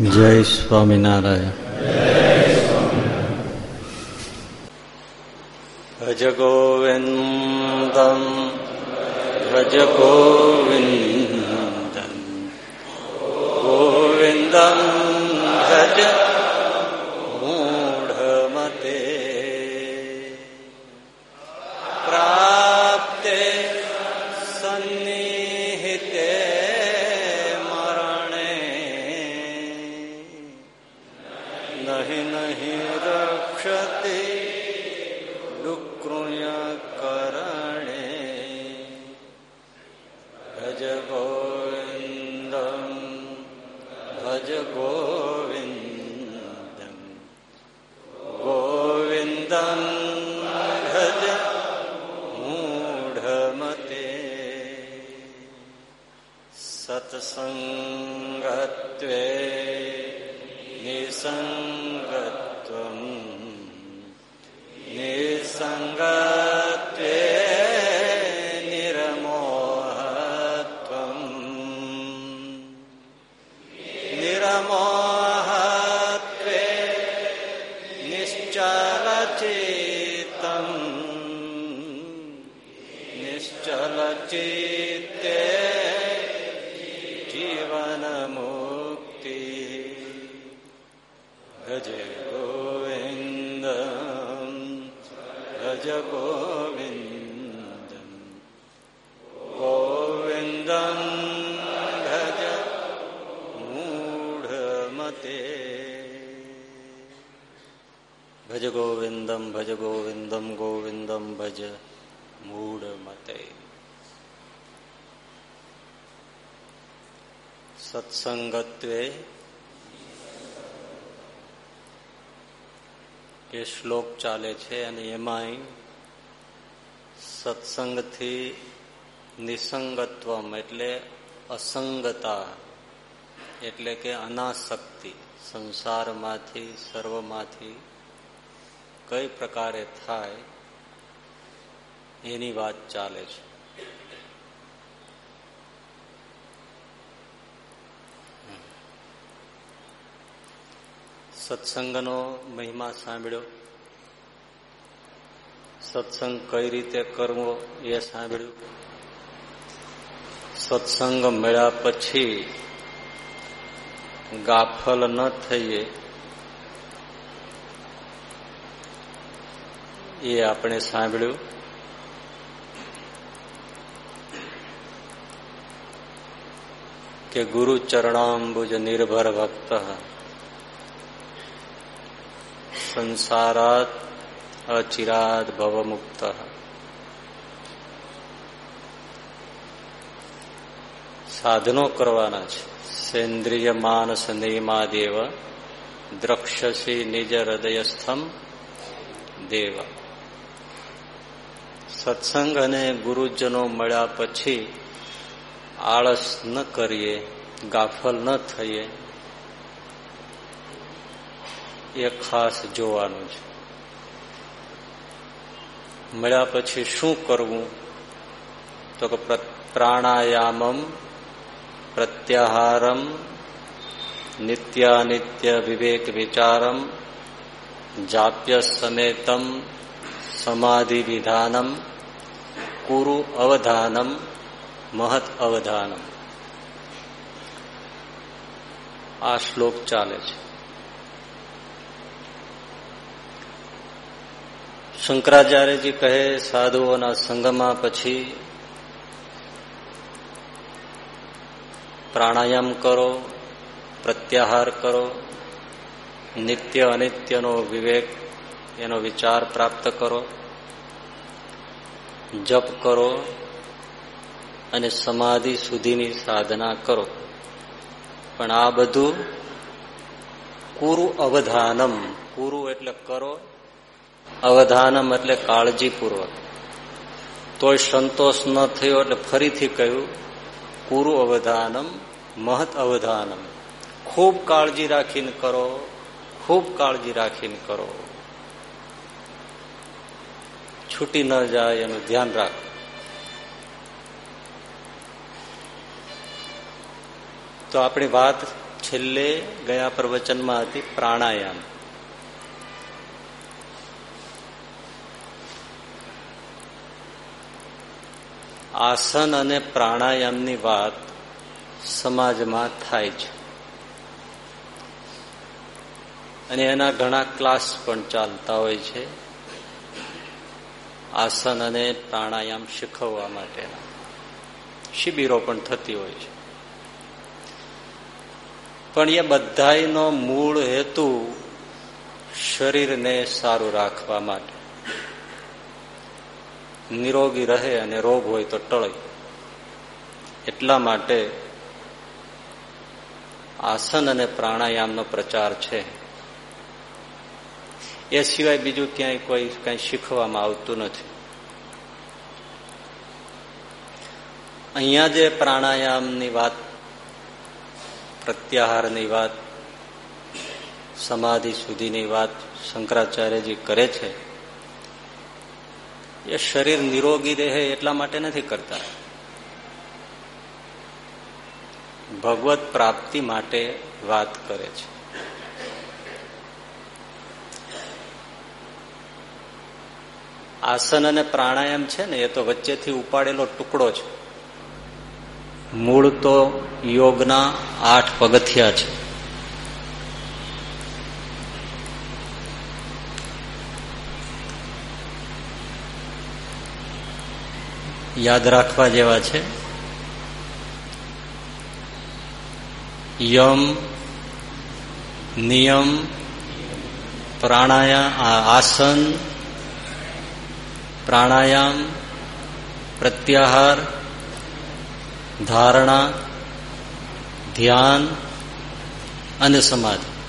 જય સ્વામિનારાયણ. ભજ ગોવિંદમ ભજ ગોવિંદ ગોવિંદમ ભજ સત્સંગત્વે એ શ્લોક ચાલે છે અને એમાંય સત્સંગથી નિસંગત્વમ એટલે અસંગતા એટલે કે અનાસક્તિ સંસારમાંથી સર્વમાંથી કઈ પ્રકારે થાય એની વાત ચાલે છે સત્સંગનો મહિમા સાંભળ્યો. સત્સંગ કઈ રીતે કરવો એ સાંભળ્યું. સત્સંગ મળ્યા પછી ગાફલ ન થઈએ એ આપણે સાંભળ્યું. કે ગુરુ ચરણાંબુજ નિર્ભર ભક્ત સંસારાત અચિરાદ ભવમુક્ત સાધનો કરવાના છે સેન્દ્રિય માનસ નિયમાદેવ દ્રક્ષસી નિજ હૃદયસ્થમ દેવ સત્સંગ અને ગુરુજનો મળ્યા પછી આળસ ન કરીએ ગાફલ ન થઈએ એ ખાસ જોવાનું છે. મળ્યા પછી શું કરવું? તો કે પ્રાણાયામમ, પ્રત્યાહારમ, નિત્યાનિત્ય વિવેક વિચારમ, જાપ્ય સમેતમ, સમાધિ વિધાનમ, કુરુ અવધાનમ મહત અવધાનમ. આ શ્લોક ચાલે છે. શંકરાચાર્યજી કહે, સાધુઓના સંગમાં પછી પ્રાણાયામ કરો, પ્રત્યાહાર કરો, નિત્ય અનિત્યનો વિવેક, એનો વિચાર પ્રાપ્ત કરો, જપ કરો અને સમાધિ સુધીની સાધના કરો. પણ આ બધું કુરુ અવધાનમ, કુરુ એટલે કરો અવધાનમ એટલે કાળજીપૂર્વક. તોય સંતોષ ન થયો એટલે ફરીથી કહ્યું પૂરું અવધાનમ, મહત અવધાનમ. ખૂબ કાળજી રાખીને કરો, ખૂબ કાળજી રાખીને કરો. છૂટી ન જાય એનું ધ્યાન રાખો. તો આપણી વાત છેલ્લે ગયા પ્રવચનમાં હતી પ્રાણાયામ. આસન અને પ્રાણાયામની વાત સમાજમાં થાય છે. અને એના ઘણા ક્લાસ પણ ચાલતા હોય છે. આસન અને પ્રાણાયામ શીખવવા માટેના શિબિરો પણ થતી હોય છે. પણ એ બધાનો મૂળ હેતુ શરીરને સારું રાખવા માટે નિરોગી રહે અને રોગ હોય તો ટળે. એટલા માટે આસન અને પ્રાણાયામનો પ્રચાર છે. એ સિવાય બીજું ક્યાંય કોઈ કઈ શીખવામાં આવતું નથી. અહીંયા જે પ્રાણાયામની વાત, પ્રત્યાહારની વાત, સમાધિ સુધીની વાત શંકરાચાર્યજી કરે છે એ શરીર નિરોગી રહે એટલા માટે નથી કરતા. ભગવત પ્રાપ્તિ માટે વાત કરે છે. આસન અને પ્રાણાયામ છે ને, એ તો વચ્ચેથી ઉપાડેલો ટુકડો છે. મૂળ તો યોગના આઠ પગથિયા છે. યાદ રાખવા જેવા છે. યમ નિયમ પ્રાણાયામ આસન પ્રાણાયામ પ્રત્યાહાર ધારણા ધ્યાન અને સમાધિ.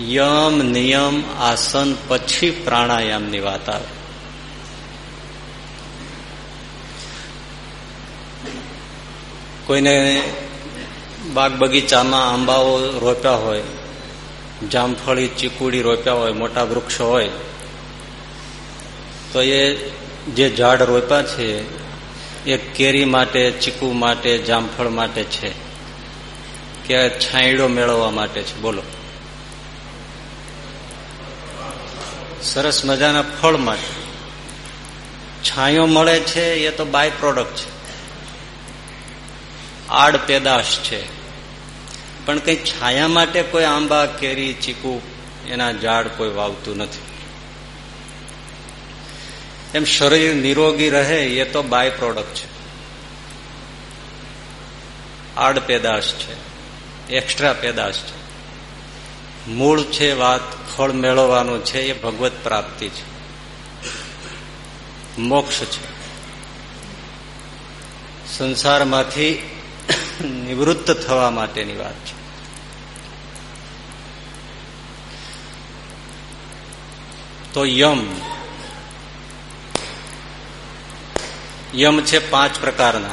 યમ નિયમ આસન પછી પ્રાણાયામની વાત આવે. કોઈને બાગ બગીચામાં આંબાઓ રોપ્યા હોય, જામફળી, ચીકુડી રોપ્યા હોય, મોટા વૃક્ષો હોય, તો એ જે ઝાડ રોપ્યા છે, એ કેરી માટે, ચીકુ માટે, જામફળ માટે છે, કે છાંયડો મેળવવા માટે છે. બોલો. સરસ મજાના ફળ માટે. છાંયો મળે છે, એ તો બાય પ્રોડક્ટ છે. આડ પેદાશ છે. પણ કઈ છાયા માટે કોઈ આંબા, કેરી, ચીકુ, એના ઝાડ કોઈ વાવતું નથી. એમ શરીર નિરોગી રહે, એ તો બાય પ્રોડક્ટ છે. આડ પેદાશ છે. એક્સ્ટ્રા પેદાશ છે. મૂળ છે, વાત, ફળ મેળવવાનું છે, એ ભગવત પ્રાપ્તિ છે. મોક્ષ છે. સંસારમાંથી નિવૃત્ત થવા માટેની વાત છે. તો યમ. યમ છે પાંચ પ્રકારના.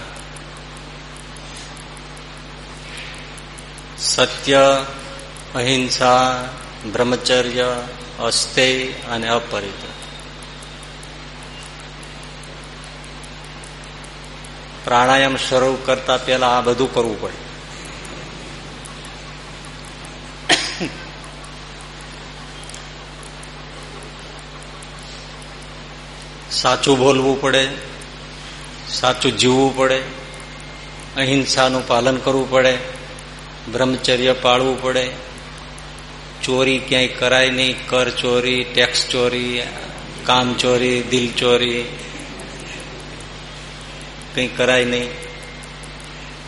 સત્ય અહિંસા, બ્રહ્મચર્ય અસ્થેય અને અપરિત. પ્રાણાયામ શરૂ કરતા પહેલા આ બધું કરવું પડે. સાચું બોલવું પડે, સાચું જીવવું પડે, અહિંસાનું પાલન કરવું પડે, બ્રહ્મચર્ય પાળવું પડે ચોરી ક્યાંય કરાય નહીં, કર ચોરી ટેક્સ ચોરી, કામ ચોરી, દિલ ચોરી, કંઈ કરાય નહીં.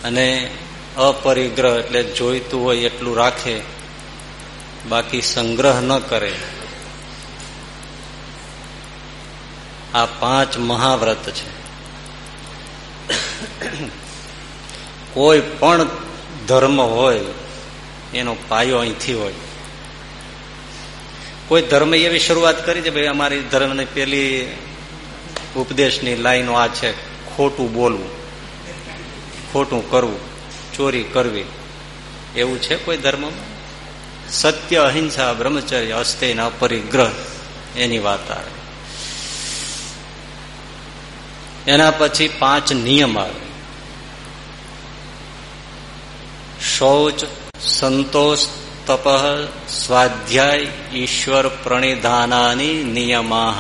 અને અપરિગ્રહ એટલે જોઈતું હોય એટલું રાખે, બાકી સંગ્રહ ન કરે. આ પાંચ મહાવ્રત છે. કોઈ પણ ધર્મ હોય, એનો પાયો અહીંથી હોય. કોઈ ધર્મ એવી શરૂઆત કરી છે ભાઈ અમારી ધર્મની પેલી ઉપદેશની લાઈનો આ છે, ખોટું બોલવું, ખોટું કરવું, ચોરી કરવી. એવું છે કોઈ ધર્મમાં? સત્ય, અહિંસા, બ્રહ્મચર્ય, અસ્થિના પરિગ્રહ. એની વાત આવે. એના પછી પાંચ નિયમ આવે. શૌચ, સંતોષ તપ સ્વાધ્યાય ઈશ્વર પ્રણિધાનાની નિયમા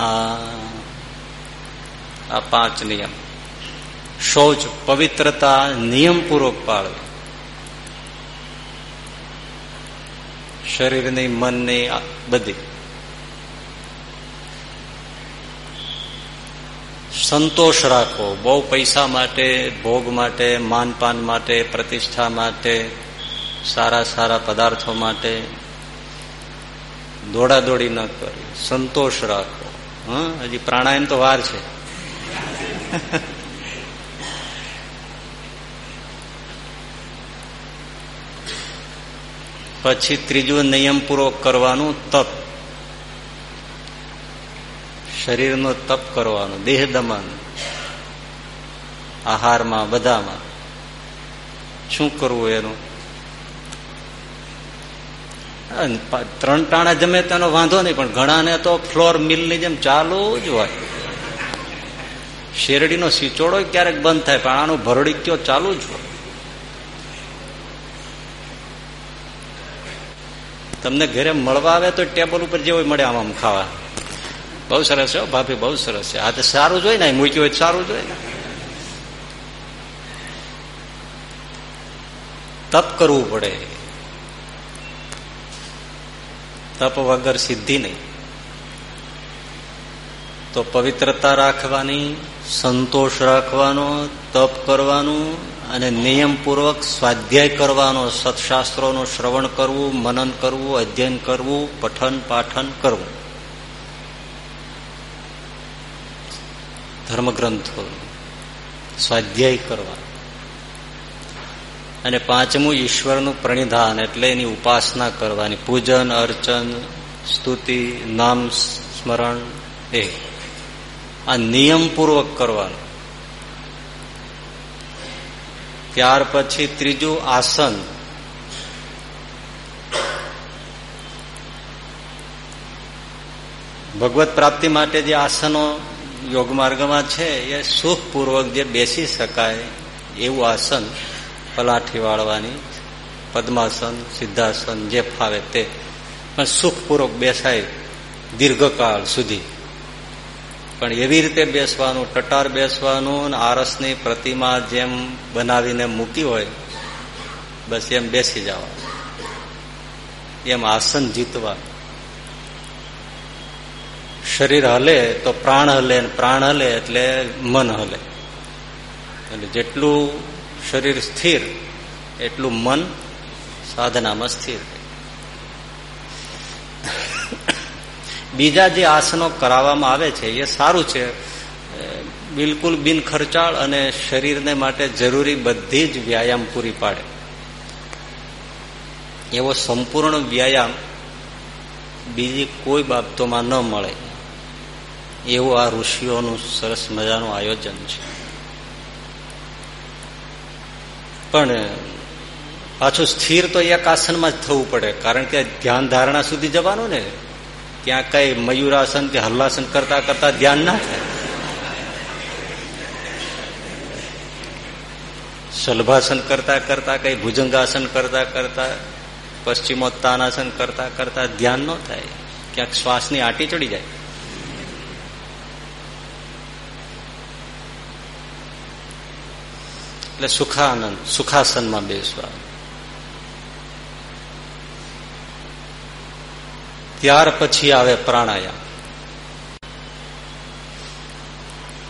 આ પાંચ નિયમ શૌચ પવિત્રતા નિયમપૂર્વક પાળવી શરીરની મનની બધી સંતોષ રાખવો બહુ પૈસા માટે ભોગ માટે માનપાન માટે પ્રતિષ્ઠા માટે સારા સારા પદાર્થો માટે દોડાદોડી ન કરી. સંતોષ રાખો. હા? હજી પ્રાણાયામ તો વાર છે. પછી ત્રીજું નિયમ પૂરો કરવાનું તપ. શરીરનો તપ કરવાનો, દેહ દમન આહારમાં, બધામાં. શું કરવું એનું? ત્રણ ટાણા જમે તેનો વાંધો નહીં, પણ ઘણાને તો ફ્લોર મિલની જેમ ચાલુ જ હોય. શેરડીનો સિચોડો ક્યારેક બંધ થાય, પણ આનું ભરડી કયો ચાલુ જ હોય. તમને ઘરે મળવા આવે તો ટેબલ ઉપર જેવો મળે આમ ખાવા. બહુ સરસ છે ભાભી, બહુ સરસ છે. આ તો સારું જોઈ ને મૂક્યું હોય સારું જોઈ ને. તપ કરવું પડે. તપ વગર સિદ્ધિ નહીં. તો પવિત્રતા રાખવાની, સંતોષ રાખવાનો, તપ કરવાનું અને નિયમપૂર્વક સ્વાધ્યાય કરવાનો, સત્શાસ્ત્રોનું શ્રવણ કરવું, મનન કરવું, અધ્યયન કરવું, પઠન પાઠન કરવું. ધર્મગ્રંથો સ્વાધ્યાય કરવા. અને પાંચમું ઈશ્વરનું પ્રણિધાન એટલે એની ઉપાસના કરવાની. પૂજન, અર્ચન, સ્તુતિ, નામ, સ્મરણ, એ. આ નિયમપૂર્વક કરવાનું. ત્યાર પછી ત્રીજું આસન. ભગવત પ્રાપ્તિ માટે જે આસનો યોગ માર્ગમાં છે, એ સુખપૂર્વક જે બેસી શકાય એવું આસન પલાઠી વાળવાની, પદ્માસન, સિદ્ધાસન જે ફાવે તે. પણ સુખપૂર્વક બેસાય દીર્ઘકાળ સુધી. પણ એવી રીતે બેસવાનું, ટટાર બેસવાનું આરસની પ્રતિમા જેમ બનાવીને મૂકી હોય, બસ એમ બેસી જવા એમ આસન જીતવા. શરીર હલે તો પ્રાણ હલે પ્રાણ હલે એટલે મન હલે. એટલે જેટલું શરીર સ્થિર, એટલું મન સાધનામાં સ્થિર બીજા જે આસનો કરાવવામાં આવે છે, એ સારું છે. બિલકુલ બિન ખર્ચાળ અને શરીરને માટે જરૂરી બધી જ વ્યાયામ પૂરી પાડે. એવો સંપૂર્ણ વ્યાયામ બીજી કોઈ બાબતોમાં ન મળે. એવું આ ઋષિઓનું સરસ મજાનું આયોજન છે. પણ પાછું સ્થિર તો એક આસનમાં જ થવું પડે. કારણ કે ધ્યાન ધારણા સુધી જવાનું ને, ત્યાં કઈ મયુરાસન કે હલ્લાસન કરતા કરતા ધ્યાન ના થાય. શલભાસન કરતા કરતા, કઈ ભુજંગાસન કરતા કરતા, પશ્ચિમોત્તાનાસન કરતા કરતા ધ્યાન ન થાય. ક્યાંક શ્વાસની આટી ચડી જાય. એટલે સુખાનંદ, સુખાસનમાં બેસવા. ત્યાર પછી આવે પ્રાણાયામ.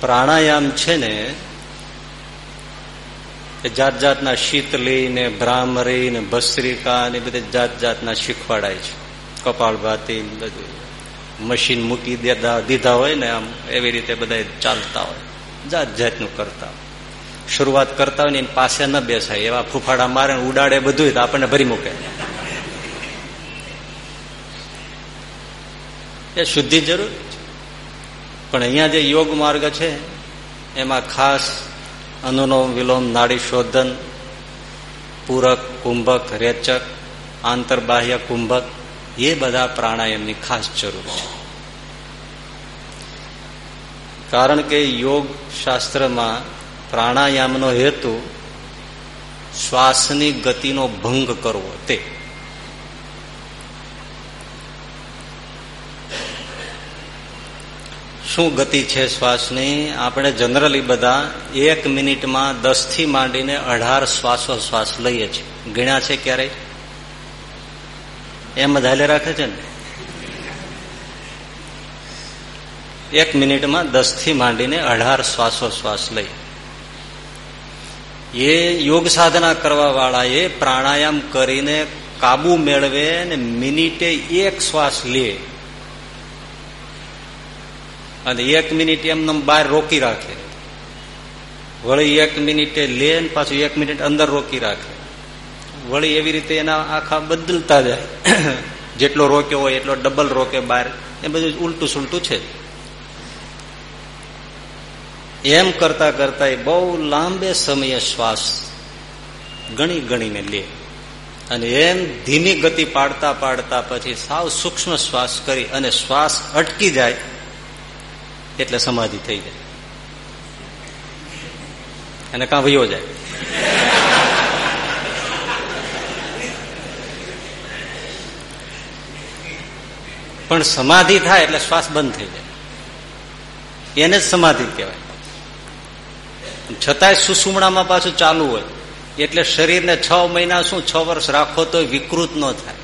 પ્રાણાયામ છે ને જાત જાતના શીતલી ને ભ્રામરી ને ભસ્ત્રિકા ને બધે જાત જાતના શીખવાડાય છે. કપાળ ભાતી બધું. મશીન મૂકી દીધા હોય ને આમ, એવી રીતે બધા ચાલતા હોય. જાત જાતનું કરતા હોય. શરૂઆત કરતા હોય ને પાસે ન બેસાય. એવા ફૂફાડા મારે ઉડાડે બધું તો આપણને ભરી મૂકે. એ શુદ્ધિ જરૂર પણ અહીંયા જે યોગ માર્ગ છે, એમાં ખાસ અનુલોમ વિલોમ, નાડી શોધન, પૂરક, કુંભક, રેચક, આંતરબાહ્ય કુંભક, એ બધા પ્રાણાયામની ખાસ જરૂર છે. કારણ કે યોગ શાસ્ત્રમાં પ્રાણાયામનો હેતુ શ્વાસની ગતિનો ભંગ કરવો તે. શું ગતિ છે શ્વાસની? આપણે જનરલી બધા એક મિનિટમાં દસથી માંડીને અઢાર શ્વાસો શ્વાસ લઈએ છીએ. ગીણ્યા છે ક્યારેય? એમ જ હાલે રાખે છે ને? એક મિનિટમાં દસથી માંડીને અઢાર શ્વાસો શ્વાસ લઈ એ યોગ સાધના કરવા વાળા એ પ્રાણાયામ કરીને કાબુ મેળવે ને મિનિટે એક શ્વાસ લે. અને એક મિનિટ એમને બહાર રોકી રાખે. વળી એક મિનિટે લે ને પાછું એક મિનિટ અંદર રોકી રાખે. વળી એવી રીતે એના આખા બદલતા જાય. જેટલો રોક્યો હોય એટલો ડબલ રોકે બહાર. એ બધું ઉલટું સુલટું છે. એમ કરતા કરતા એ બહુ લાંબે સમયે શ્વાસ ગણી ગણીને લે. અને એમ ધીમી ગતિ પાડતા પાડતા પછી સાવ સૂક્ષ્મ શ્વાસ કરી અને શ્વાસ અટકી જાય એટલે સમાધિ થઈ જાય. અને કાં વયો જાય. પણ સમાધિ થાય એટલે શ્વાસ બંધ થઈ જાય. એને જ સમાધિ કહેવાય. છતાંય સુસુમણામાં પાછું ચાલુ હોય. એટલે શરીરને છ મહિના શું છ વર્ષ રાખો તો વિકૃત ન થાય.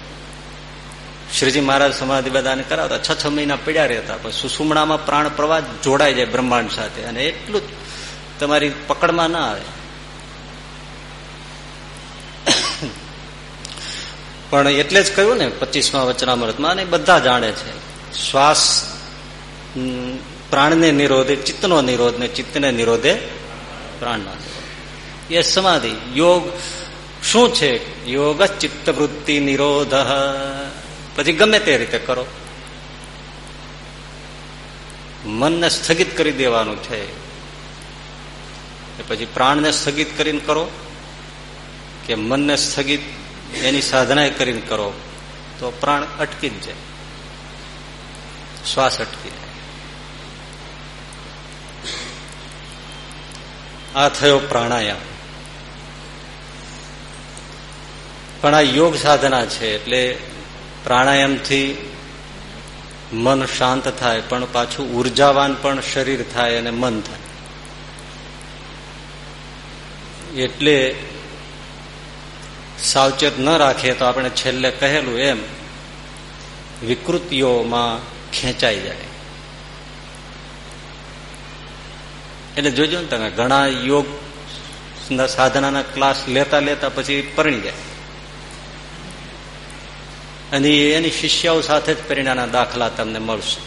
શ્રીજી મહારાજ સમાધિ બધાને કરાવતા, છ છ મહિના પીડ્યા રહેતા, પણ સુસુમણામાં પ્રાણ પ્રવાહ જોડાઈ જાય બ્રહ્માંડ સાથે અને એટલું તમારી પકડમાં ના આવે. પણ એટલે જ કહ્યું ને પચીસમાં વચનામૃતમાં, અને બધા જાણે છે. શ્વાસ પ્રાણને નિરોધે, ચિત્તનો નિરોધ ને ચિત્તને નિરોધે પ્રાણનો એ સમાધિ, યોગ શું છે? યોગ ચિત્તવૃત્તિ નિરોધ. પછી ગમે તે રીતે કરો. મનને સ્થગિત કરી દેવાનું છે. પછી પ્રાણને સ્થગિત કરીને કરો કે મનને સ્થગિત એની સાધના કરીને કરો, તો પ્રાણ અટકી જ જાય. શ્વાસ અટકી. આ થયો પ્રાણાયામ. પણ આ યોગ સાધના છે, એટલે પ્રાણાયામથી મન શાંત થાય, પણ પાછું ઉર્જાવાન પણ શરીર થાય અને મન થાય. એટલે સાવચેત ન રાખીએ તો આપણે છેલ્લે કહેલું એમ, વિકૃતિઓમાં ખેંચાઈ જાય. એટલે જોજો ને તમે, ઘણા યોગ સાધનાના ક્લાસ લેતા લેતા પછી પરણી જાય. અને એની શિષ્યાઓ સાથે જ પરિણાના દાખલા તમને મળશે.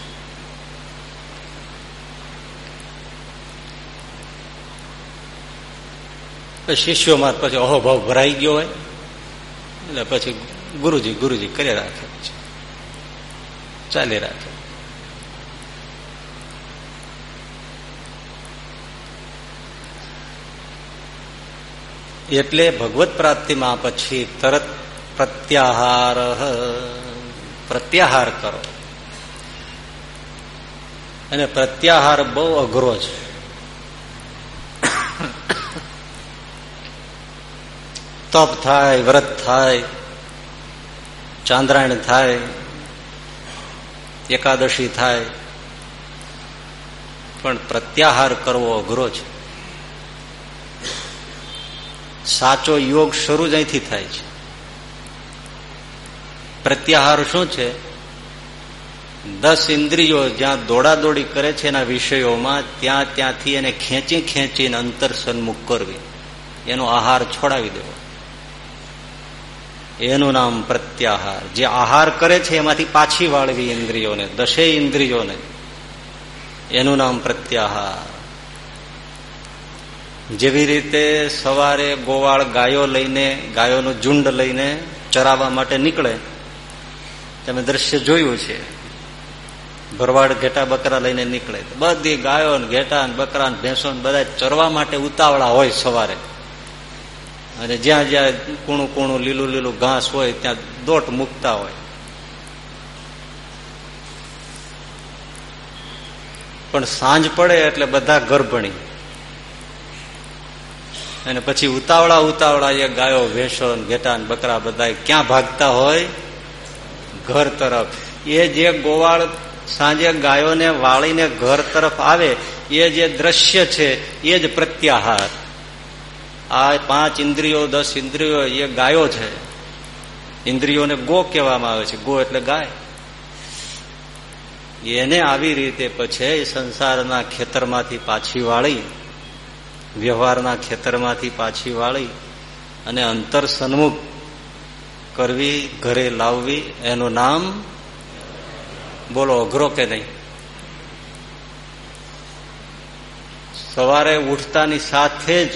શિષ્યોમાં પછી અહોભાવ ભરાઈ ગયો હોય, એટલે પછી ગુરુજી ગુરુજી કરી રાખે ચાલી રાખે. એટલે ભગવત પ્રાપ્તિમાં પછી તરત પ્રત્યાહાર. પ્રત્યાહાર કરો. અને પ્રત્યાહાર બહુ અઘરો છે. તપ થાય, વ્રત થાય, ચાંદ્રાયણ થાય, એકાદશી થાય. પણ પ્રત્યાહાર કરવો અઘરો છે. સાચો યોગ શરૂ જ અહીંથી થાય છે. પ્રત્યાહાર શું છે? દસ ઇન્દ્રિયો જ્યાં દોડાદોડી કરે છે એના વિષયોમાં ત્યાં ત્યાંથી એને ખેંચી ખેંચીને અંતર સન્મુખ કરવી. એનો આહાર છોડાવી દેવો. એનું નામ પ્રત્યાહાર. જે આહાર કરે છે એમાંથી પાછી વાળવી ઇન્દ્રિયોને દશે ઇન્દ્રિયોને. એનું નામ પ્રત્યાહાર. જેવી રીતે સવારે ગોવાળ ગાયો લઈને, ગાયોનું ઝુંડ લઈને ચરાવવા માટે નીકળે, તમે દ્રશ્ય જોયું છે. ભરવાડ ઘેટા બકરા લઈને નીકળે. બધી ગાયો ઘેટા બકરા ભેંસો બધા ચરવા માટે ઉતાવળા હોય સવારે. અને જ્યાં જ્યાં કૂણું કૂણું લીલું લીલું ઘાસ હોય, ત્યાં દોટ મૂકતા હોય. પણ સાંજ પડે એટલે બધા ગર્ભણી. અને પછી ઉતાવળા ઉતાવળા એ ગાયો, ભેંસો, ઘેટા, બકરા બધા ક્યાં ભાગતા હોય? ઘર તરફ. એ જે ગોવાળ સાંજે ગાયોને વાળીને ઘર તરફ આવે, એ જે દ્રશ્ય છે, એ જ પ્રત્યાહાર. આ પાંચ ઇન્દ્રિયો, દસ ઇન્દ્રિયો એ ગાયો છે. ઇન્દ્રિયોને ગો કહેવામાં આવે છે. ગો એટલે ગાય. એને આવી રીતે પછી સંસારના ખેતરમાંથી પાછી વાળી વ્યવહારના ખેતરમાંથી પાછી વાળી અને અંતર સન્મુખ કરવી, ઘરે લાવવી, એનું નામ બોલો, અઘરો કે નહીં? સવારે ઉઠતાની સાથે જ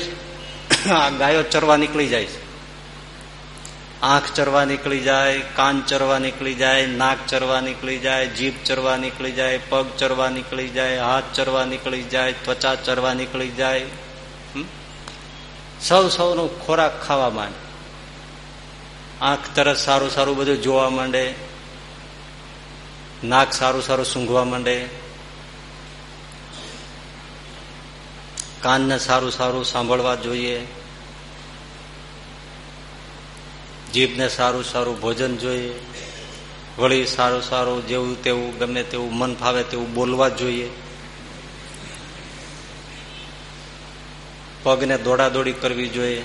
આ ગાયો ચરવા નીકળી જાય છે. આંખ ચરવા નીકળી જાય, કાન ચરવા નીકળી જાય, નાક ચરવા નીકળી જાય, જીભ ચરવા નીકળી જાય, પગ ચરવા નીકળી જાય, હાથ ચરવા નીકળી જાય, ત્વચા ચરવા નીકળી જાય. સૌ સૌનો ખોરાક ખાવા માંડે. આંખ તરત સારું સારું બધું જોવા માંડે. નાક સારું સારું સૂંઘવા માંડે. કાનને સારું સારું સાંભળવા જોઈએ. જીભને સારું સારું ભોજન જોઈએ. વળી સારું સારું જેવું તેવું ગમે તેવું મન ફાવે તેવું બોલવા જોઈએ. પગને દોડાદોડી કરવી જોઈએ.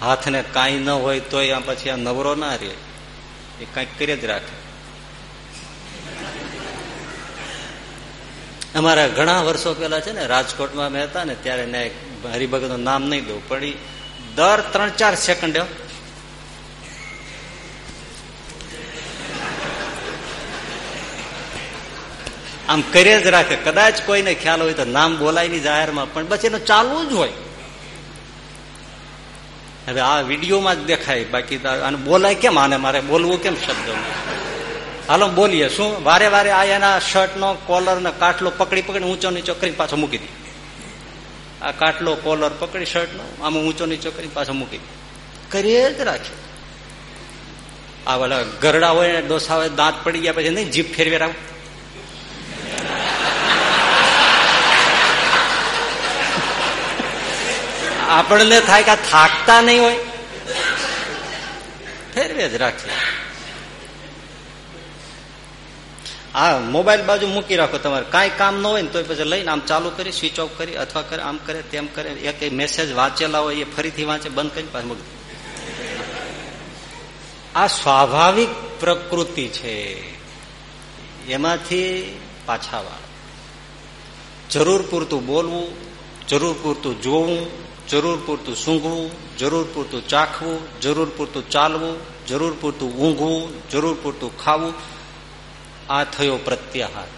હાથને કાંઈ ન હોય તોય પછી આ નવરો ના રહે. એ કાંઈક કરી જ રાખે. અમારા ઘણા વર્ષો પહેલા છે ને, રાજકોટમાં મેં હતા ને, ત્યારે હરિભગત નામ નહીં દઉં, પણ દર ત્રણ ચાર સેકન્ડ આમ કરે જ રાખે. કદાચ કોઈને ખ્યાલ હોય તો નામ બોલાય નહીં જાહેરમાં પણ બસ એનું ચાલવું જ હોય. હવે આ વિડીયોમાં જ દેખાય. બાકી આને બોલાય કેમ? આને મારે બોલવું કેમ શબ્દ હાલો બોલીએ. શું? વારે વારે આ એના કોલર ને કાટલો પકડી પકડી ઊંચો નીચો કરી પાછો મૂકી દી. આ કાટલો, કોલર પકડી શર્ટનો, આમાં ઊંચો નીચો કરી પાછો મૂકી દી. કરીએ જ રાખે. આ વાળા ગરડા હોય ડોસા હોય, દાંત પડી ગયા પછી નહીં, જીભ ફેરવે રાખ આપણને થાય કે થાકતા નહીં હોય? ફેરવે જ રાખીએ આ મોબાઈલ બાજુ મૂકી રાખો તમારે. કાંઈ કામ ન હોય ને તો પછી લઈને આમ ચાલુ કરી સ્વિચ ઓફ કરી, અથવા કરે, આમ કરે, તેમ કરે. એક મેસેજ વાંચેલા હોય, એ ફરીથી વાંચે, બંધ કરી પાછું મૂકી આ સ્વાભાવિક પ્રકૃતિ છે. એમાંથી પાછા વાળ. જરૂર પૂરતું બોલવું, જરૂર પૂરતું જોવું જરૂર પૂરતું સૂંઘવું, જરૂર પૂરતું ચાખવું, જરૂર પૂરતું ચાલવું, જરૂર પૂરતું ઊંઘવું, જરૂર પૂરતું ખાવું, આ થયો પ્રત્યાહાર.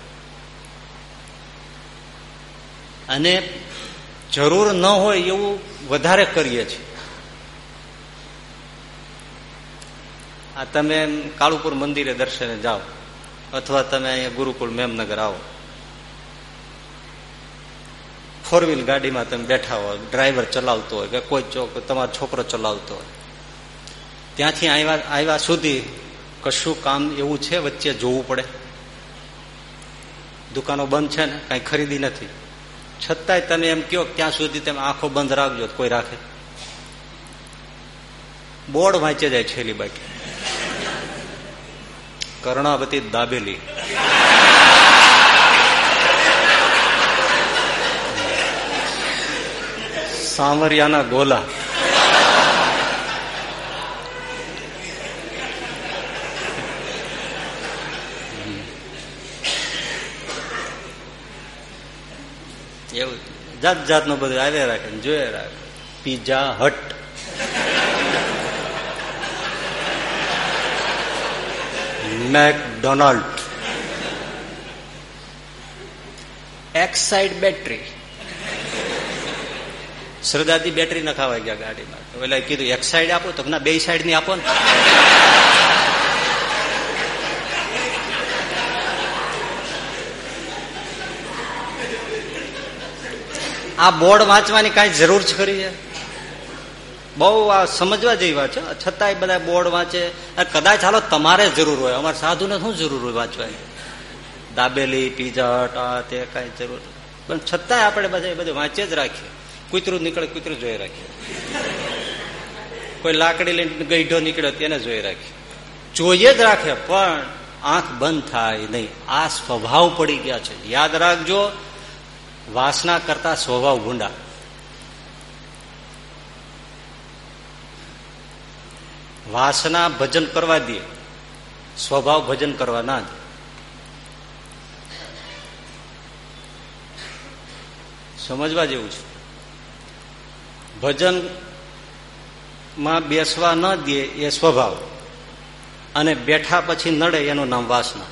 અને જરૂર ન હોય એવું વધારે કરીએ છીએ. આ તમે કાળુપુર મંદિરે દર્શને જાઓ, અથવા તમે અહીંયા ગુરુકુળ મેમનગર આવો. ફોર વ્હીલ ગાડીમાં તમે બેઠા હોય ડ્રાઈવર ચલાવતો હોય કે કોઈ તમારો છોકરો ચલાવતો હોય. ત્યાંથી આવ્યા આવ્યા સુધી કશું કામ એવું છે વચ્ચે જોવું પડે? દુકાનો બંધ છે ને, કઈ ખરીદી નથી. છતાંય તમે એમ કહો ત્યાં સુધી તમે આંખો બંધ રાખજો, કોઈ રાખે. બોર્ડ વાંચે જાય છેલ્લી બાકી કર્ણાવતી દાબેલી. સામરિયાના ગોલા એવું જાત જાતનું બધું આવ્યા રાખે જોયા રાખે pizza hut McDonald Exide battery શ્રદ્ધાથી બેટરી નખાવાઈ ગયા ગાડીમાં. એટલે કીધું, એક સાઈડ આપો, તો ના, બે સાઈડની આપો ને. આ બોર્ડ વાંચવાની કઈ જરૂર છે ખરી છે? બહુ આ સમજવા જેવી વાત છે. છતાંય બધા બોર્ડ વાંચે. કદાચ હાલો તમારે જરૂર હોય. અમારે સાધુને શું જરૂર હોય વાંચવાની? દાબેલી, પીઝા હટ આ તે કઈ જરૂર. પણ છતાંય આપણે બધા બધું વાંચે જ રાખીએ. કૂતરું નીકળે, કૂતરું જોઈ રાખ્યું કોઈ લાકડી લઈને ગઈઢો નીકળ્યો તેને જોઈ રાખીએ જોઈએ જ રાખે, પણ આંખ બંધ થાય નહીં. આ સ્વભાવ પડી ગયા છે. યાદ રાખજો, વાસના કરતા સ્વભાવ ગુંડા. વાસના ભજન કરવા દે, સ્વભાવ ભજન કરવા ના દે. સમજવા જેવું છે. ભજનમાં બેસવા ન દે એ સ્વભાવ. અને બેઠા પછી નડે એનું નામ વાસના.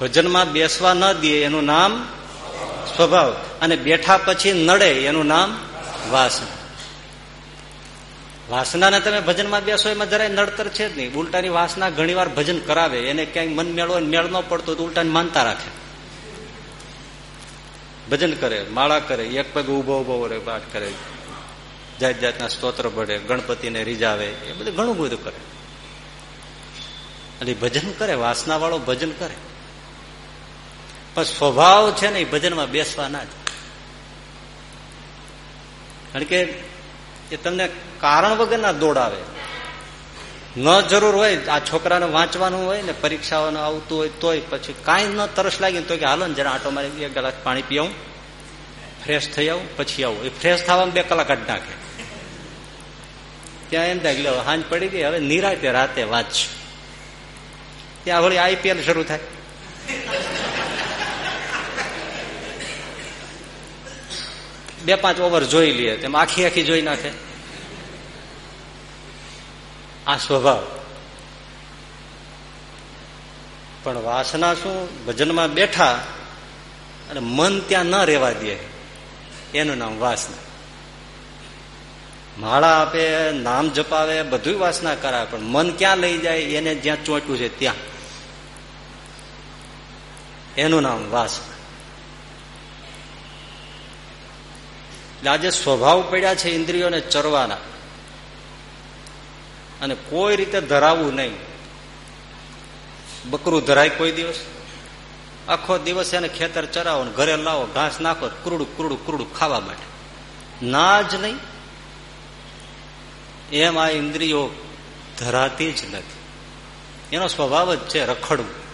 ભજનમાં બેસવા ન દે એનું નામ સ્વભાવ. અને બેઠા પછી નડે એનું નામ વાસના. વાસનાને તમે ભજનમાં બેસો એમાં જરાય નડતર છે જ નહીં. ઉલટાની વાસના ઘણી વાર ભજન કરાવે. એને ક્યાંય મન મેળવો મેળ ન પડતો તો ઉલટાને માનતા રાખે. ભજન કરે, માળા કરે, એક પગ ઊભો ઊભો રે પાઠ કરે. જાત જાતના સ્તોત્ર ભળે, ગણપતિને રીઝાવે, એ બધું ઘણું બધું કરે. એટલે ભજન કરે વાસના વાળો ભજન કરે. પણ સ્વભાવ છે ને એ ભજનમાં બેસવા ના જ કારણ કે એ તમને કારણ વગરના દોડાવે ન જરૂર હોય, આ છોકરાને વાંચવાનું હોય ને પરીક્ષાઓનું આવતું હોય તોય પછી કાંઈ ન તરસ લાગે તો કે, હાલો ને જરા આટો મારી એક કલાક પાણી પીવું ફ્રેશ થઈ આવું, પછી આવું. એ ફ્રેશ થવામાં બે કલાક જ નાખે. ત્યાં એમ થાય લો, હાંજ પડી ગઈ, હવે નિરાતે રાતે વાંચ ત્યાં વળી આઈપીએલ શરૂ થાય. બે પાંચ ઓવર જોઈ લઈએ તેમ આખી આખી જોઈ નાખે. આ સ્વભાવ. પણ વાસના શું? ભજનમાં બેઠા અને મન ત્યાં ન રહેવા દે. એનું નામ વાસના. માળા આપે, નામ જપાવે બધું વાસના કરાવે, પણ મન ક્યાં લઈ જાય? એને જ્યાં ચોંટ્યું છે ત્યાં. એનું નામ વાસના. એટલે આજે સ્વભાવ પડ્યા છે ઇન્દ્રિયોને ચરવાના. અને કોઈ રીતે ધરાવવું નહીં. બકરું ધરાય કોઈ દિવસ? આખો દિવસ એને ખેતર ચરાવો ઘરે લાવો, ઘાસ નાખો કુરડું કુરડું કુરડું ખાવા માટે. ના જ નહીં. એમ આ ઇન્દ્રિયો ધરાતી જ નથી. એનો સ્વભાવ જ છે રખડવું.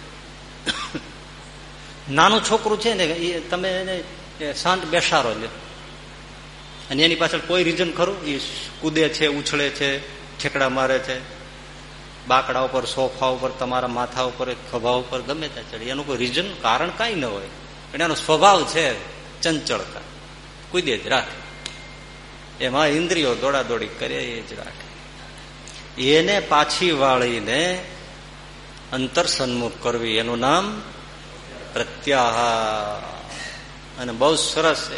નાનું છોકરું છે ને, એ તમે એને શાંત બેસારો લે અને એની પાછળ કોઈ રીઝન ખરું? એ કૂદે છે, ઉછળે છે ઠેકડા મારે છે, બાકડા ઉપર, સોફા ઉપર, તમારા માથા ઉપર ખભા ઉપર, ગમે ત્યાં ચડી. એનું કોઈ રીઝન કારણ કાંઈ ન હોય. પણ એનો સ્વભાવ છે ચંચળતા. કૂદે જ રાખે. એમાં ઇન્દ્રિયો દોડાદોડી કરે, એ જ રાખે. એને પાછી વાળીને અંતર સન્મુખ કરવી. એનું નામ પ્રત્યાહાર. અને બહુ સરસ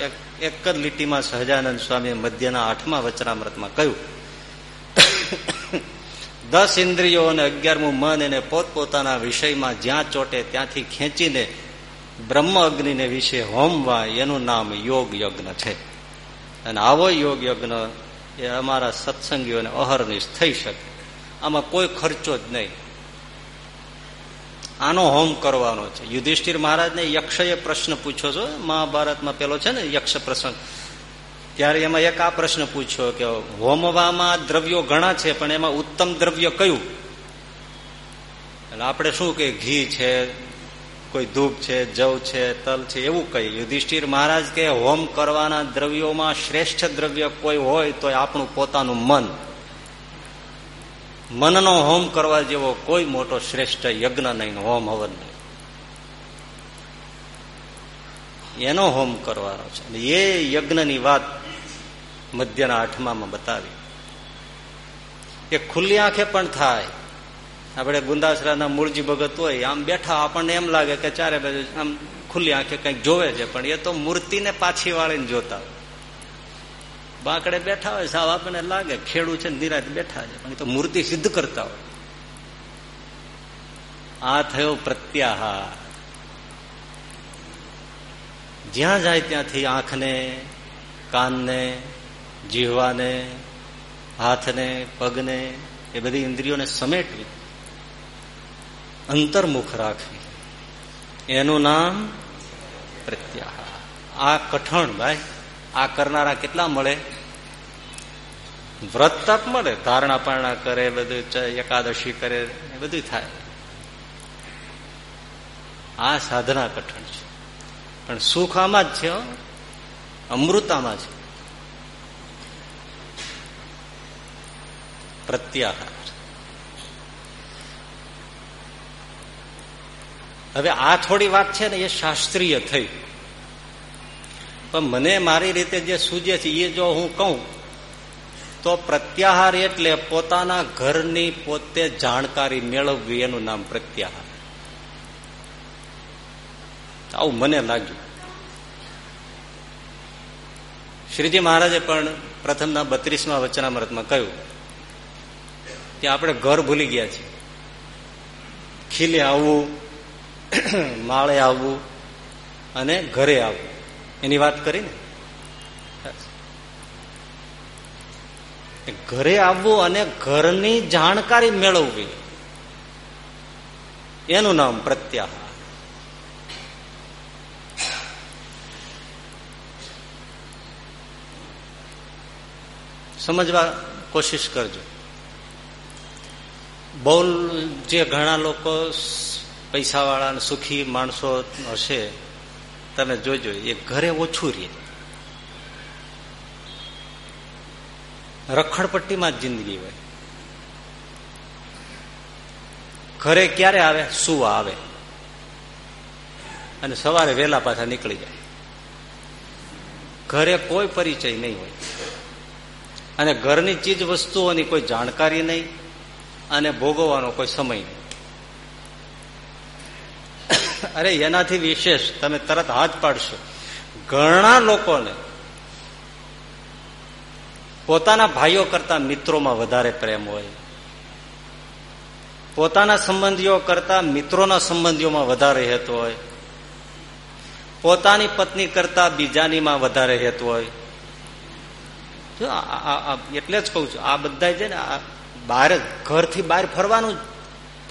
એક જ લીટીમાં સહજાનંદ સ્વામી મધ્યના આઠમા વચનામૃતમાં કહ્યું દસ ઇન્દ્રિયો અને અગિયારમું મન એને પોતપોતાના વિષયમાં જ્યાં ચોટે ત્યાંથી ખેંચીને બ્રહ્મ અગ્નિને વિશે હોમવા એનું નામ યોગ યજ્ઞ છે. અને આવો યોગ યજ્ઞ એ અમારા સત્સંગીઓને અહરનિશ થઈ શકે. આમાં કોઈ ખર્ચો જ નહીં. આનો હોમ કરવાનો છે. યુધિષ્ઠિર મહારાજને યક્ષએ પ્રશ્ન પૂછ્યો છો? મહાભારતમાં પેલો છે ને યક્ષ પ્રસંગ. ત્યારે એમાં એક આ પ્રશ્ન પૂછ્યો કે હોમવામાં દ્રવ્યો ઘણા છે, પણ એમાં ઉત્તમ દ્રવ્ય કયું? એટલે આપણે શું કે ઘી છે, કોઈ ધૂપ છે, જવ છે, તલ છે, એવું કઈ યુધિષ્ઠિર મહારાજ કે હોમ કરવાના દ્રવ્યોમાં શ્રેષ્ઠ દ્રવ્ય કોઈ હોય તો આપણું પોતાનું મન. મનનો હોમ કરવા જેવો કોઈ મોટો શ્રેષ્ઠ યજ્ઞ નહીં, હોમ હવન નહીં. એનો હોમ કરવાનો છે. એ યજ્ઞની વાત મધ્યના આઠમામાં બતાવી. એ ખુલ્લી આંખે પણ થાય. આપણે ગુંદાસરાના મૂળજી ભગત હોય, આમ બેઠા આપણને એમ લાગે કે ચારે બાજુ આમ ખુલ્લી આંખે કંઈક જોવે છે, પણ એ તો મૂર્તિને પાછી વાળીને જોતા બાકડે બેઠા હોય, સાવ આપણને લાગે ખેડૂ છે નિરાત બેઠા છે, પણ એ તો મૂર્તિ સિદ્ધ કરતા હોય. આ થયો પ્રત્યાહાર. જ્યાં જાય ત્યાંથી આંખને, કાનને જીહવાને, હાથને, પગને, એ બધી ઇન્દ્રિયોને સમેટવી, અંતર્મુખ રાખવી. એનું નામ પ્રત્યાહાર. આ કઠણ ભાઈ, આ કરનારા કેટલા મળે? વ્રત તપ મળે, ધારણા પારણા કરે, બધું એકાદશી કરે, એ બધું થાય. આ સાધના કઠણ છે. પણ સુખ આમાં જ છે અમૃતામાં છે પ્રત્યાહાર. હવે આ થોડી વાત છે ને એ શાસ્ત્રીય થઈ. પણ મને મારી રીતે જે સૂજે છે, એ જો હું કહું, તો પ્રત્યાહાર એટલે પોતાના ઘરની પોતે જાણકારી મેળવવી, એનું નામ પ્રત્યાહાર. આવું મને લાગ્યું. શ્રીજી મહારાજે પણ પ્રથમના બત્રીસમાં વચનામૃતમાં કહ્યું કે આપણે ઘર ભૂલી ગયા છીએ. ખીલે આવવું, માળે આવવું અને ઘરે આવવું. એની વાત કરીને? ઘરે આવવું અને ઘરની જાણકારી મેળવવી. એનું નામ પ્રત્યાહાર. સમજવા કોશિશ કરજો. બહુ જે ઘણા લોકો પૈસાવાળા સુખી માણસો હશે તમે જોજો, એ ઘરે ઓછું રહે. રખડપટ્ટીમાં જ જિંદગી હોય. ઘરે ક્યારે આવે? સુવા આવે? અને સવારે વહેલા પાછા નીકળી જાય. ઘરે કોઈ પરિચય નહીં હોય. અને ઘરની ચીજ વસ્તુઓની કોઈ જાણકારી નહીં. અને ભોગવવાનો કોઈ સમય નહીં. અરે, એનાથી વિશેષ તમે તરત હાથ પાડશો. ઘણા લોકોને પોતાના ભાઈઓ કરતા મિત્રોમાં વધારે પ્રેમ હોય. પોતાના સંબંધીઓ કરતા મિત્રોના સંબંધીઓમાં વધારે હેતુ હોય. પોતાની પત્ની કરતા બીજાનીમાં વધારે હેતુ હોય. એટલે જ કઉ છું, આ બધા છે ને બહાર ઘરથી બહાર ફરવાનું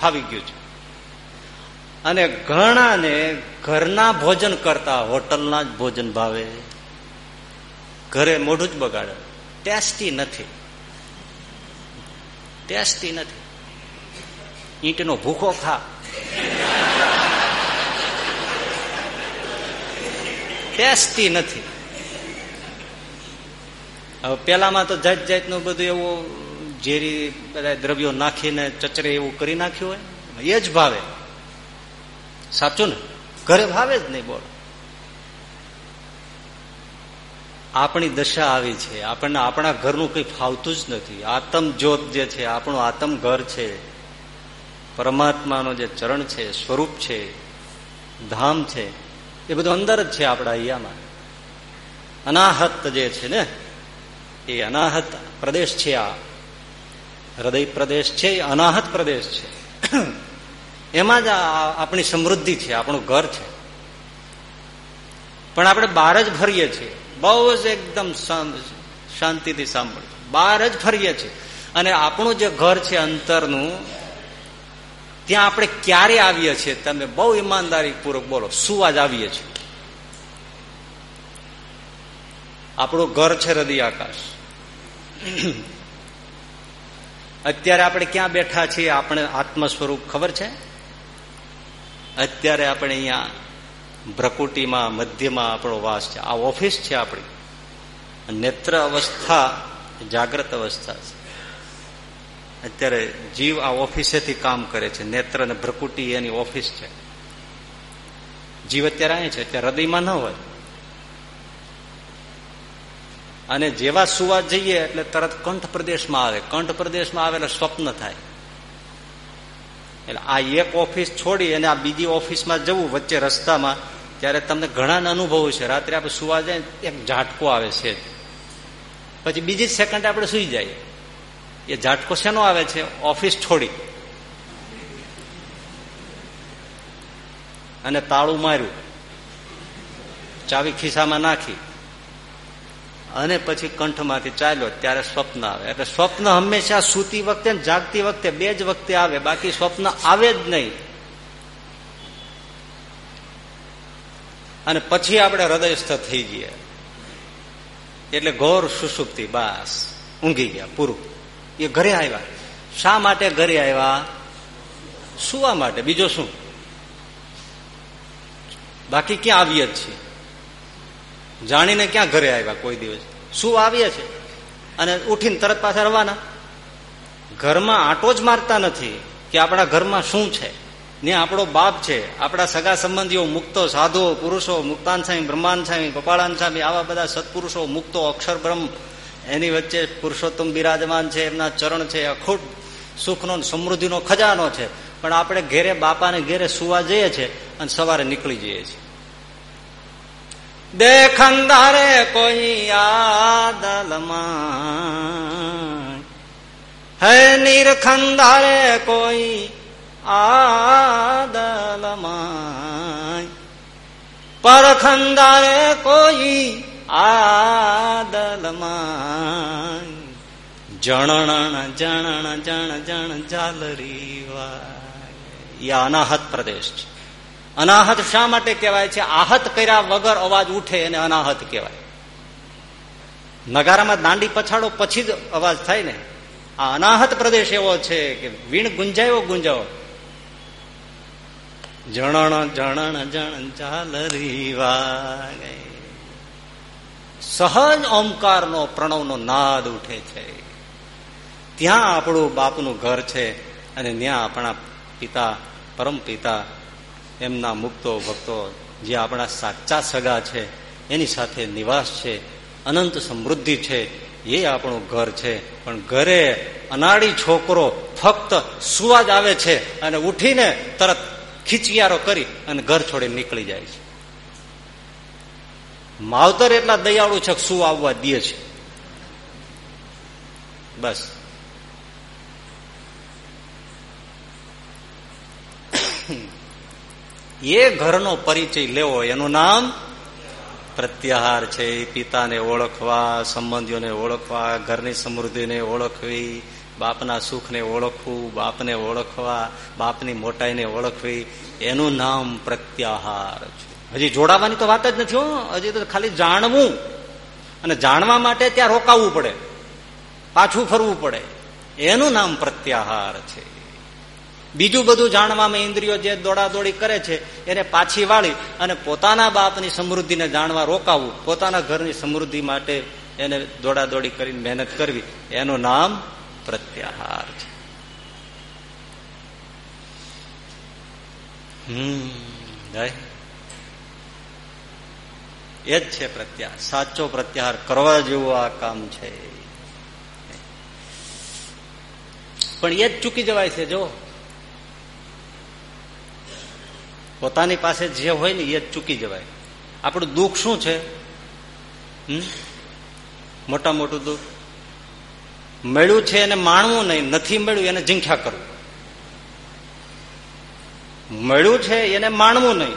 ફાવી ગયું છે. અને ઘણાને ઘરના ભોજન કરતા હોટલના જ ભોજન ભાવે. ઘરે મોઢું જ બગાડે. ટેસ્ટી નથી. ટેસ્ટી નથી. ઈંટનો ભૂખો ખા. ટેસ્ટી નથી. હવે પેલામાં તો જાત જાતનું બધું એવું ઝેરી દ્રવ્યો નાખીને ચચરે એવું કરી નાખ્યું હોય, એ જ ભાવે. સાચું ને? ઘરે ભાવે જ નહીં બોલો આપણી દશા આવી છે. આપણને આપણા ઘરનું કંઈ ફાવતું જ નથી. આતમ જ્યોત જે છે, આપણું આતમ ઘર છે. પરમાત્માનો જે ચરણ છે, સ્વરૂપ છે, ધામ છે, એ બધું અંદર જ છે આપણા અહીંયામાં અનાહત જે છે ને, એ અનાહત પ્રદેશ છે આ. હૃદય પ્રદેશ છે, એ અનાહત પ્રદેશ છે. એમાં જ આપણી સમૃદ્ધિ છે, આપણું ઘર છે. પણ આપણે બહાર જ ફરીએ છીએ. બહુ જ એકદમ શાંતિથી સાંભળ્યું બહાર જ ફરીએ છીએ. અને આપણું જે ઘર છે, અંતરનું, ત્યાં આપણે ક્યારે આવીએ છીએ? તમે બહુ ઈમાનદારી પૂર્વક બોલો, શું આજ આવીએ છીએ? આપણું ઘર છે હૃદય આકાશ અત્યારે આપણે ક્યાં બેઠા છીએ આપણે આત્મ સ્વરૂપ ખબર છે? અત્યારે આપણે અહીંયા ભ્રકુટીમાં, મધ્યમાં આપણો વાસ છે. આ ઓફિસ છે આપણી. નેત્ર અવસ્થા, જાગ્રત અવસ્થા છે. અત્યારે જીવ આ ઓફિસેથી કામ કરે છે. નેત્ર અને ભ્રકુટી એની ઓફિસ છે. જીવ અત્યારે અહીં છે. અત્યારે હૃદયમાં ન હોય. અને જેવા સુવા જઈએ એટલે તરત કંઠ પ્રદેશમાં આવે. કંઠ પ્રદેશમાં આવે એટલે સ્વપ્ન થાય. એટલે આ એક ઓફિસ છોડી અને આ બીજી ઓફિસમાં જવું વચ્ચે રસ્તામાં, ત્યારે તમને ઘણા અનુભવો છે રાત્રે આપણે સુવા જાય એક ઝાટકો આવે છે. પછી બીજી સેકન્ડ આપણે સુઈ જઈએ એ ઝાટકો શેનો આવે છે? ઓફિસ છોડી. અને તાળું માર્યું. ચાવી ખિસ્સામાં નાખી. અને પછી કંઠમાંથી ચાલ્યો, ત્યારે સ્વપ્ન આવે. એટલે સ્વપ્ન હંમેશા સૂતી વખતે જાગતી વખતે બે જ વખતે આવે, બાકી સ્વપ્ન આવે જ નહીં. અને પછી આપણે હૃદયસ્થ થઈ જઈએ. એટલે ઘોર સુસુપ્તિ બાસ, ઊંઘી ગયા, પૂરું. એ ઘરે આવ્યા. શા માટે ઘરે આવ્યા? સુવા માટે. બીજો શું? બાકી ક્યાં આવીએ જ છીએ? જાણીને ક્યાં ઘરે આવ્યા કોઈ દિવસ? શું આવીએ છે? અને ઉઠીને તરત પાછા રવાના. ઘરમાં આટો જ મારતા નથી કે આપણા ઘરમાં શું છે? ને આપણો બાપ છે, આપણા સગા સંબંધીઓ મુક્તો સાધુઓ પુરુષો મુક્તાન સ્વામી બ્રહ્માન સ્વામી ગોપાળાન સ્વામી, આવા બધા સત્પુરુષો મુક્તો, અક્ષર બ્રહ્મ. એની વચ્ચે પુરુષોત્તમ બિરાજમાન છે, એમના ચરણ છે, અખૂટ સુખનો સમૃદ્ધિનો ખજાનો છે. પણ આપણે ઘેરે બાપાને ઘેરે સુવા જઈએ છીએ અને સવારે નીકળી જઈએ છીએ. દેખંદારે કોઈ આદલમાં હે નિરખંદારે કોઈ આદલમાં પરખંદારે કોઈ આદલમાં જણણ જણણ, જણ જણ જાલરી એ અનાહત પ્રદેશ છે. અનાહત શા માટે કહેવાય છે? આહત કર્યા વગર અવાજ ઉઠે એને અનાહત કહેવાય. નગારામાં દાંડી પછાડો પછી જ અવાજ થાય ને. આ અનાહત પ્રદેશ એવો છે કે વીણ ગુંજાયો ગુંજાવો જણણ જણણ, જણ ચાલરી સહજ ઓમકારનો, પ્રણવનો નાદ ઉઠે છે. ત્યાં આપણું બાપનું ઘર છે અને ત્યાં આપણા પિતા, પરમ પિતા એમના મુક્તો ભક્તો જે આપણા સાચા સગા છે, એની સાથે નિવાસ છે, અનંત સમૃદ્ધિ છે, એ આપણું ઘર છે. પણ ઘરે અનાળી છોકરો ફક્ત સુવા જ આવે છે અને ઉઠીને તરત ખીચિયારો કરી અને ઘર છોડી નીકળી જાય છે. માવતર એટલા દયાળુ છે શું આવવા દે છે? બસ. એ ઘરનો પરિચય લેવો, એનું નામ પ્રત્યાહાર છે. પિતાને ઓળખવા, સંબંધીઓને ઓળખવા, ઘરની સમૃદ્ધિને ઓળખવી, બાપના સુખને ઓળખવું, બાપને ઓળખવા, બાપની મોટાઈને ઓળખવી, એનું નામ પ્રત્યાહાર છે. હજી જોડાવાની તો વાત જ નથી હજી તો ખાલી જાણવું અને જાણવા માટે ત્યાં રોકાવવું પડે. પાછું ફરવું પડે. એનું નામ પ્રત્યાહાર છે. બીજું બધું જાણવામાં ઇન્દ્રિયો જે દોડાદોડી કરે છે, એને પાછી વાળી અને પોતાના બાપની સમૃદ્ધિને જાણવા રોકાવવું પોતાના ઘરની સમૃદ્ધિ માટે એને દોડાદોડી કરીને મહેનત કરવી, એનું નામ પ્રત્યાહાર છે. એ જ છે પ્રત્યાહાર, સાચો પ્રત્યાહાર કરવા જેવું આ કામ છે. પણ એ જ ચૂકી જવાય છે જો પોતાની પાસે જે હોય ને એ ચૂકી જવાય. આપણું દુઃખ શું છે? મોટા મોટું દુઃખ. મળ્યું છે એને માણવું નહીં, નથી મળ્યું એને ઝીંખ્યા કરવું. મળ્યું છે એને માણવું નહીં,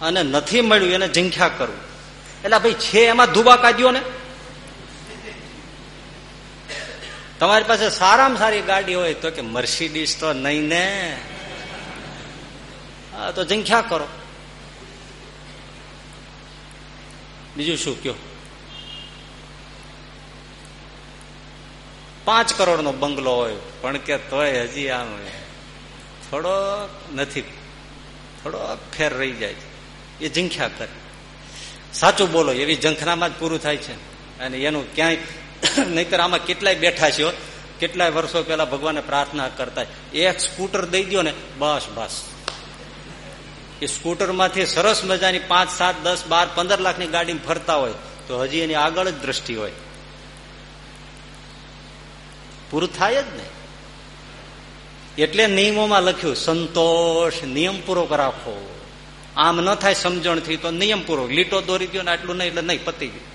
અને નથી મળ્યું એને ઝીંખ્યા કરવું. એટલે ભાઈ છે એમાં ધુબા કાઢ્યો ને? તમારી પાસે સારામાં સારી ગાડી હોય તો કે મર્સિડીઝ તો નહીં ને. તો જંખ્યા કરો. બીજું શું કયો? પાંચ કરોડ નો બંગલો હોય, પણ કે તોય હજી આમ થોડો નથી. થોડો ફેર રહી જાય એ ઝંખ્યા કરે. સાચું બોલો, એવી ઝંખનામાં જ પૂરું થાય છે. અને એનું ક્યાંય, નહીતર આમાં કેટલાય બેઠા છે કેટલાય વર્ષો પહેલા ભગવાને પ્રાર્થના કરતા. એક સ્કૂટર દઈ દો ને, બસ બસ. એ સ્કૂટરમાંથી સરસ મજાની પાંચ, સાત, દસ, બાર, પંદર લાખની ગાડી ફરતા હોય, તો હજી એની આગળ જ દ્રષ્ટિ હોય. પૂરું થાય જ ને? એટલે નિયમોમાં લખ્યું, સંતોષ નિયમ પૂરો રાખો. આમ ન થાય સમજણથી, તો નિયમ પૂરો લીટો દોરી દો ને આટલું નહીં, એટલે નહીં, પતી ગયું.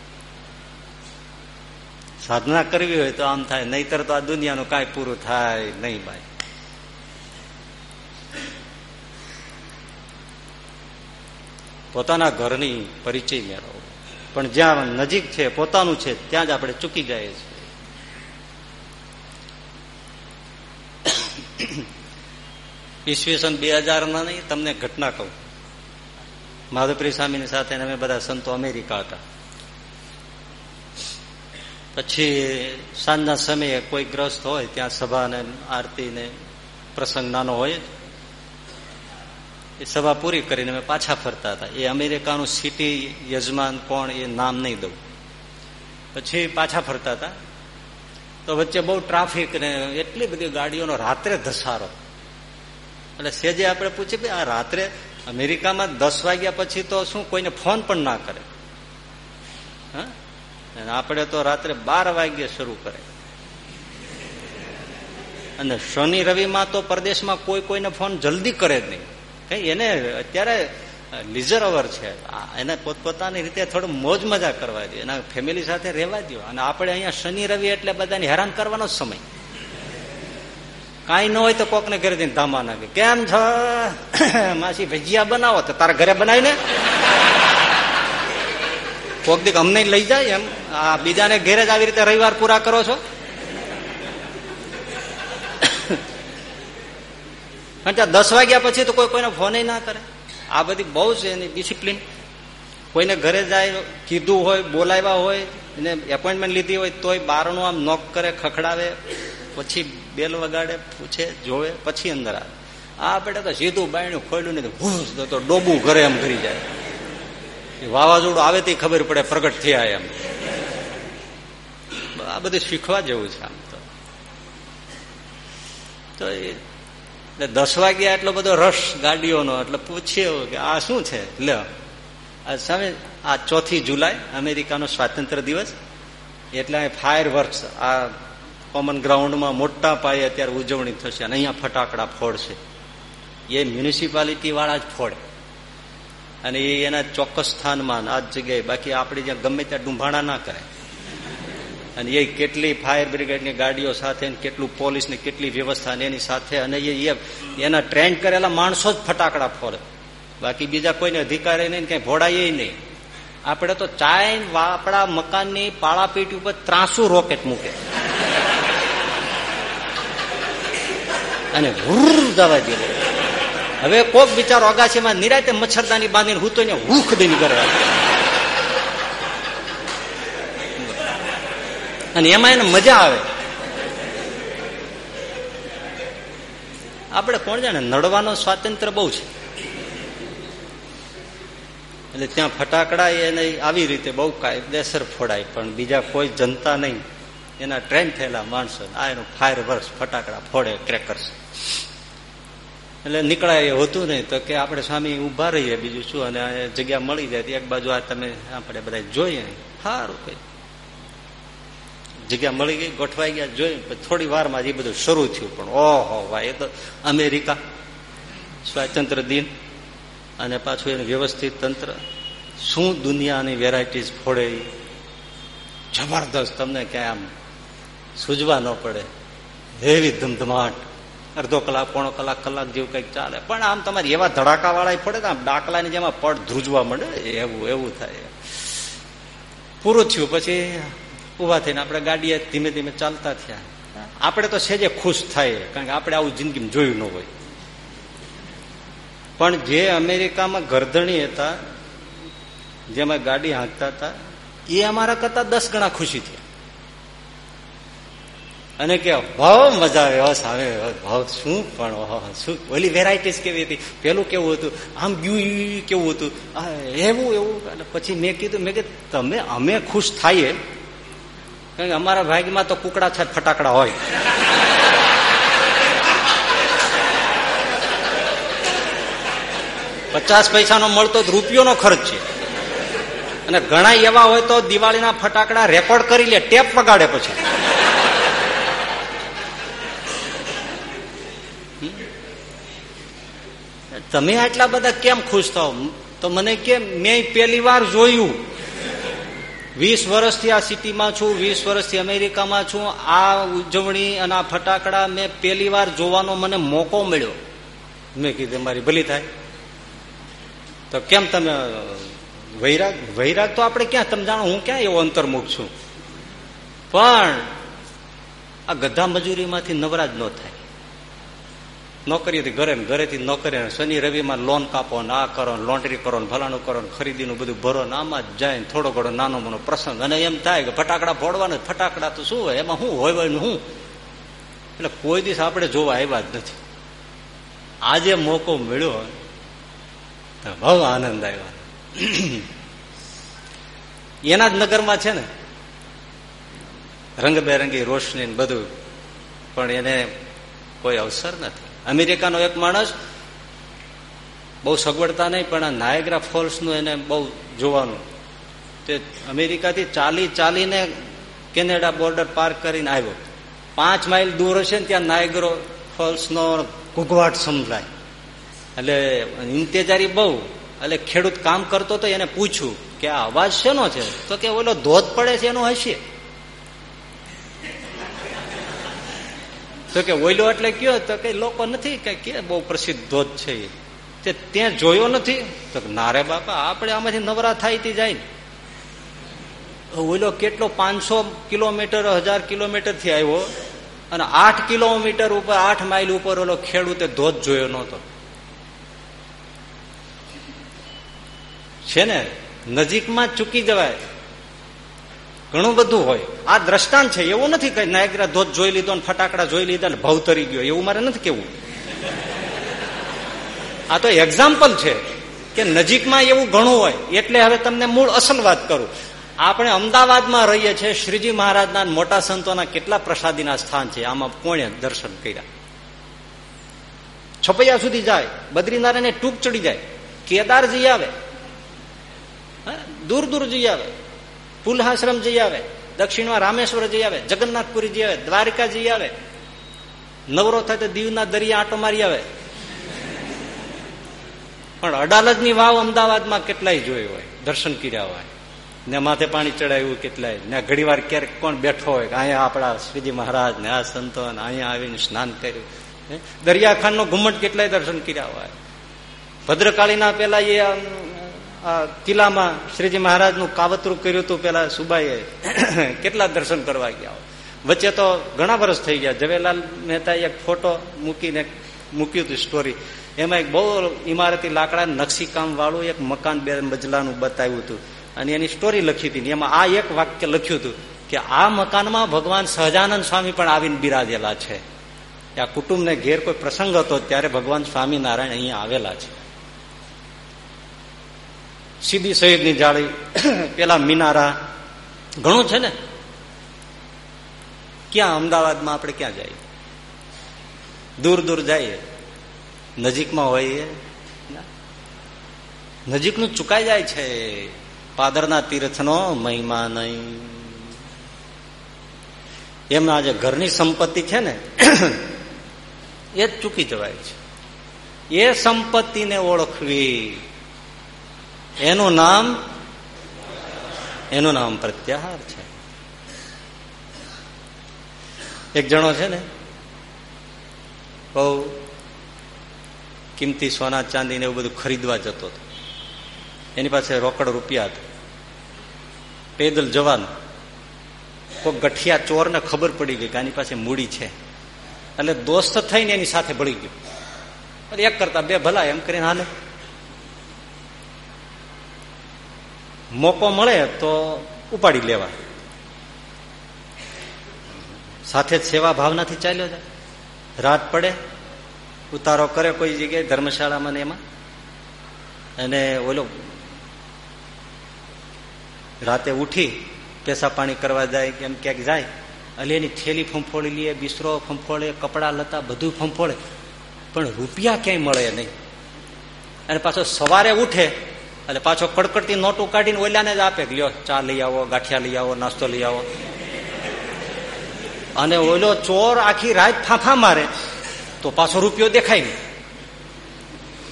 સાધના કરવી હોય તો આમ થાય, નહીતર તો આ દુનિયાનું કાંઈ પૂરું થાય નહીં, ભાઈ. પોતાના ઘરની પરિચય મેળવો. પણ જ્યાં નજીક છે, પોતાનું છે, ત્યાં જ આપણે ચૂકી જાય છે ઈસવીસન બે હજારમાં નહીં, તમને ઘટના કહું. માધુપ્રી સ્વામીની સાથે અમે બધા સંતો અમેરિકા હતા. પછી સાંજના સમયે કોઈ ગ્રસ્ત હોય, ત્યાં સભા ને આરતી ને પ્રસંગ નાનો હોય એ સભા પૂરી કરીને અમે પાછા ફરતા હતા. એ અમેરિકાનું સિટી યજમાન કોણ એ નામ નહીં દઉં. પછી પાછા ફરતા હતા. તો વચ્ચે બહુ ટ્રાફિક ને એટલી બધી ગાડીઓનો રાત્રે ધસારો. એટલે સેજે આપણે પૂછીએ આ રાત્રે અમેરિકામાં દસ વાગ્યા પછી તો શું કોઈને ફોન પણ ના કરે? હા? આપણે તો રાત્રે બાર વાગ્યે શરૂ કરે. અને શનિ રવિમાં તો પરદેશમાં કોઈ કોઈને ફોન જલ્દી કરે જ નહીં. કઈ એને અત્યારે લીઝર અવર છે. એને પોતપોતાની રીતે થોડું મોજ મજા કરવા દો એના ફેમિલી સાથે રહેવા દો અને આપણે અહીંયા શનિ, રવિ એટલે બધાને હેરાન કરવાનો સમય. કાંઈ ન હોય તો કોકને ઘરે જઈને ધામા નાખે. કેમ છો? માસી ભજીયા બનાવો તો તારા ઘરે બનાવીને. કોક દીક અમને લઈ જાય એમ. આ બીજાને ઘેરે જ આવી રીતે રવિવાર પૂરા કરો છો? કારણ કે દસ વાગ્યા પછી તો કોઈ કોઈને ફોન ના કરે. આ બધી બહુ છે એની ડિસિપ્લિન કોઈને ઘરે જાય, કીધું હોય, બોલાવ્યા હોય, એને એપોઇન્ટમેન્ટ લીધી હોય, તોય બારણું આમ નોક કરે, ખખડાવે, પછી બેલ વગાડે, પૂછે, જોવે, પછી અંદર આવે. આ આપણે તો સીધું બાયણું ખોલ્યું નહીં, ભૂસ, તો ડોબું ઘરે એમ કરી જાય. વાવાઝોડું આવે તે ખબર પડે, પ્રગટ થયા એમ. આ બધું શીખવા જેવું છે આમ તો. તો એટલે દસ વાગ્યા એટલો બધો રસ ગાડીઓનો, એટલે પૂછીએ કે આ શું છે? લે આ સામે, આ ચોથી જુલાઈ, અમેરિકાનો સ્વાતંત્ર દિવસ. એટલે ફાયર વર્ક્સ આ કોમન ગ્રાઉન્ડમાં મોટા પાયે અત્યારે ઉજવણી થશે અને અહીંયા ફટાકડા ફોડશે. એ મ્યુનિસિપાલિટી વાળા જ ફોડે. અને એ એના ચોક્કસ સ્થાનમાં આ જગ્યાએ. બાકી આપણે જ્યાં ગમે ત્યાં ડુંભાણા ના કરે અને એ કેટલી ફાયર બ્રિગેડની ગાડીઓ સાથે કેટલું પોલીસની કેટલી વ્યવસ્થા એની સાથે અને એ એના ટ્રેન કરેલા માણસો જ ફટાકડા ફોડે. બાકી બીજા કોઈને અધિકારી નહીં કઈ ભોડાય નહીં. આપણે તો ચાઈન આપણા મકાનની પાળાપીટી ઉપર ત્રાસુ રોકેટ મૂકે. અને હુર જવા દે. હવે કોક બિચારો અગાસીમાં નિરાતે મચ્છરદાની બાંધીને હું તો એને હુખ દઈને કરે અને એમાં એને મજા આવે. આપણે કોણ જાણે, નડવાનો સ્વાતંત્ર્ય બહુ છે. એટલે ત્યાં ફટાકડા એને આવી રીતે બહુ કાયદેસર ફોડાય, પણ બીજા કોઈ જનતા નહીં. એના ટ્રેન થયેલા માણસો, આ એનું ફાયર વર્ષ ફટાકડા ફોડે ક્રેકર્સ એટલે નીકળાય એ હોતું નહીં, તો કે આપણે સ્વામી ઊભા રહીએ, બીજું શું? અને જગ્યા મળી જાય એક બાજુ આ તમે, આપણે બધા જોઈએ. સારું કઈ. જગ્યા મળી ગઈ, ગોઠવાઈ ગયા જોઈ થોડી વારમાં એ બધું શરૂ થયું પણ ઓહો ભાઈ એ તો અમેરિકા, સ્વાતંત્ર દિન. અને પાછું એનું વ્યવસ્થિત તંત્ર. શું દુનિયાની વેરાયટીઝ ફોડે જબરદસ્ત, તમને ક્યાંય આમ સૂજવા ન પડે. હેવી ધમધમાટ. અડધો કલાક, પોણો કલાક કલાક જેવું કંઈક ચાલે. પણ આમ તમારે એવા ધડાકા વાળા પડે ને આમ ડાકલાની જેમાં પડ ધ્રુજવા મળે એવું એવું થાય. પૂરું થયું. પછી ઊભા થઈને આપણે ગાડીએ ધીમે ધીમે ચાલતા થયા. આપણે તો સેજે ખુશ થાય, કારણ કે આપણે આવું જિંદગીમાં જોયું ન હોય. પણ જે અમેરિકામાં ગરદણી હતા, જેમાં ગાડી હાંકતા હતા, એ અમારા કરતા દસ ગણા ખુશી થયા. અને કે, ભાવ, મજા આવે આવે ભાવ, શું પણ શું? ઓલી વેરાયટીસ કેવી હતી? પેલું કેવું હતું? આમ ગયું કેવું હતું? એવું એવું. પછી મેં કીધું મેં કીધું તમે, અમે ખુશ થઈએ કારણ કે અમારા ભાગમાં તો કુકડા છે ફટાકડા હોય. પચાસ પૈસાનો મળતો રૂપિયોનો ખર્ચ છે. અને ઘણા એવા હોય તો દિવાળીના ફટાકડા રેકોર્ડ કરી લે, ટેપ વગાડે પછી. તમે આટલા બધા કેમ ખુશ થાવ તો મને કેમ મેં પેલી વાર જોયું. વીસ વર્ષથી આ સિટીમાં છું, વીસ વર્ષથી અમેરિકામાં છું. આ ઉજવણી અને આ ફટાકડા મેં પેલી વાર જોવાનો મને મોકો મળ્યો. મેં કીધું, મારી ભલી થાય. તો કેમ તમે, વૈરાગ વૈરાગ તો આપણે ક્યાં, તમે જાણો, હું ક્યાં એવો અંતર્મુખ છું? પણ આ ગધા મજૂરીમાંથી નવરાજ ન થાય. નોકરી હતી, ઘરે ઘરેથી નોકરી શનિ રવિમાં લોન કાપો ને આ કરો લોન્ડ્રી કરો ને ભલાનું કરો ને ખરીદીનું બધું ભરો ને આમાં જ જાય ને થોડો ઘણો નાનો મોનો પ્રસંગ. અને એમ થાય કે ફટાકડા ફોડવાના, ફટાકડા તો શું હોય? એમાં શું હોય હોય શું એટલે કોઈ દિવસ આપણે જોવા આવ્યા જ નથી. આજે મોકો મળ્યો તો બહુ આનંદ આવ્યો. એના જ નગરમાં છે ને રંગબેરંગી રોશની બધું. પણ એને કોઈ અવસર નથી. અમેરિકાનો એક માણસ, બહુ સગવડતા નહીં, પણ આ નાયગ્રા ફોલ્સનું એને બહુ જોવાનું. તે અમેરિકાથી ચાલી ચાલીને કેનેડા બોર્ડર પાર કરીને આવ્યો. પાંચ માઇલ દૂર હશે ને ત્યાં નાયગ્રો ફોલ્સનો ઘૂઘવાટ સમજાય એટલે ઇંતેજારી બહુ. એટલે ખેડૂત કામ કરતો તો એને પૂછ્યું કે આ અવાજ શેનો છે? તો કે ઓલો ધોધ પડે છે એનો હશે. તો કે ઓઈલો એટલે કયો? તો કે લોકો નથી, કે બહુ પ્રસિદ્ધ ધોધ છે તે ત્યાં જોયો નથી. તો નારે બાપા, આપણે આમાંથી નવરા થાય તે જાય ઓઈલો કેટલો પાંચસો કિલોમીટર, હજાર કિલોમીટરથી આવ્યો અને આઠ કિલોમીટર ઉપર, આઠ માઇલ ઉપર ઓલો ખેડૂતે ધોધ જોયો નહોતો. છે ને? નજીકમાં ચૂકી જવાય. ઘણું બધું હોય. આ દ્રષ્ટાંત છે, એવું નથી કે નાયગ્રા ધોધ જોઈ લીધો અને ફટાકડા જોઈ લીધા ને ભાવ તરી ગયો, એવું મારે નથી કેવું. આ તો એક્ઝામ્પલ છે કે નજીકમાં એવું ઘણું હોય, એટલે હવે તમને મૂળ અસલ વાત કરું. આપણે અમદાવાદમાં રહીએ છીએ, શ્રીજી મહારાજના મોટા સંતોના કેટલા પ્રસાદીના સ્થાન છે, આમાં કોણે દર્શન કર્યા? છપૈયા સુધી જાય બદ્રીનારાયણ ટૂંક ચડી જાય. કેદાર જઈ આવે. દૂર દૂર જઈ આવે. પુલહાશ્રમ જઈ આવે, દક્ષિણમાં રામેશ્વર જઈ આવે, જગન્નાથપુરી જઈ આવે, દ્વારકા જઈ આવે. નવરો થાય તો દીવના દરિયા આટો મારી આવે. પણ અડાલજની વાવ અમદાવાદમાં કેટલાય જોઈ હોય, દર્શન કર્યા હોય. ને માથે પાણી ચડાવ્યું કેટલાય. ને ઘડી વાર ક્યારેક કોણ બેઠો હોય, કે અહીંયા આપણા શ્રીજી મહારાજ ને આ સંતો અહીંયા આવીને સ્નાન કર્યું. દરિયાખાન નો ઘુમટ કેટલાય દર્શન કર્યા હોય. ભદ્રકાળીના પેલા એ કિલ્લામાં શ્રીજી મહારાજનું કાવતરું કર્યું હતું પેલા સુબાઈએ. કેટલા દર્શન કરવા ગયા. વચ્ચે તો ઘણા વર્ષ થઈ ગયા. જવેલાલ મહેતા એક ફોટો મૂકીને મૂક્યું હતું સ્ટોરી એમાં એક બહુ ઇમારતી લાકડા નકશીકામ વાળું એક મકાન બે મજલાનું બતાવ્યું હતું. અને એની સ્ટોરી લખી હતી એમાં આ એક વાક્ય લખ્યું હતું કે આ મકાનમાં ભગવાન સહજાનંદ સ્વામી પણ આવીને બિરાજેલા છે. આ કુટુંબને ઘેર કોઈ પ્રસંગ હતો ત્યારે ભગવાન સ્વામિનારાયણ અહીંયા આવેલા છે. સીધી સહિતની જાળી, પેલા મિનારા, ઘણું છે ને? ક્યાં અમદાવાદમાં આપણે ક્યાં જઈએ? દૂર દૂર જઈએ. નજીકમાં હોઈએ. નજીકનું ચુકાઈ જાય છે. પાદરના તીર્થનો મહિમા નહીં. એમના જે ઘરની સંપત્તિ છે ને, એ જ ચૂકી જવાય છે. એ સંપત્તિને ઓળખવી. એનું નામ એનું નામ પ્રત્યાહાર છે. એક જણો છે ને, બહુ કિંમતી સોના, ચાંદી ને એવું બધું ખરીદવા જતો હતો. એની પાસે રોકડ રૂપિયા હતા. પેદલ જવાન કોઈ ગઠિયા ચોરને ખબર પડી ગઈ કે આની પાસે મૂડી છે. એટલે દોસ્ત થઈને એની સાથે ભળી ગયો. એક કરતા બે ભલા એમ કરીને હાલે. મોકો મળે તો ઉપાડી લેવા. સાથે સેવા ભાવનાથી ચાલ્યો જાય. રાત પડે, ઉતારો કરે કોઈ જગ્યાએ ધર્મશાળામાં એમાં. અને ઓલો રાતે ઉઠી પેસા પાણી કરવા જાય કે એમ ક્યાંક જાય એટલે એની થેલી ફંફોડી લે, બિસરો ફંફોડે કપડા લતા બધું ફંફોડે પણ રૂપિયા ક્યાંય મળે નહીં. અને પાછો સવારે ઉઠે એટલે પાછો કડકડતી નોટું કાઢીને ઓલાને જ આપે લ્યો ચા લઈ આવો, ગાંઠિયા લઈ આવો, નાસ્તો લઈ આવો. અને ઓલો ચોર આખી રાત ફાંફા મારે, તો પાછો રૂપિયો દેખાય નહીં.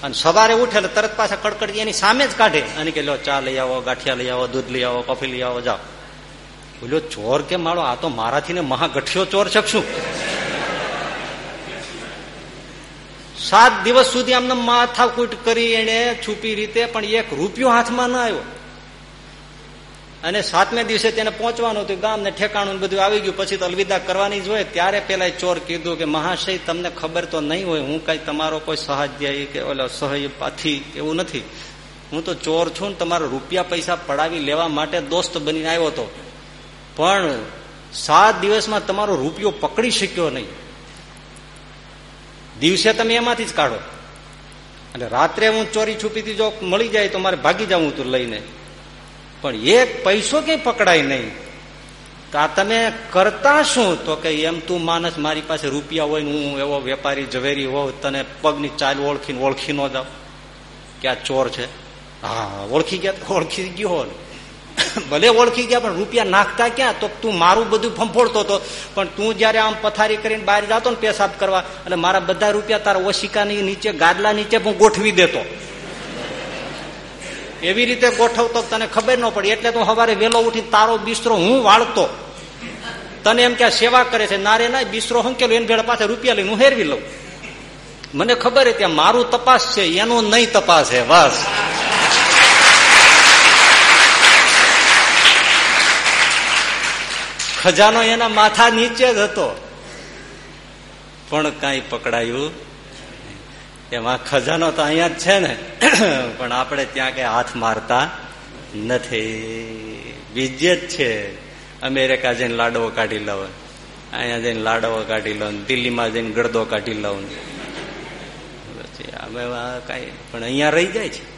અને સવારે ઉઠે તરત પાછા કડકડતી એની સામે જ કાઢે. અને કે લો ચા લઈ આવો, ગાંઠિયા લઈ આવો, દૂધ લઈ આવો, કોફી લઈ આવો, જાઓ. ઓલો ચોર કે મારો આ તો મારાથી ને મહાગઠિયો ચોર શકશું સાત દિવસ સુધી આમને માથાકૂટ કરી એને છુપી રીતે પણ એક રૂપિયો હાથમાં ના આવ્યો. અને સાતમે દિવસે તેને પહોંચવાનું હતું ગામ ને ઠેકાણું બધું આવી ગયું. પછી તો અલવિદા કરવાની જ હોય. ત્યારે પેલા ચોર કીધું કે, મહાશય, તમને ખબર તો નહીં હોય. હું કઈ તમારો કોઈ સહાધ્યાયી કે ઓલો સહપાથી એવું નથી. હું તો ચોર છું ને તમારા રૂપિયા પૈસા પડાવી લેવા માટે દોસ્ત બનીને આવ્યો હતો. પણ સાત દિવસમાં તમારો રૂપિયો પકડી શક્યો નહીં. દિવસે તમે એમાંથી જ કાઢો. અને રાત્રે હું ચોરી છુપીથી જો મળી જાય તો મારે ભાગી જવું તું લઈને. પણ એક પૈસો ક્યાંય પકડાય નહીં. તો આ તમે કરતા શું? તો કે એમ તું માનસ, મારી પાસે રૂપિયા હોય હું એવો વેપારી, ઝવેરી હોઉં, તને પગની ચાલ ઓળખીને ઓળખી ન જાઉં. કે આ ચોર છે. હા, ઓળખી ગયા, ઓળખી ગયો ને. ભલે ઓળખી ગયા, પણ રૂપિયા નાખતા ક્યાં? તો તું મારું બધું ફંફોડતો હતો પણ તું જયારે આમ પથારી કરીને બહાર જતો ને પેશાબ કરવા, એટલે મારા બધા રૂપિયા તારા ઓશિકાની નીચે, ગાદલા નીચે હું ગોઠવી દેતો. એવી રીતે ગોઠવતો તને ખબર ન પડી. એટલે તું સવારે વેલો ઉઠી તારો બિસ્તરો હું વાળતો. તને એમ કે સેવા કરે છે. નારે ના, બિસ્તરો હંકેલો એને ભેળા પાસે રૂપિયા લઈને હું હેરવી લઉં. મને ખબર હતી મારું તપાસ છે, એનું નહીં તપાસ. છે બસ. ખજાનો એના માથા નીચે જ હતો. પણ કઈ પકડાયું એમાં ખજાનો તો અહીંયા જ છે ને. પણ આપણે ત્યાં કઈ હાથ મારતા નથી. બીજે જ છે. અમેરિકા જઈને લાડવો કાઢી લઉં. અહીંયા જઈને લાડવો કાઢી લઉં. દિલ્હીમાં જઈને ગળદો કાઢી લઉં. અમે કઈ પણ અહીંયા રહી જાય છે.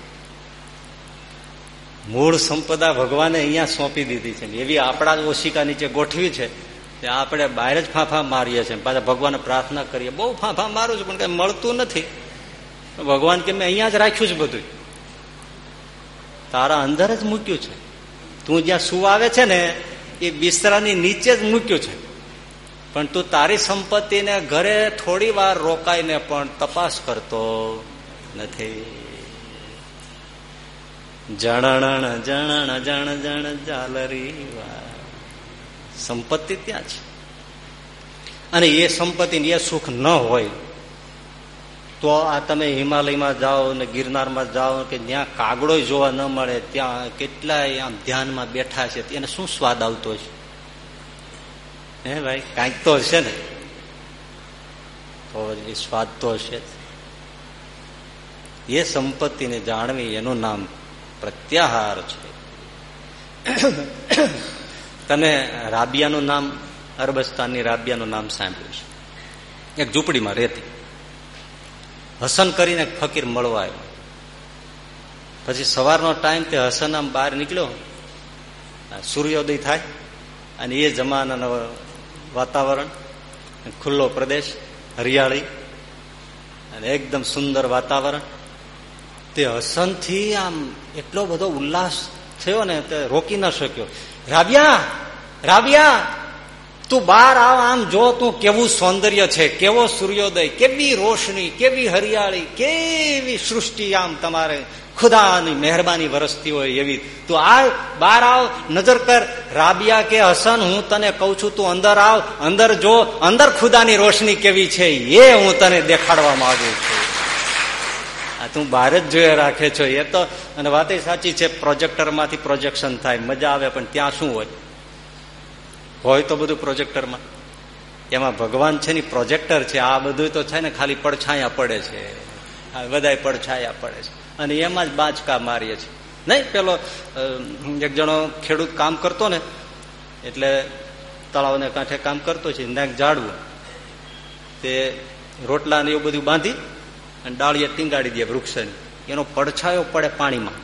મૂળ સંપદા ભગવાને અહીંયા સોંપી દીધી છે એવી આપણા જ ઓશિકા નીચે ગોઠવી છે તે આપણે બહાર જ ફાંફા મારીએ છીએ પાછા ભગવાન પ્રાર્થના કરીએ. બહુ ફાંફા મારું છું, પણ કઈ મળતું નથી. ભગવાન કે મેં અહીંયા જ રાખ્યું છે બધું તારા અંદર જ મૂક્યું છે. તું જ્યાં સુવાવે છે ને, એ બિસ્તરાની નીચે જ મૂક્યું છે. પણ તું તારી સંપત્તિને ઘરે થોડી વાર રોકાઈને પણ તપાસ કરતો નથી. જણણ જણણ, જણ જણ, જાલરી સંપત્તિ ત્યાં છે. અને એ સંપત્તિ એ સુખ ન હોય, તો આ તમે હિમાલયમાં જાઓ ને ગિરનારમાં જાઓ કે જ્યાં કાગડો જોવા ન મળે, ત્યાં કેટલાય આમ ધ્યાનમાં બેઠા છે, એને શું સ્વાદ આવતો છે? હે ભાઈ, કાંઈક તો હશે ને? તો એ સ્વાદ તો હશે એ સંપત્તિને જાણવી એનું નામ પ્રત્યાહાર છે. તમે રાબિયાનું નામ, અરબસ્તાનની રાબિયાનું નામ સાંભળ્યું છે. એક ઝૂંપડીમાં રહેતી. હસન કરીને ફકીર મળવા આવ્યો. પછી સવારનો ટાઈમ તે હસન આમ બહાર નીકળ્યો. સૂર્યોદય થાય અને એ જમાનાનો વાતાવરણ, ખુલ્લો પ્રદેશ, હરિયાળી અને એકદમ સુંદર વાતાવરણ. તે હસનથી આમ એટલો બધો ઉલ્લાસ થયો ને તે રોકી ન શક્યો. રાબિયા રાબિયા, તું બહાર આવ, આમ જો તું કેવું સૌંદર્ય છે, કેવો સૂર્યોદય, કેવી રોશની, કેવી હરિયાળી, કેવી સૃષ્ટિ આમ તમારે ખુદાની મહેરબાની વરસતી હોય એવી. તું આ બહાર આવ, નજર કર, રાબિયા કે હસન હું તને કઉ છું, તું અંદર આવ, અંદર જો, અંદર ખુદાની રોશની કેવી છે, એ હું તને દેખાડવા માંગુ છું. તું બહાર જ જોયા રાખે છો એ તો. અને વાત સાચી છે, પ્રોજેક્ટરમાંથી પ્રોજેક્શન થાય, મજા આવે, પણ ત્યાં શું હોય? હોય તો બધું પ્રોજેક્ટરમાં. એમાં ભગવાન છે ને પ્રોજેક્ટર છે, આ બધું તો છે ને ખાલી પડછાયા પડે છે. બધા પડછાયા પડે છે. અને એમાં જ બાંચકા મારીએ છીએ. નહીં, પેલો એક જણો ખેડૂત કામ કરતો ને, એટલે તળાવને કાંઠે કામ કરતો છે નાક જાડવું તે રોટલા ને એવું બધું બાંધી અને ડાળીએ ટીંગાડી દે વૃક્ષને. એનો પડછાયો પડે પાણીમાં.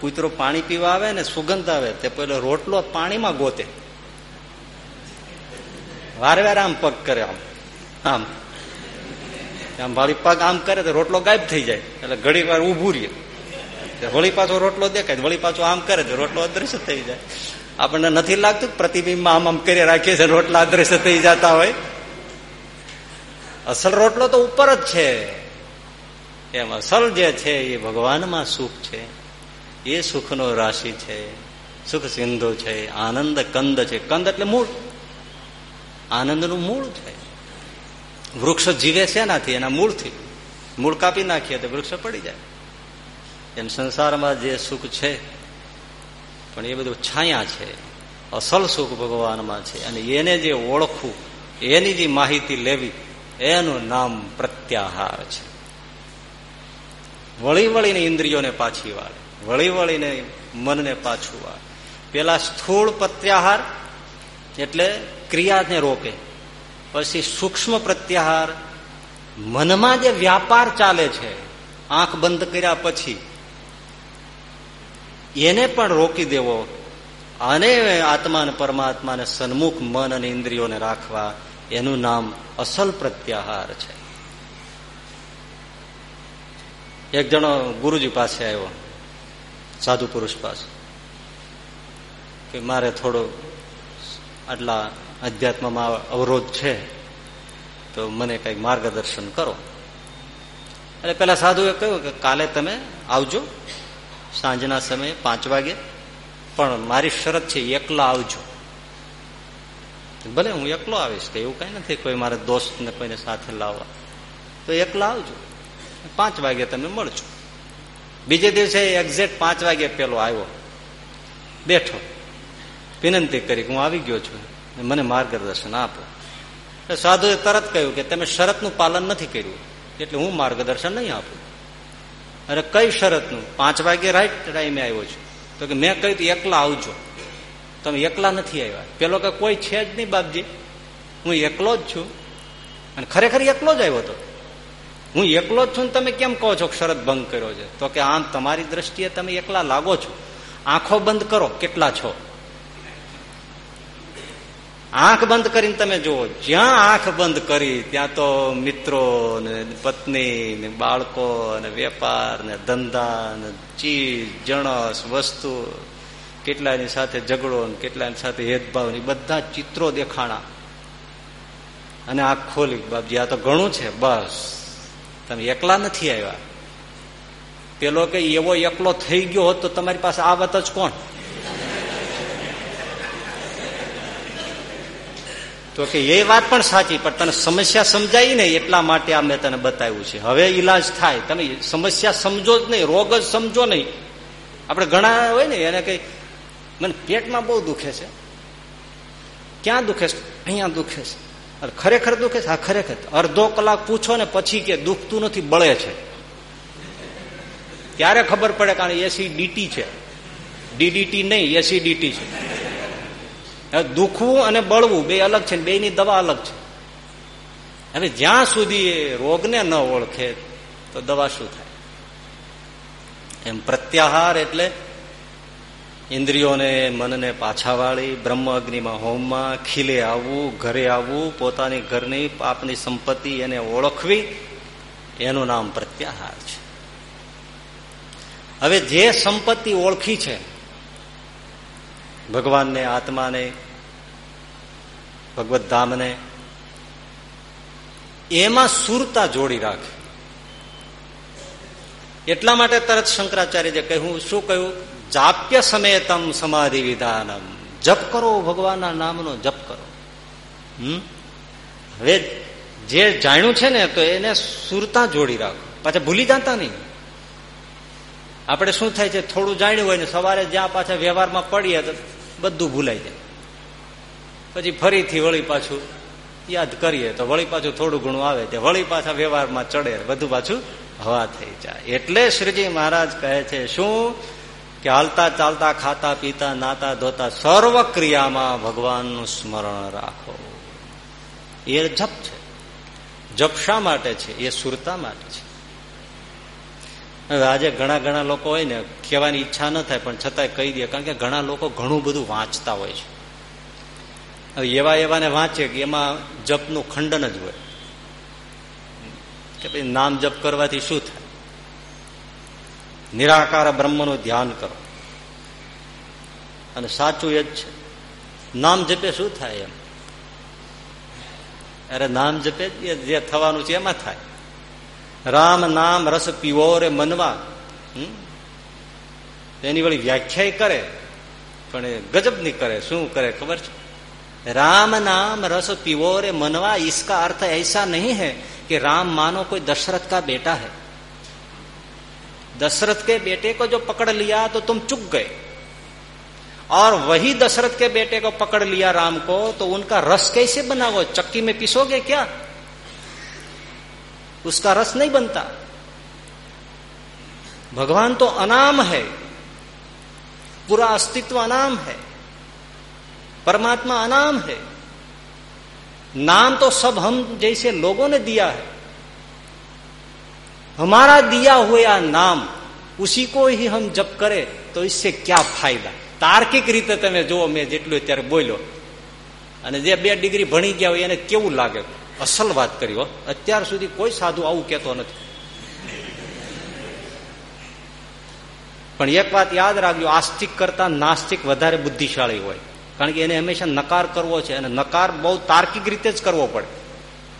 કૂતરો પાણી પીવા આવે ને સુગંધ આવે તે પેલો રોટલો પાણીમાં ગોતે. વારે વારે આમ પગ કરે આમ. આમ. આમ વાળી પગ આમ કરે તો રોટલો ગાયબ થઈ જાય. એટલે ઘડી વાર ઉભું રહીએ વળી પાછો રોટલો દેખાય વળી પાછો આમ કરે તો રોટલો અદ્રશ્ય થઈ જાય. આપણને નથી લાગતું પ્રતિબિંબમાં આમ આમ કરી રાખીએ છીએ રોટલા અદ્રશ્ય થઈ જતા હોય? અસલ રોટલો તો ઉપર જ છે. એમ અસલ જે છે એ ભગવાનમાં સુખ છે. એ સુખનો રાશિ છે. સુખ સિંધુ છે. આનંદ કંદ છે. કંદ એટલે મૂળ. આનંદનું મૂળ છે. વૃક્ષ જીવે છે એનાથી એના મૂળથી. મૂળ કાપી નાખીએ તો વૃક્ષ પડી જાય. એમ સંસારમાં જે સુખ છે, પણ એ બધું છાયા છે. અસલ સુખ ભગવાનમાં છે. અને એને જે ઓળખવું, એની જે માહિતી લેવી, એનું નામ પ્રત્યાહાર છે. વળી વળીને ઇન્દ્રિયોને પાછી વાળે. વળી વળીને મનને પાછું વાળે. પેલા સ્થૂળ પ્રત્યાહાર એટલે ક્રિયાને રોકે. પછી સૂક્ષ્મ પ્રત્યાહાર મનમાં જે વ્યાપાર ચાલે છે, આંખ બંધ કર્યા પછી એને પણ રોકી દેવો અને આત્માને, પરમાત્માને સન્મુખ મન અને ઇન્દ્રિયોને રાખવા એનું નામ અસલ પ્રત્યાહાર છે. એક જણો ગુરુજી પાસે આવ્યો, સાધુ પુરુષ પાસે, કે મારે થોડો આટલા અધ્યાત્મમાં અવરોધ છે, તો મને કંઈક માર્ગદર્શન કરો. એટલે પેલા સાધુએ કહ્યું કે કાલે તમે આવજો, સાંજના સમયે પાંચ વાગે, પણ મારી શરત છે એકલા આવજો. ભલે હું એકલો આવીશ, કે એવું કઈ નથી કોઈ મારે દોસ્ત ને કોઈને સાથે લાવવા. તો એકલા આવજો. પાંચ વાગે તમે મળજો. બીજે દિવસે એક્ઝેક્ટ પાંચ વાગે પેલો આવ્યો. બેઠો. વિનંતી કરી હું આવી ગયો છું. મને માર્ગદર્શન આપો. સાધુએ તરત કહ્યું કે તમે શરતનું પાલન નથી કર્યું. એટલે હું માર્ગદર્શન નહીં આપું. અરે કઈ શરતનું? પાંચ વાગે રાઈટ ટાઈમે આવ્યો છું. તો કે મેં કહ્યું એકલા આવજો. તમે એકલા નથી આવ્યા. પેલો કે કોઈ છે જ નહીં બાપજી. હું એકલો જ છું. અને ખરેખર એકલો જ આવ્યો હતો હું એકલો જ છું ને તમે કેમ કહો છો શરત ભંગ કર્યો છે? તો કે આમ તમારી દ્રષ્ટિએ તમે એકલા લાગો છો. આંખો બંધ કરો, કેટલા છો? આંખ બંધ કરીને તમે જુઓ, જ્યાં આંખ બંધ કરી, ત્યાં તો મિત્રો ને પત્ની ને બાળકો ને વેપાર ને ધંધા ને ચીજ, જણસ, વસ્તુ, કેટલાની સાથે ઝઘડો ને કેટલાની સાથે હેદભાવ ને બધા ચિત્રો દેખાણા. અને આંખ ખોલી, બાપજી, આ તો ઘણું છે, બસ. તમે એકલા નથી આવ્યા. પેલો કે એવો એકલો થઈ ગયો હોત તો તમારી પાસે આવત જ કોણ? તો કે એ વાત પણ સાચી, પણ તને સમસ્યા સમજાય ને એટલા માટે આ મેં તને બતાવ્યું છે. હવે ઈલાજ થાય. તમે સમસ્યા સમજો જ નહીં, રોગ જ સમજો નહીં. આપણે ઘણા હોય ને, એને કઈ, મને પેટમાં બહુ દુખે છે. ક્યાં દુખે છે? અહીંયા દુખે છે. ખરેખર દુખે છે હા ખરેખર અડધો કલાક પૂછો ને પછી કે દુખતું નથી, બળે છે. ત્યારે ખબર પડે કારણ એસીડીટી છે. ડીડીટી નહીં એસીડીટી છે. દુખવું અને બળવું બે અલગ છે બે ની દવા અલગ છે. હવે જ્યાં સુધી રોગને ન ઓળખે, તો દવા શું થાય? એમ પ્રત્યાહાર એટલે ઇન્દ્રિયોને મનને પાછા વાળી, બ્રહ્મ અગ્નિમાં હોમમાં, ખીલે આવવું, ઘરે આવવું, પોતાની ઘરની પાપની સંપત્તિ એને ઓળખવી, એનું નામ પ્રત્યાહાર છે. હવે જે સંપત્તિ ઓળખી છે, ભગવાનને, આત્માને ભગવત ધામને, એમાં સુરતા જોડી રાખે. એટલા માટે તરત શંકરાચાર્ય જે કહ્યું, શું કહ્યું? જાપ્ય સમેતમ સમાધિ વિધાનમ. જપ કરો, ભગવાનના નામનો જપ કરો. હમ? હવે જે જાણ્યું છે ને, તો એને સુરતા જોડી રાખો. પાછા ભૂલી જતા નહીં. આપણે શું થાય છે, થોડું જાણ્યું હોય ને, સવારે જ્યાં પાછા વ્યવહારમાં પડીએ તો બધું ભૂલાઈ જાય. પછી ફરીથી વળી પાછું યાદ કરીએ તો વળી પાછું થોડું ઘણું આવે તે વળી પાછા વ્યવહારમાં ચડે, બધું પાછું હવા થઈ જાય. એટલે શ્રીજી મહારાજ કહે છે, શું? કે હાલતા ચાલતા, ખાતા, પીતા, નાતા, ધોતા, સર્વ ક્રિયામાં ભગવાનનું સ્મરણ રાખો. એ જપ છે. જપ શા માટે છે? એ સુરતા માટે છે. આજે ઘણા ઘણા લોકો હોય ને, કહેવાની ઈચ્છા ન થાય, પણ છતાંય કહી દે, કારણ કે ઘણા લોકો ઘણું બધું વાંચતા હોય છે. એવા એવાને વાંચે કે એમાં જપનું ખંડન જ હોય. કે ભાઈ નામ જપ કરવાથી શું થાય? નિરાકાર બ્રહ્મનું ધ્યાન કરો. અને સાચું એ જ છે. નામ જપે શું થાય એમ? અરે નામ જપે જે થવાનું છે એમાં થાય. રામ નામ રસ પીવો રે મનવા. એની વળી વ્યાખ્યા કરે, પણ એ ગજબની કરે. શું કરે ખબર છે? રામ નામ રસ પીવો રે મનવા, ઈસકા અર્થ એસા નહીં હૈ કે રામ માનો કોઈ દશરથ કા બેટા હૈ. दशरथ के बेटे को जो पकड़ लिया तो तुम चुप गए। और वही दशरथ के बेटे को पकड़ लिया राम को तो उनका रस कैसे बनाओ चक्की में पिसोगे क्या? उसका रस नहीं बनता। भगवान तो अनाम है। पूरा अस्तित्व अनाम है। परमात्मा अनाम है। नाम तो सब हम जैसे लोगों ने दिया है। हमारा दिया हुआ नाम उसी को ही हम जब करें तो इससे क्या फायदा તાર્કિક રીતે તમે જુઓ મેં જેટલું અત્યારે બોલ્યો અને જે બે ડિગ્રી ભણી ગયા હોય એને કેવું લાગે અસલ વાત કરી હો અત્યાર સુધી કોઈ સાધુ આવું કેતો નથી પણ એક વાત યાદ રાખજો આસ્તિક કરતા નાસ્તિક વધારે બુદ્ધિશાળી હોય કારણ કે એને હંમેશા નકાર કરવો છે અને નકાર બહુ તાર્કિક રીતે જ કરવો પડે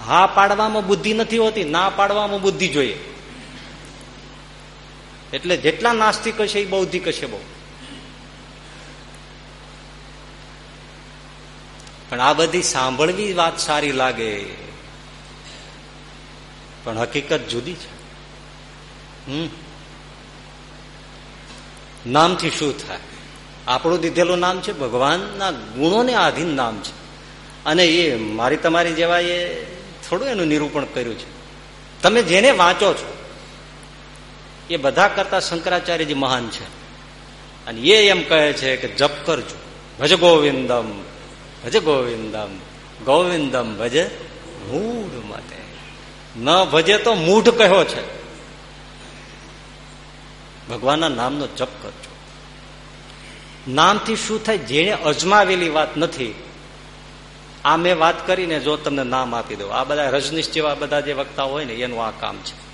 હા પાડવામાં બુદ્ધિ નથી હોતી ના પાડવામાં બુદ્ધિ જોઈએ એટલે જેટલા નાસ્તિક હશે એ બૌદ્ધિક હશે બહુ. પણ આ બધી સાંભળવી વાત સારી લાગે. પણ હકીકત જુદી છે. હમ. નામથી શું થાય? આપણું દીધેલું નામ છે, ભગવાનના ગુણોને આધીન નામ છે. અને એ મારી તમારી જેવા એ થોડું એનું નિરૂપણ કર્યું છે. તમે જેને વાંચો છો એ બધા કરતા શંકરાચાર્યજી મહાન છે. અને એ એમ કહે છે કે જપ કરજો. ભજ ગોવિંદમ ભજ ગોવિંદમ ગોવિંદમ ભજ મૂઢ માટે ન ભજે તો મૂઢ કહ્યો છે? ભગવાનના નામનો જપ કરજો. નામથી શું થાય? જેણે અજમાવેલી વાત નથી, આ મેં વાત કરીને જો તમને નામ આપી દઉં. આ બધા રજનીશ જેવા બધા જે વક્તા હોય ને, એનું આ કામ છે.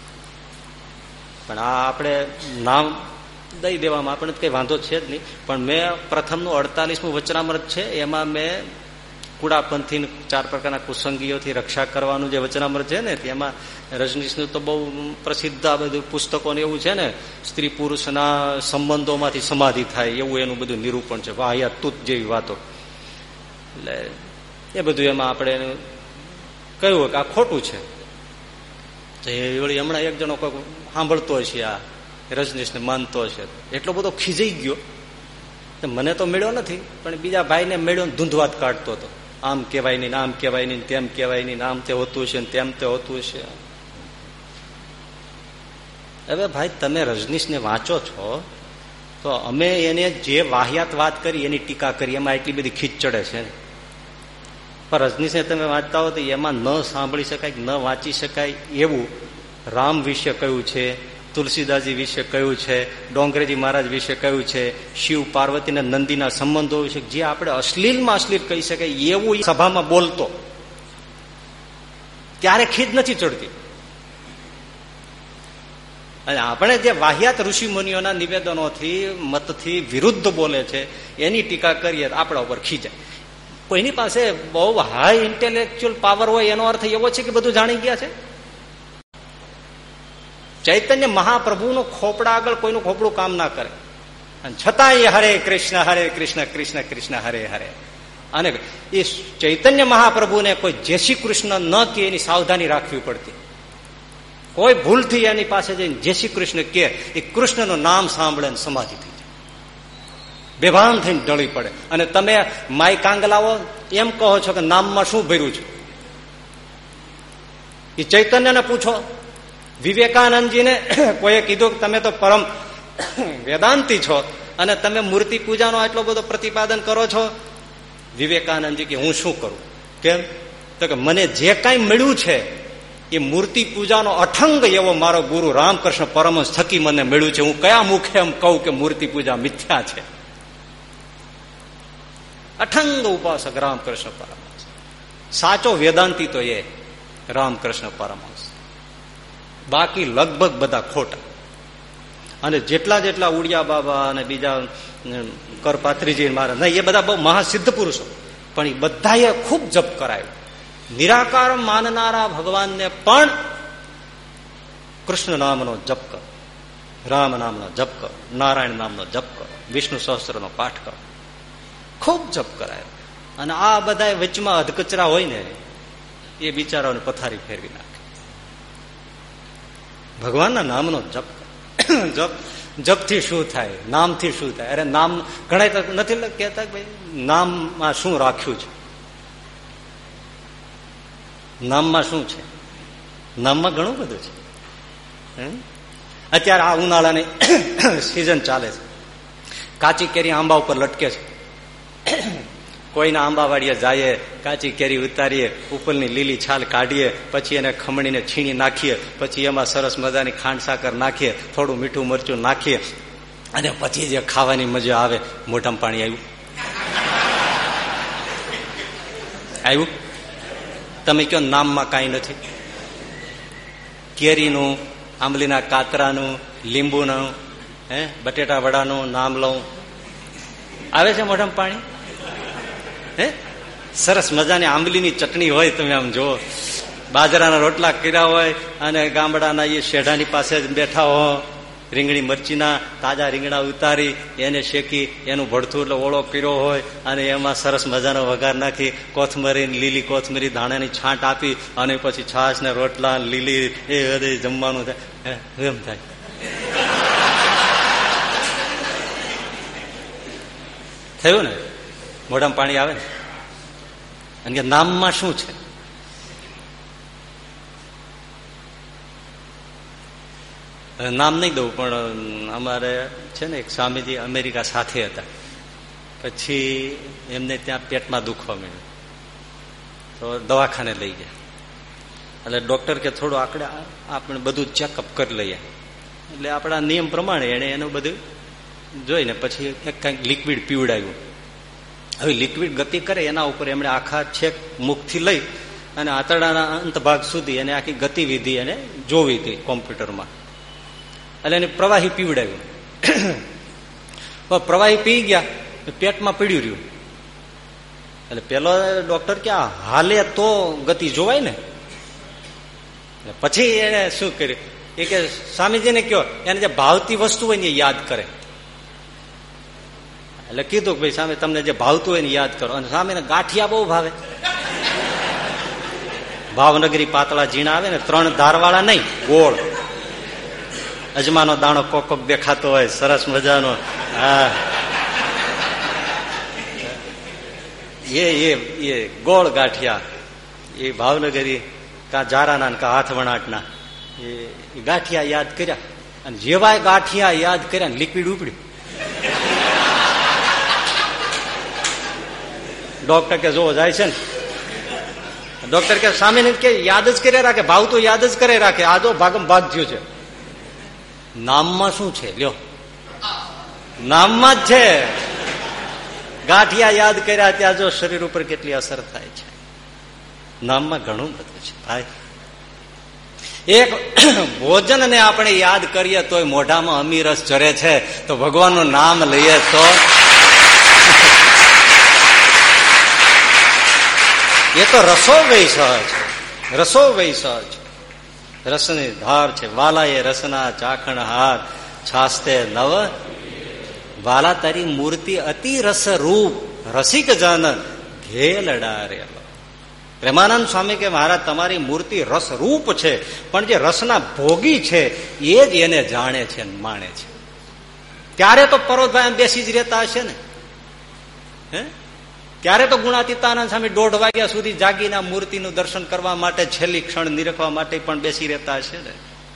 પણ આ આપણે નામ દઈ દેવામાં આપણે કઈ વાંધો છે જ નહીં. પણ મેં પ્રથમનું અડતાલીસમું વચનામૃત છે, એમાં મેં કુડાપંથી ચાર પ્રકારના કુસંગીઓથી રક્ષા કરવાનું જે વચનામૃત છે ને, તેમાં રજનીશનું તો બહુ પ્રસિદ્ધ આ બધું પુસ્તકો એવું છે ને, સ્ત્રી પુરુષના સંબંધોમાંથી સમાધિ થાય એવું એનું બધું નિરૂપણ છે. વાહિયા તૂત જેવી વાતો. એટલે એ બધું એમાં આપણે કહ્યું કે આ ખોટું છે. તો એ વળી હમણાં એક જણો કોઈ સાંભળતો છે આ રજનીશને માનતો છે. એટલો બધો ખીજાઈ ગયો. મને તો મળ્યો નથી, પણ બીજા ભાઈને મળ્યો ધૂંધવાત કાઢતો હતો. આમ કહેવાય નહીં આમ કહેવાય નહીં તેમ કહેવાય નહીં આમ તે હોતું છે તેમ તે હોતું છે હવે ભાઈ તમે રજનીશને વાંચો છો, તો અમે એને જે વાહિયાત વાત કરી, એની ટીકા કરી, એમાં એટલી બધી ખીચ ચડે છે પણ રજનીશને તમે વાંચતા હો તો એમાં ન સાંભળી શકાય ન વાંચી શકાય એવું રામ વિશે કયું છે, તુલસીદાસજી વિશે કયું છે, ડોંગરેજી મહારાજ વિશે કયું છે, શિવ પાર્વતી અને નંદીના સંબંધો વિશે જે આપણે અશ્લીલમાં અશ્લીલ કહી શકાય એવું સભામાં બોલતો. ત્યારે ખીજ નથી ચડતી. અને આપણે જે વાહિયાત ઋષિ મુનિઓના નિવેદનોથી, મતથી વિરુદ્ધ બોલે છે, એની ટીકા કરીએ આપણા ઉપર ખીજાય. કોઈની પાસે બહુ હાઈ ઇન્ટેલેક્ચ્યુઅલ પાવર હોય એનો અર્થ એવો છે કે બધું જાણી ગયા છે? ચૈતન્ય મહાપ્રભુનો ખોપડા આગળ કોઈનું ખોપડું કામ ના કરે. અને છતાંય હરે કૃષ્ણ હરે કૃષ્ણ કૃષ્ણ કૃષ્ણ, હરે હરે. અને એ ચૈતન્ય મહાપ્રભુને કોઈ જય શ્રી કૃષ્ણ ન કે એની સાવધાની રાખવી પડતી. કોઈ ભૂલથી એની પાસે જઈને જય શ્રી કૃષ્ણ કે, એ કૃષ્ણનું નામ સાંભળે સમાધિ થઈ બેભાન થઈને ઢળી પડે. અને તમે માય કાંગલાઓ એમ કહો છો કે નામમાં શું ભર્યું છે? એ ચૈતન્યને પૂછો. વિવેકાનંદજીને કોઈએ કીધું કે તમે તો પરમ વેદાંતિ છો અને તમે મૂર્તિ પૂજાનો આટલો બધો પ્રતિપાદન કરો છો? વિવેકાનંદજી કે હું શું કરું? કેમ? તો કે મને જે કાંઈ મળ્યું છે, એ મૂર્તિ પૂજાનો અઠંગ એવો મારો ગુરુ રામકૃષ્ણ પરમહંસ થકી મને મળ્યું છે. હું કયા મુખે એમ કહું કે મૂર્તિ પૂજા મિથ્યા છે? અઠંગ ઉપાસક રામકૃષ્ણ પરમહંસ. સાચો વેદાંતિ તો એ રામકૃષ્ણ પરમહંસ. બાકી લગભગ બધા ખોટા. અને જેટલા જેટલા ઉડિયા બાબા અને બીજા કરપાત્રીજી મારા નહીં, એ બધા બહુ મહાસિદ્ધ પુરુષો. પણ એ બધાએ ખૂબ જપ કરાયું. નિરાકાર માનનારા ભગવાનને પણ કૃષ્ણ નામનો જપ કરો, રામ નામનો જપ કરો, નારાયણ નામનો જપ કરો, વિષ્ણુ સહસ્ત્રનો પાઠ કરો. ખૂબ જપ કરાયો. અને આ બધા વચમાં અધકચરા હોય ને, એ બિચારાઓને પથારી ફેરવી નાખે. ભગવાનના નામનો જપ. જપ, જપથી શું થાય, નામથી શું થાય? અરે નામ ઘણા નથી કહેતા ભાઈ, નામમાં શું રાખ્યું છે? નામમાં શું છે? નામમાં ઘણું બધું છે. અત્યારે આ ઉનાળાની સિઝન ચાલે છે. કાચી કેરી આંબા ઉપર લટકે છે. કોઈના આંબાવાડીએ જઈએ, કાચી કેરી ઉતારીએ, ઉપરની લીલી છાલ કાઢીએ, પછી એને ખમણીને છીણી નાખીએ, પછી એમાં સરસ મજાની ખાંડ સાકર નાખીએ, થોડું મીઠું મરચું નાખીએ, અને પછી જે ખાવાની મજા આવે, મોઢામાં પાણી આવ્યું આવ્યું તમે કયો નામમાં કાંઈ નથી. કેરીનું, આંબલીના કાતરાનું, લીંબુનું, હે બટેટા વડાનું નામ લઉં. આવે છે મોઢામાં પાણી? હે? સરસ મજાની આંબલીની ચટણી હોય તમે આમ જુઓ. બાજરાના રોટલા કર્યા હોય અને ગામડાના એ શેઢાની પાસે બેઠા હો. રીંગણી મરચીના તાજા રીંગણા ઉતારી, એને શેકી, એનું ભડથું એટલે ઓળો પીરો હોય અને એમાં સરસ મજાનો વઘાર નાખી કોથમરી લીલી કોથમરી, ધાણાની છાંટ આપી અને પછી છાશ ને રોટલા લીલી એ બધે જમવાનું થાય. એમ થાય? થયું ને? મોઢામાં પાણી આવે ને? અને કે નામમાં શું છે? નામ નહીં દઉં, પણ અમારે છે ને એક સ્વામીજી અમેરિકા સાથે હતા. પછી એમને ત્યાં પેટમાં દુખવા મળ્યું તો દવાખાને લઈ ગયા. એટલે ડૉક્ટર કે થોડું આકડે આપણે બધું ચેકઅપ કરી લઈએ. એટલે આપણા નિયમ પ્રમાણે એને એનું બધું જોઈને પછી એક કંઈક લિક્વિડ પીવડાવ્યું. હવે લિક્વિડ ગતિ કરે, એના ઉપર એમણે આખા છેક મુખથી લઈ અને આંતરડાના અંત ભાગ સુધી એને આખી ગતિવિધિ એને જોવી હતી કોમ્પ્યુટરમાં. એટલે એને પ્રવાહી પીવડાવ્યું. પ્રવાહી પી ગયા પેટમાં પીડ્યું રહ્યું. એટલે પેલો ડોક્ટર કે હાલે તો ગતિ જોવાય ને? પછી એને શું કર્યું? એ કે, સ્વામીજીને કયો એને જે ભાવતી વસ્તુ હોય ને યાદ કરે. એટલે કીધું કે ભાઈ, સામે તમને જે ભાવતું હોય ને યાદ કરો. અને સામે ગાંઠિયા બહુ ભાવે. ભાવનગરી પાતળા ઝીણા આવે ને, ત્રણ ધારવાળા નહીં, ગોળ. અજમાનો દાણો કોક દેખાતો હોય, સરસ મજાનો. હા. એ એ એ, ગોળ ગાંઠિયા. એ ભાવનગરી કા જારાના કા હાથ વણાટના એ ગાંઠિયા યાદ કર્યા. અને જેવાય ગાંઠિયા યાદ કર્યા ને લિક્વિડ ઉપડ્યું. ડોક્ટર કે જો જાય છે ને. ડોક્ટર કે, સામે કે, યાદ જ કરે રાખે, ભાવ તો યાદ જ કરે રાખે. આ જો ભાગમ ભાગ થયું છે. નામમાં શું છે? લ્યો. નામમાં જ છે. ગાંઠિયા યાદ કર્યા, ત્યાં જો શરીર ઉપર કેટલી અસર થાય છે. નામમાં ઘણું બધું છે, ભાઈ. એક ભોજનને આપણે યાદ કરીએ તોય મોઢામાં અમીરસ ચરે છે. તો ભગવાનનું નામ લઈએ તો એ તો રસો વૈસહ છે. રસો વૈસહ છે. રસની ધાર છે. વાલા એ રસના ચાખણ હાર છાસ્તે નવ વાલા તારી મૂર્તિ અતિ રસ રૂપ રસિક જન ઘેલડા પ્રેમાનંદ સ્વામી કે મહારાજ, તમારી મૂર્તિ રસ રૂપ છે, પણ જે રસના ભોગી છે, એ જ એને જાણે છે માણે છે. ત્યારે તો પરોતભાઈ બેસી જ રહેતા હશે ને? હે? ત્યારે તો ગુણાતીતાનંદ સામે દોઢ વાગ્યા સુધી જાગીના મૂર્તિનું દર્શન કરવા માટે છેલ્લી ક્ષણ નિરખવા માટે પણ બેસી રહેતા હશે ને,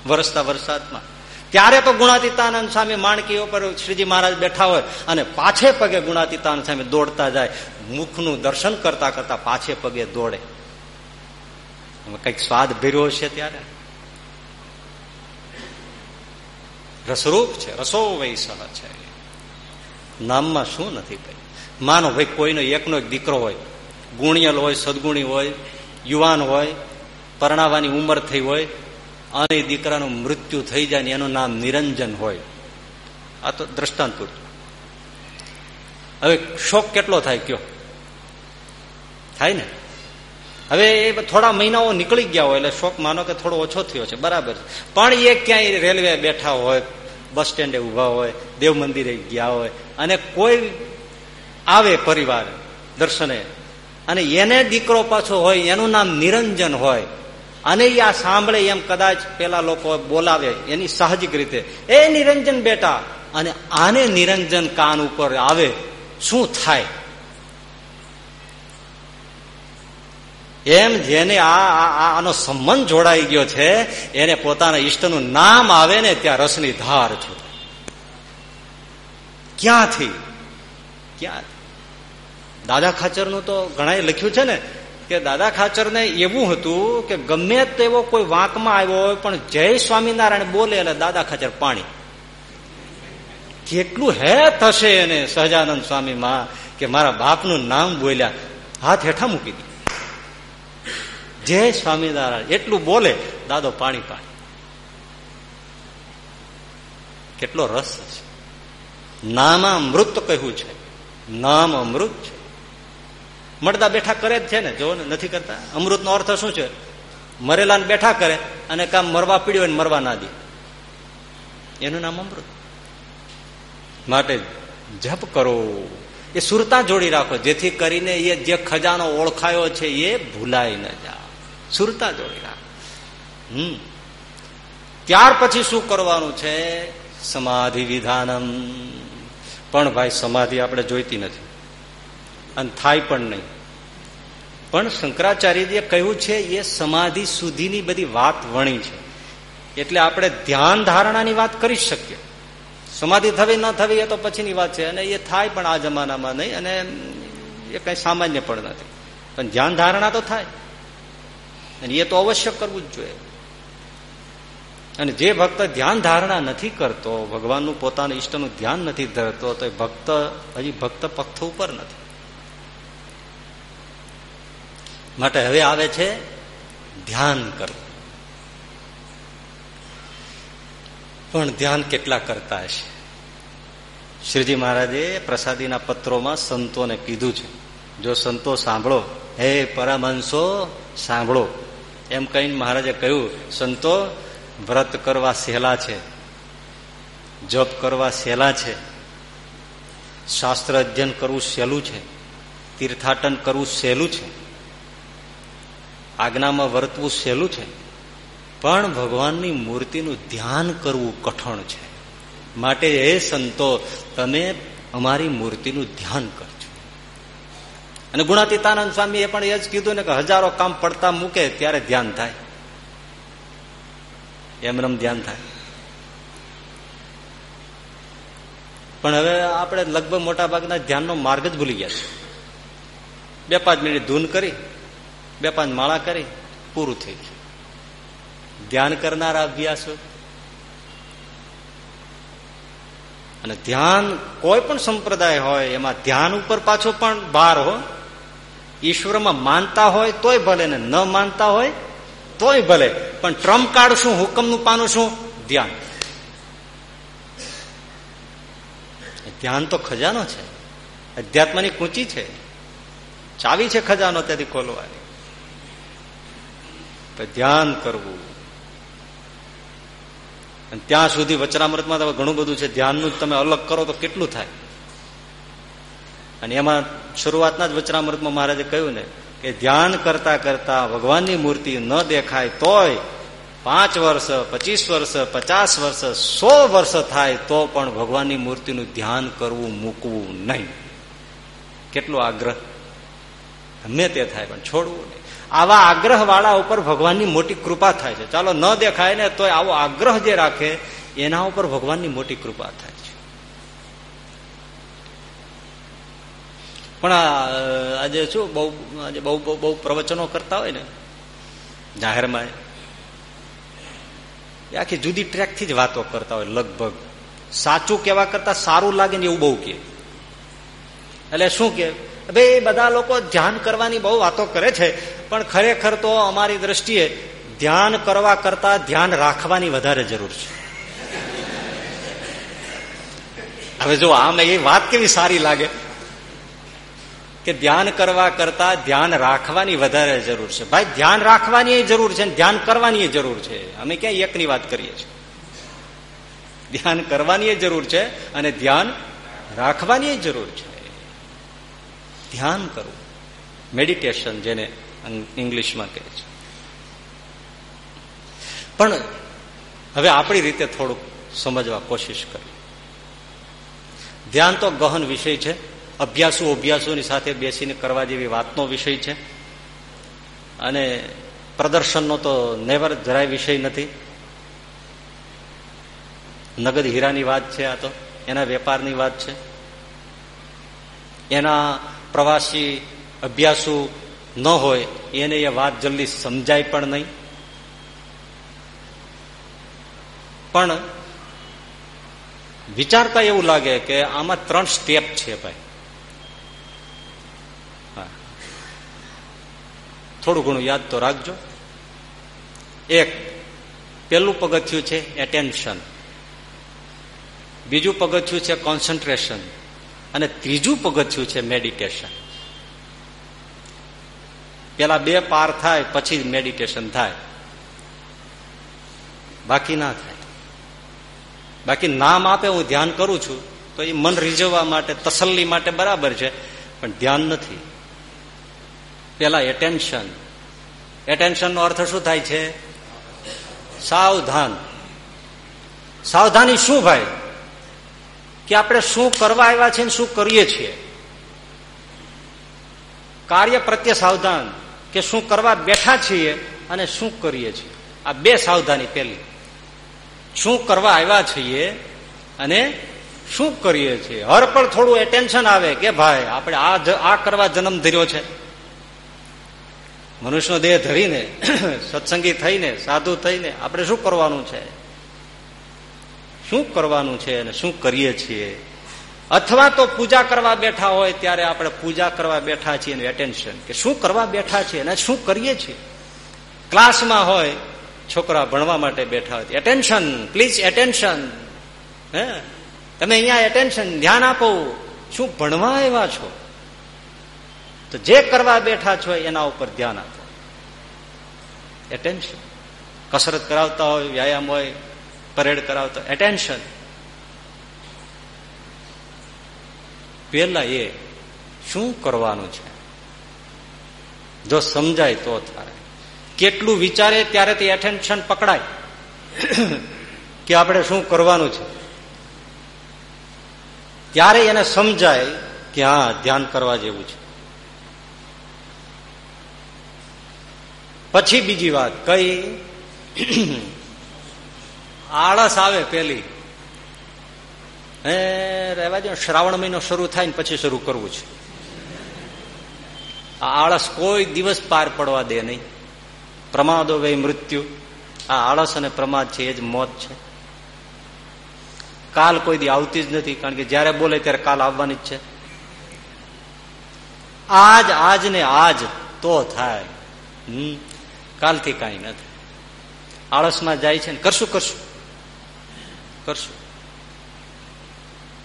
વરસતા વરસાદમાં. ત્યારે તો ગુણાતીતાનંદ સ્વામી માણકીઓ પર શ્રીજી મહારાજ બેઠા હોય અને પાછે પગે ગુણાતીતાનંદ સ્વામી દોડતા જાય, મુખનું દર્શન કરતા કરતા પાછે પગે દોડે. કંઈક સ્વાદ ભીરો છે ત્યારે? રસરૂપ છે રસો વૈસહ છે. નામમાં શું નથી ભાઈ? માનો ભાઈ, કોઈનો એકનો એક દીકરો હોય, ગુણિયલ હોય, સદગુણી હોય, યુવાન હોય, પરણાવાની ઉંમર થઈ હોય, અને દીકરાનું મૃત્યુ થઈ જાય ને એનું નામ નિરંજન હોય. આ તો દ્રષ્ટાંત પૂરતું હવે શોક કેટલો થાય કયો? થાય ને? હવે એ થોડા મહિનાઓ નીકળી ગયા હોય એટલે શોક માનો કે થોડો ઓછો થયો છે, બરાબર પણ એ ક્યાંય રેલવે બેઠા હોય, બસ સ્ટેન્ડે ઊભા હોય, દેવ મંદિરે ગયા હોય, અને કોઈ આવે પરિવાર, દર્શને. અને એને દીકરો પાછો હોય, એનું નામ નિરંજન હોય. અને આ સાંભળે એમ કદાચ પેલા લોકો બોલાવે, એની સાહજિક રીતે, એ નિરંજન બેટા. અને આને નિરંજન કાન ઉપર આવે, શું થાય? એમ જેને આનો સંબંધ જોડાઈ ગયો છે, એને પોતાના ઈષ્ટનું નામ આવે ને, ત્યાં રસની ધાર છૂટે. ક્યાંથી? ક્યાં? દાદા ખાચરનું તો ઘણા લખ્યું છે ને, કે દાદા ખાચરને એવું હતું કે ગમે તેવો કોઈ વાંકમાં આવ્યો હોય, પણ જય સ્વામિનારાયણ બોલે એટલે દાદા ખાચર પાણી. કેટલું હે થશે એને સહજાનંદ સ્વામીમાં કે મારા બાપનું નામ બોલ્યા. હાથ હેઠા મૂકી દીધું. જય સ્વામિનારાયણ, એટલું બોલે, દાદો પાણી પાણી કેટલો રસ છે નામાં મૃત કહ્યું છે. નામ અમૃત છે. મળતા બેઠા કરે જ છે ને? જો ને, નથી કરતા. અમૃત નો અર્થ શું છે? મરેલા બેઠા કરે અને કામ મરવા પીડ્યો હોય મરવા ના દે. એનું નામ અમૃત. માટે જપ કરો. એ સુરતા જોડી રાખો. જેથી કરીને એ જે ખજાનો ઓળખાયો છે એ ભૂલાય ન જા સુરતા જોડી રાખો. હમ. ત્યાર પછી શું કરવાનું છે? સમાધિ વિધાનમ. પણ ભાઈ સમાધિ આપણે જોઈતી નથી. અને થાય પણ નહીં. પણ શંકરાચાર્યજીએ કહ્યું છે, એ સમાધિ સુધીની બધી વાત વણી છે. એટલે આપણે ધ્યાન ધારણાની વાત કરી શકીએ. સમાધિ થવી ન થવી એ તો પછીની વાત છે. અને એ થાય પણ આ જમાનામાં નહીં અને એ કઈ સામાન્ય પણ નથી. પણ ધ્યાન ધારણા તો થાય. અને એ તો અવશ્ય કરવું જ જોઈએ. અને જે ભક્ત ધ્યાન ધારણા નથી કરતો, ભગવાનનું પોતાનું ઈષ્ટનું ધ્યાન નથી ધરતો, તો એ ભક્ત, હજી ભક્ત પક્ષ ઉપર નથી. માટે હવે આવે છે ધ્યાન કરવું. પણ ધ્યાન કેટલા કરતા હશે? શ્રીજી મહારાજે પ્રસાદીના પત્રોમાં સંતોને કીધું છે. જો સંતો સાંભળો, હે પરમહંસો, સાંભળો. એમ કહીને મહારાજે કહ્યું, સંતો વ્રત કરવા સહેલા છે, જપ કરવા સહેલા છે, શાસ્ત્ર અધ્યયન કરવું સહેલું છે, તીર્થાટન કરવું સહેલું છે, આજ્ઞામાં વર્તવું સહેલું છે, પણ ભગવાનની મૂર્તિનું ધ્યાન કરવું કઠણ છે. માટે એ સંતો, તમે અમારી મૂર્તિનું ધ્યાન કરજો. અને ગુણાતીતાનંદ સ્વામી એ પણ એ જ કીધું ને કે હજારો કામ પડતા મૂકે ત્યારે ધ્યાન થાય. એમનેમ ધ્યાન થાય. પણ હવે આપણે લગભગ મોટા ભાગના ધ્યાનનો માર્ગ જ ભૂલી ગયા છે. બે પાંચ મિનિટ ધૂન કરી, બે પાંચ માળા કરી, પૂરું થઈ ગયું. ધ્યાન કરનારા અભ્યાસો અને ધ્યાન કોઈ પણ સંપ્રદાય હોય, એમાં ધ્યાન ઉપર પાછો પણ ભાર હો ઈશ્વરમાં માનતા હોય, તોય ભલે ને ન માનતા હોય તોય ભલે, પણ ટ્રમ્પ કાર્ડ શું, હુકમનું પાનું શું? ધ્યાન. ધ્યાન તો ખજાનો છે. અધ્યાત્મની કૂંચી છે. ચાવી છે ખજાનો ત્યાંથી ખોલવાની. ધ્યાન કરવું. અને ત્યાં સુધી વચનામૃતમાં ઘણું બધું છે. ધ્યાનનું તમે અલગ કરો તો કેટલું થાય? અને એમાં શરૂઆતના જ વચનામૃતમાં મહારાજે કહ્યું ને કે ધ્યાન કરતા કરતા ભગવાનની મૂર્તિ ન દેખાય તોય પાંચ વર્ષ, પચીસ વર્ષ, પચાસ વર્ષ, સો વર્ષ થાય તો પણ ભગવાનની મૂર્તિનું ધ્યાન કરવું મૂકવું નહીં. કેટલો આગ્રહ? ગમે તે થાય, પણ છોડવું નહીં. આવા આગ્રહ વાળા ઉપર ભગવાનની મોટી કૃપા થાય છે. ચાલો ન દેખાય ને તો આવો આગ્રહ જે રાખે, એના ઉપર ભગવાનની મોટી કૃપા થાય છે પણ આજે શું, બહુ, આજે બહુ બહુ પ્રવચનો કરતા હોય ને, જાહેરમાં આખી જુદી ટ્રેકથી જ વાતો કરતા હોય, લગભગ. સાચું કેવા કરતા સારું લાગે ને એવું બહુ કે એટલે શું કે ભાઈ બધા લોકો ધ્યાન કરવાની બહુ વાતો કરે છે, પણ ખરેખર તો અમારી દ્રષ્ટિએ ધ્યાન કરવા કરતા ધ્યાન રાખવાની વધારે જરૂર છે. હવે જો આમ એ વાત કેવી સારી લાગે? કે ધ્યાન કરવા કરતા ધ્યાન રાખવાની વધારે જરૂર છે. ભાઈ, ધ્યાન રાખવાની જરૂર છે ધ્યાન કરવાની જરૂર છે. અમે ક્યાં એકની વાત કરીએ છીએ. ધ્યાન કરવાની જરૂર છે અને ધ્યાન રાખવાની જરૂર છે. ધ્યાન કરવું. મેડિટેશન જેને ઇંગ્લિશમાં કહે છે. પણ હવે આપણી રીતે થોડુંક સમજવા કોશિશ કરી ધ્યાન તો ગહન વિષય છે. અભ્યાસુ અભ્યાસોની સાથે બેસીને કરવા જેવી વાતનો વિષય છે. અને પ્રદર્શનનો તો નેવર જરાય વિષય નથી. નગદ હીરાની વાત છે આ તો, એના વેપારની વાત છે. એના પ્રવાસી અભ્યાસુ ન હોય, એને એ વાત જલ્દી સમજાય પણ નહીં. પણ વિચારતા એવું લાગે કે આમાં ત્રણ સ્ટેપ છે ભાઈ. થોડું ઘણું યાદ તો રાખજો. એક પેલું પગથિયું છે એટેન્શન બીજું પગથિયું છે કોન્સન્ટ્રેશન અને ત્રીજું પગથિયું છે મેડિટેશન પેલા બે પાર થાય, પછી મેડિટેશન થાય. બાકી ના થાય. બાકી નામ આપે, હું ધ્યાન કરું છું, તો એ મન રીઝવવા માટે, તસલ્લી માટે બરાબર છે, પણ ધ્યાન નથી. પેલા એટેન્શન એટેન્શન નો અર્થ શું થાય છે? સાવધાન. સાવધાની શું ભાઈ? કે આપણે શું કરવા આવ્યા છીએ શું કરીએ છીએ? કાર્ય પ્રત્યે સાવધાન કે શું કરવા બેઠા છીએ અને શું કરીએ છીએ? આ બે સાવધાની પેલી શું કરવા આવ્યા છીએ અને શું કરીએ છીએ? હર પણ થોડું એટેન્શન આવે કે ભાઈ, આપણે આ આ કરવા જન્મ ધર્યો છે. મનુષ્યનો દેહ ધરીને, સત્સંગી થઈને, સાધુ થઈને આપણે શું કરવાનું છે? શું કરવાનું છે અને શું કરીએ છીએ? અથવા તો પૂજા કરવા બેઠા હોય ત્યારે આપણે પૂજા કરવા બેઠા છીએ એનું એટેન્શન કે શું કરવા બેઠા છીએ અને શું કરીએ છીએ? ક્લાસમાં હોય, છોકરા ભણવા માટે બેઠા હોય એટેન્શન પ્લીઝ એટેન્શન હે? તમે અહીંયા એટેન્શન ધ્યાન આપો. શું ભણવા આવ્યા છો? તો જે કરવા બેઠા છો એના ઉપર ધ્યાન આપો. એટેન્શન કસરત કરાવતા હોય, વ્યાયામ હોય, પરેડ કરાવતા એટેન્શન પેલા એ શું કરવાનું છે? જો સમજાય તો થાય. કેટલું વિચારે ત્યારે તે એટેન્શન પકડાય. કે આપણે શું કરવાનું છે? ત્યારે એને સમજાય કે હા, ધ્યાન કરવા જેવું છે. પછી બીજી વાત કઈ આળસ આવે પેલી. હે, રહેવા દો શ્રાવણ મહિનો શરૂ થાય ને પછી શરૂ કરવું છે. આ આળસ કોઈ દિવસ પાર પડવા દે નહીં. પ્રમાદો વે મૃત્યુ. આ આળસ અને પ્રમાદ છે, એ જ મોત છે. કાલ કોઈ દી આવતી જ નથી, કારણ કે જયારે બોલે ત્યારે કાલ આવવાની જ છે. આજ આજ ને આજ તો થાય. હમ. કાલથી કાંઈ નથી. આળસમાં જાય છે ને કરશું કરશું. કરશું.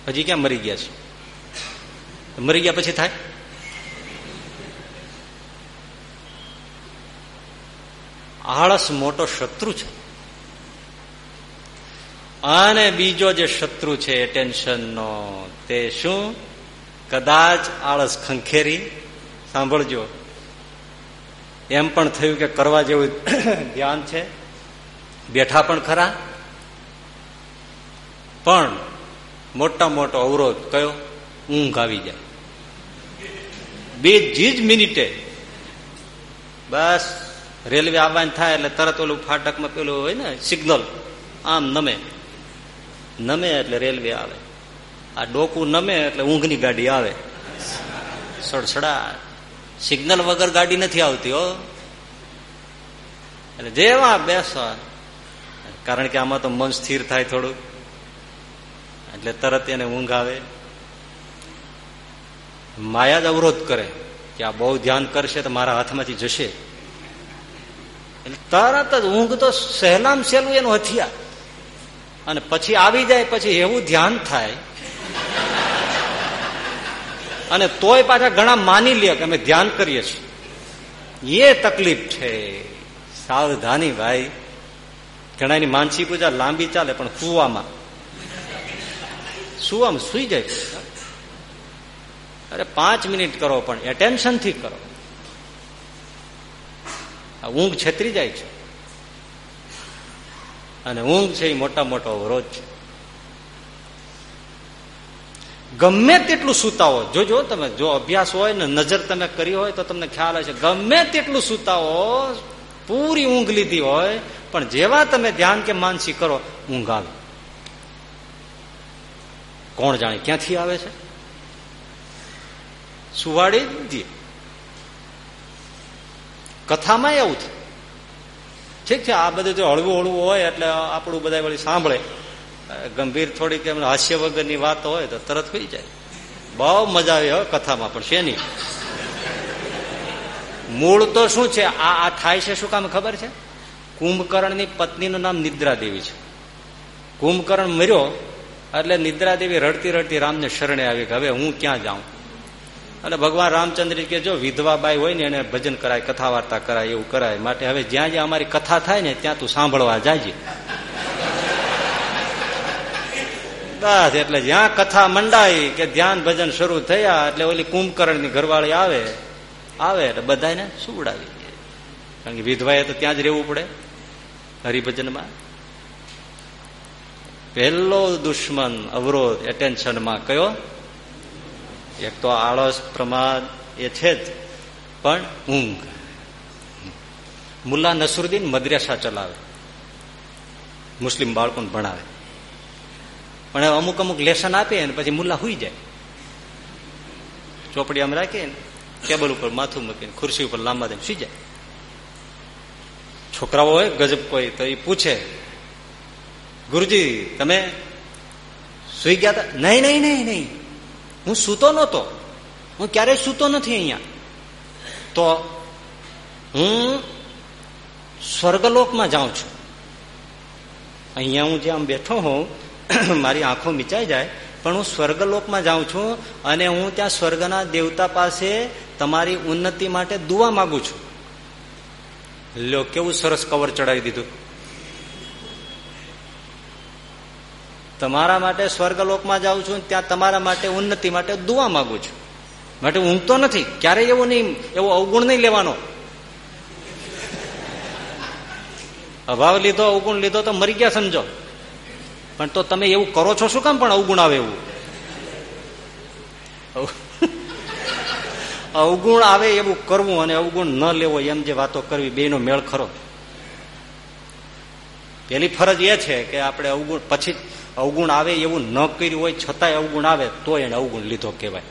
હજી ક્યાં મરી ગયા છે? મરી ગયા પછી થાય? આળસ મોટો શત્રુ છે. અને બીજો જે શત્રુ છે એટેન્શનનો તે શું? કદાચ આળસ ખંખેરી. સાંભળજો. એમ પણ થયું કે કરવા જેવું ધ્યાન છે. બેઠા પણ ખરા. પણ મોટા મોટો અવરોધ કયો? ઊંઘ આવી જાય. બે જ મિનિટે. બસ, રેલવે આવવાની થાય એટલે તરત ઓલું ફાટકમાં પેલું હોય ને, સિગ્નલ. આમ નમે. નમે એટલે રેલવે આવે. આ ડોકું નમે એટલે ઊંઘની ગાડી આવે. સડસડા સિગ્નલ વગર ગાડી નથી આવતી, હો. એટલે જેવા બેસો કારણ કે આમાં તો મન સ્થિર થાય થોડું એટલે તરત એને ઊંઘ આવે. માયા જ અવરોધ કરે કે આ બહુ ધ્યાન કરશે તો મારા હાથમાંથી જશે. એટલે તરત જ ઊંઘ તો સહેલામ સહેલું એનું હથિયાર. અને પછી આવી જાય, પછી એવું ધ્યાન થાય અને તોય પાછા ઘણા માની લે કે અમે ધ્યાન કરીએ છીએ. એ તકલીફ છે. સાવધાની ભાઈ. ઘણાની માનસી પૂજા લાંબી ચાલે, પણ સુવામાં. સુવામાં સુઈ જાય અરે પાંચ મિનિટ કરો, પણ એટેન્શનથી કરો. ઊંઘ છેતરી જાય છે. અને ઊંઘ છે એ મોટા મોટો અવરોધ છે. ગમે તેટલું સુતાવો જોજો તમે, જો અભ્યાસ હોય ને નજર તમે કરી હોય તો તમને ખ્યાલ હશે. ગમે તેટલું સુતાવો પૂરી ઊંઘ લીધી હોય, પણ જેવા તમે ધ્યાન કે માનસી કરો, ઊંઘ આવે. કોણ જાણે ક્યાંથી આવે છે? સુવાડી દે કથામાં એવું છે. ઠીક છે, આ બધું જો હળવું હળવું હોય એટલે આપણું બધા વળી સાંભળે. ગંભીર થોડીક એમ હાસ્ય વગરની વાત હોય તો તરત ખુલી જાય. બહુ મજા આવી હોય કથામાં, પણ શેની? મૂળ તો શું છે? આ આ થાય છે શું કામ ખબર છે? કુંભકર્ણની પત્નીનું નામ નિદ્રા દેવી છે. કુંભકર્ણ મર્યો, એટલે નિદ્રા દેવી રડતી રડતી રામને શરણે આવી કે હવે હું ક્યાં જાઉં? એટલે ભગવાન રામચંદ્ર કે જો વિધવા બાઈ હોય ને એને ભજન કરાય કથા વાર્તા કરાય, એવું કરાય. માટે હવે જ્યાં જ્યાં અમારી કથા થાય ને ત્યાં તું સાંભળવા જાય બસ એટલે જ્યાં કથા મંડાઈ કે ધ્યાન ભજન શરૂ થયા એટલે ઓલી કુંભકર્ણની ઘરવાળી આવે આવે એટલે બધાને સુવડાવી દે. કારણ કે વિધવાએ તો ત્યાં જ રહેવું પડે હરિભજનમાં. પહેલો દુશ્મન અવરોધ એટેન્શનમાં કયો? એક તો આળસ, પ્રમાદ, એ છે જ. પણ ઊંઘ. મુલ્લા નસરુદ્દીન મદ્રેસા ચલાવે. મુસ્લિમ બાળકોને ભણાવે. પણ અમુક અમુક લેસન આપે ને પછી મુલ્લા હુઈ જાય. ચોપડી આમ રાખીએ ને, ટેબલ ઉપર માથું મૂકીને, ખુરશી ઉપર લાંબા દઈને સુઈ જાય. છોકરાઓ હોય, ગજબ કોઈ, તો એ પૂછે, ગુરુજી, તમે સુઈ ગયા હતા નહીં નહીં નહીં નહીં. હું સૂતો નહોતો. હું ક્યારેય સૂતો નથી અહીંયા. તો હું સ્વર્ગલોકમાં જાઉં છું. અહીંયા હું જ્યાં બેઠો હોઉં મારી આંખો મિચાઈ જાય, પણ હું સ્વર્ગલોકમાં જાઉં છું અને હું ત્યાં સ્વર્ગના દેવતા પાસે તમારી ઉન્નતિ માટે દુવા માગું છું. લ્યો, કેવું સરસ કવર ચડાવી દીધું. તમારા માટે સ્વર્ગલોકમાં જાઉં છું, ત્યાં તમારા માટે ઉન્નતિ માટે દુવા માગું છું. માટે ઊંઘતો નથી, ક્યારેય એવું નહીં, એવો અવગુણ નહીં લેવાનો. અભાવ લીધો, અવગુણ લીધો તો મરી ગયા સમજો. પણ તો તમે એવું કરો છો શું કામ પણ અવગુણ આવે એવું? અવગુણ આવે એવું કરવું અને અવગુણ ન લેવો એમ જે વાતો કરવી બેનો મેળ ખરો. પેલી ફરજ એ છે કે આપણે અવગુણ, પછી અવગુણ આવે એવું ન કર્યું હોય, છતાંય અવગુણ આવે તો એને અવગુણ લીધો કહેવાય.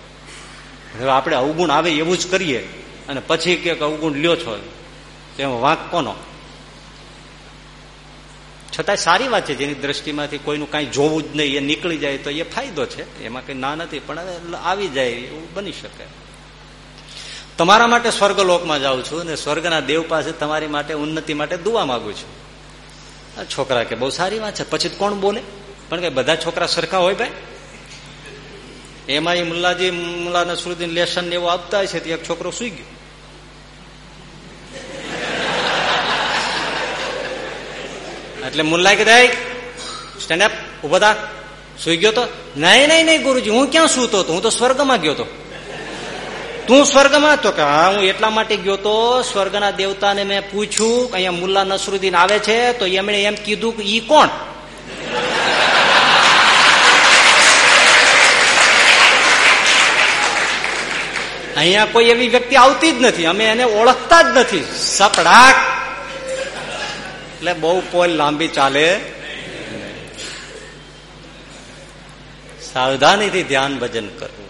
હવે આપણે અવગુણ આવે એવું જ કરીએ અને પછી કે અવગુણ લ્યો છો, તેમાં વાંક કોનો? છતાંય સારી વાત છે, જેની દ્રષ્ટિમાંથી કોઈનું કાંઈ જોવું જ નહીં, એ નીકળી જાય તો એ ફાયદો છે. એમાં કંઈ ના નથી, પણ આવી જાય એવું બની શકે. તમારા માટે સ્વર્ગલોકમાં જાઉં છું અને સ્વર્ગના દેવ પાસે તમારી માટે ઉન્નતિ માટે દુવા માંગુ છું. છોકરા કે બહુ સારી વાત છે, પછી કોણ બોલે? પણ કે બધા છોકરા સરખા હોય ભાઈ? એમાં એ મુલ્લાજી મુલ્લાના નસરુદ્દીન લેસન એવું આપતા છે એક છોકરો સુઈ ગયો. એટલે મુલ્લા કે દાય સ્ટેન્ડ અપ ઊભો થા. સુઈ ગયો તો, નહીં નહીં નહીં, ગુરુજી, હું ક્યાં સૂતો હતો? હું તો સ્વર્ગમાં ગયો તો તું સ્વર્ગમાં? તો કે, હા, હું એટલા માટે ગયો તો, સ્વર્ગના દેવતાને મેં પૂછ્યું અહીંયા મુલ્લા નસરુદ્દીન આવે છે, તો એમણે એમ કીધું કે ઈ કોણ? અહીંયા કોઈ એવી વ્યક્તિ આવતી જ નથી. અમે એને ઓળખતા જ નથી. સપડાક એટલે બહુ પોલ લાંબી ચાલે. સાવધાનીથી ધ્યાન ભજન કરવું.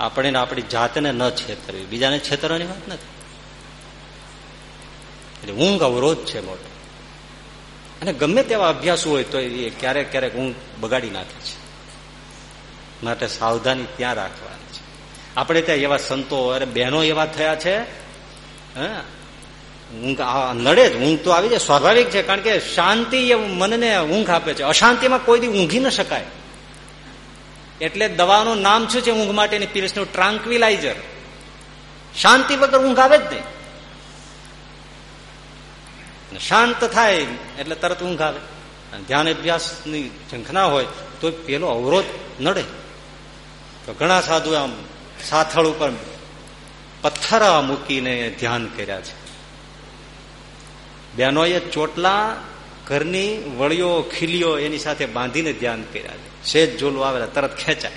આપણે આપણી જાતને ન છેતરવી. બીજાને છેતરવાની વાત નથી. એટલે ઊંઘ અવરોધ છે મોટો. અને ગમે તેવા અભ્યાસો હોય તો એ ક્યારેક ક્યારેક ઊંઘ બગાડી નાખે છે. માટે સાવધાની ત્યાં રાખવાની છે. આપણે ત્યાં એવા સંતો, અરે બહેનો એવા થયા છે, હા? ઊંઘ નડે જ, ઊંઘ તો આવી જાય, સ્વાભાવિક છે, કારણ કે શાંતિ એ મનને ઊંઘ આપે છે. અશાંતિમાં કોઈ દી ઊંઘી ન શકાય. એટલે દવાનું નામ શું છે ઊંઘ માટેની? પીરસનું ટ્રાન્કવિલાઇઝર શાંતિ વગર ઊંઘ આવે જ નહીં. શાંત થાય એટલે તરત ઊંઘ આવે. ધ્યાન અભ્યાસની ઝંખના હોય તો પેલો અવરોધ નડે. તો ઘણા સાધુ આમ સાથળ ઉપર પથ્થર મૂકીને ધ્યાન કર્યા છે. બહેનોએ ચોટલા, ઘરની વળીઓ, ખીલીઓ એની સાથે બાંધીને ધ્યાન કર્યા છે. સેજ જોલું આવેલા, તરત ખેંચાય.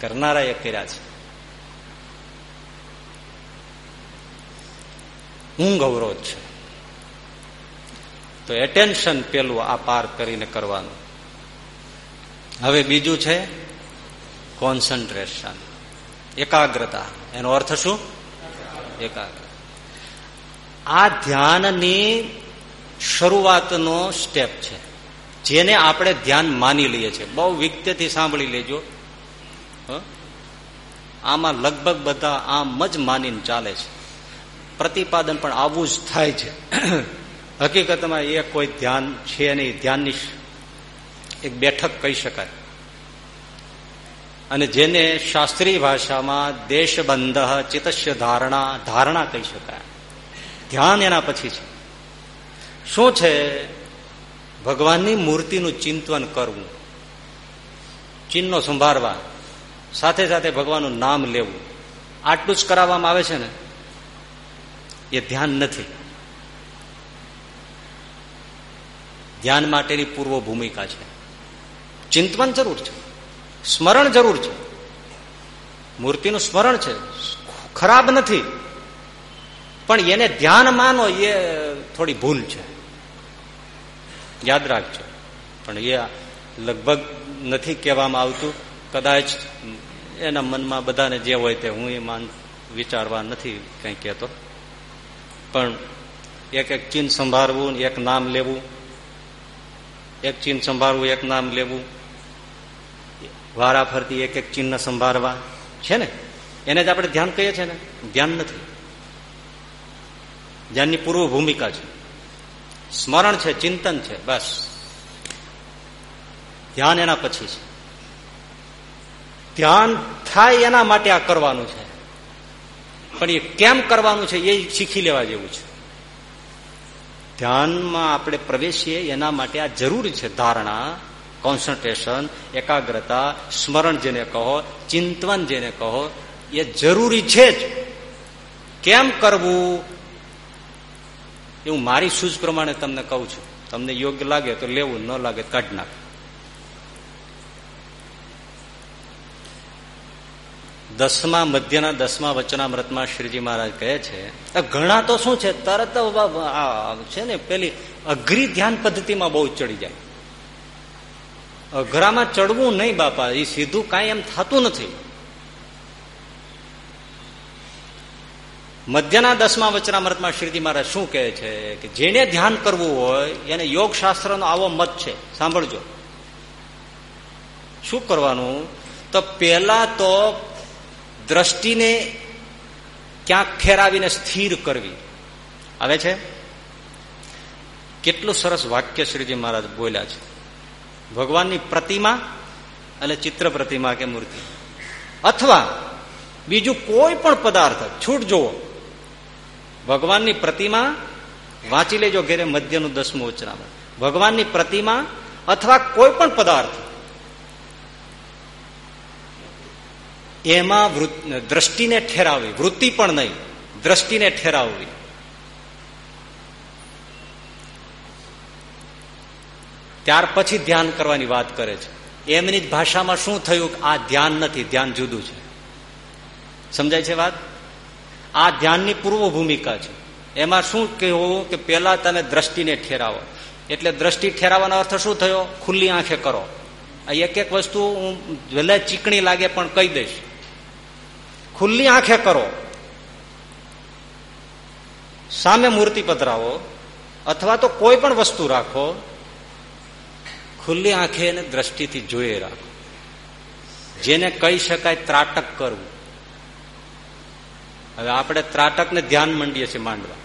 કરનારા એ કર્યા છે. ઊંઘ અવરોધ છે. તો એટેન્શન પેલું આ પાર કરીને કરવાનું. હવે બીજું છે કોન્સન્ટ્રેશન એકાગ્રતા. એનો અર્થ શું? એકાગ્ર આ ધ્યાનની શરૂઆતનો સ્ટેપ છે. જેને આપણે ધ્યાન માની લઈએ છીએ. બહુ વિગતેથી સાંભળી લેજો. આમાં લગભગ બધા આમ જ માનીને ચાલે છે. પ્રતિપાદન પણ આવું જ થાય છે. હકીકતમાં એ કોઈ ધ્યાન છે નહીં. ધ્યાનની એક બેઠક કહી શકાય. અને જેને શાસ્ત્રીય ભાષામાં દેશબંધ ચિતસ્ય ધારણા ધારણા કહી શકાય. ધ્યાન એના પછી છે. શું છે? ભગવાનની મૂર્તિનું ચિંતન કરવું. ચિહ્નો સંભાળવા. સાથે સાથે ભગવાનનું નામ લેવું. આટલું જ કરાવવામાં આવે છે ને? એ ધ્યાન નથી. ધ્યાન માટેની પૂર્વ ભૂમિકા છે. ચિંતન જરૂર છે. સ્મરણ જરૂર છે. મૂર્તિનું સ્મરણ છે. ખરાબ નથી. પણ એને ધ્યાન માનો એ થોડી ભૂલ છે. યાદ રાખજો. પણ એ લગભગ નથી કહેવામાં આવતું. કદાચ એના મનમાં બધાને જે હોય તે હું એ માન વિચારવા નથી કંઈ કહેતો. પણ એક એક ચિહ્ન સંભાળવું એક નામ લેવું, એક ચિહ્ન સંભાળવું, એક નામ લેવું વારા ફરતી એક એક ચિહ્ન સંભાળવા. છે ને? એને જ આપણે ધ્યાન કહીએ છીએ ને? ધ્યાન નથી. ધ્યાનની પૂર્વ ભૂમિકા છે. સ્મરણ છે, ચિંતન છે, બસ. ધ્યાન એના પછી છે. ધ્યાન થાય એના માટે આ કરવાનું છે. પણ એ કેમ કરવાનું છે એ શીખી લેવા જેવું છે. ધ્યાનમાં આપણે પ્રવેશીએ એના માટે આ જરૂરી છે ધારણા કોન્સન્ટ્રેશન એકાગ્રતા, સ્મરણ જેને કહો ચિંતન જેને કહો, એ જરૂરી છે જ. કેમ કરવું? એવું મારી સૂઝ પ્રમાણે તમને કહું છું. તમને યોગ્ય લાગે તો લેવું, ન લાગે કાઢ નાખ. દસમા, મધ્યના દસમા વચનામૃતમાં શ્રીજી મહારાજ કહે છે ઘણા તો શું છે? તરત છે ને, પેલી અઘરી ધ્યાન પદ્ધતિમાં બહુ ચડી જાય. અઘરામાં ચડવું નહીં બાપા એ સીધું કાંઈ એમ થતું નથી. મધ્યના દસમા વચનામૃતમાં શ્રીજી મહારાજ શું કહે છે કે જેને ધ્યાન કરવું હોય, એને યોગશાસ્ત્રનો આવો મત છે. સાંભળજો. શું કરવાનું? તો પેલા તો દ્રષ્ટિને ક્યાંક ફેરાવીને સ્થિર કરવી. આવે છે? કેટલું સરસ વાક્ય શ્રીજી મહારાજ બોલ્યા છે. ભગવાનની પ્રતિમા અને ચિત્ર પ્રતિમા કે મૂર્તિ. અથવા બીજું કોઈ પણ પદાર્થ, છૂટ જુઓ. ભગવાનની પ્રતિમા વાંચી લેજો ઘેરે મધ્યનું દસમું ઉચ્ચરામાં ભગવાનની પ્રતિમા અથવા કોઈ પણ પદાર્થ. એમાં દ્રષ્ટિને ઠેરાવવી. વૃત્તિ પણ નહીં. દ્રષ્ટિને ઠેરાવવી. ત્યાર પછી ધ્યાન કરવાની વાત કરે છે. એમની જ ભાષામાં શું થયું? આ ધ્યાન નથી. ધ્યાન જુદું છે. સમજાય છે વાત? આ ધ્યાનની પૂર્વ ભૂમિકા છે. એમાં શું કહેવું કે પેલા તમે દ્રષ્ટિને ઠેરાવો. એટલે દ્રષ્ટિ ઠેરાવાનો અર્થ શું થયો? ખુલ્લી આંખે કરો. આ એક એક વસ્તુ હું ભલે ચીકણી લાગે પણ કહી દઈશ. ખુલ્લી આંખે કરો. સામે મૂર્તિ પધરાવો અથવા તો કોઈ પણ વસ્તુ રાખો. ખુલ્લી આંખે એને દ્રષ્ટિથી જોઈએ રાખો. જેને કહી શકાય ત્રાટક કરવું. હવે આપણે ત્રાટકને ધ્યાન માંડીએ છીએ માંડવા.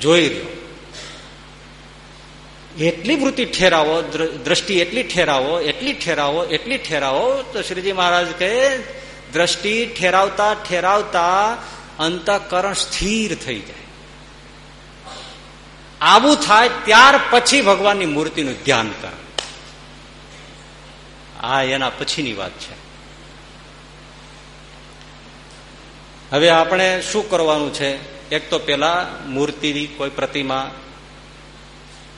જોઈ લો. એટલી વૃત્તિ ઠેરાવો દ્રષ્ટિ એટલી ઠેરાવો એટલી ઠેરાવો એટલી ઠેરાવો, તો શ્રીજી મહારાજ કહે, દ્રષ્ટિ ઠેરાવતા ઠેરાવતા અંતકરણ સ્થિર થઈ જાય. આવું થાય ત્યાર પછી ભગવાનની મૂર્તિનું ધ્યાન કર. આ એના પછીની વાત છે. હવે આપણે શું કરવાનું છે? એક તો પેલા મૂર્તિની કોઈ પ્રતિમા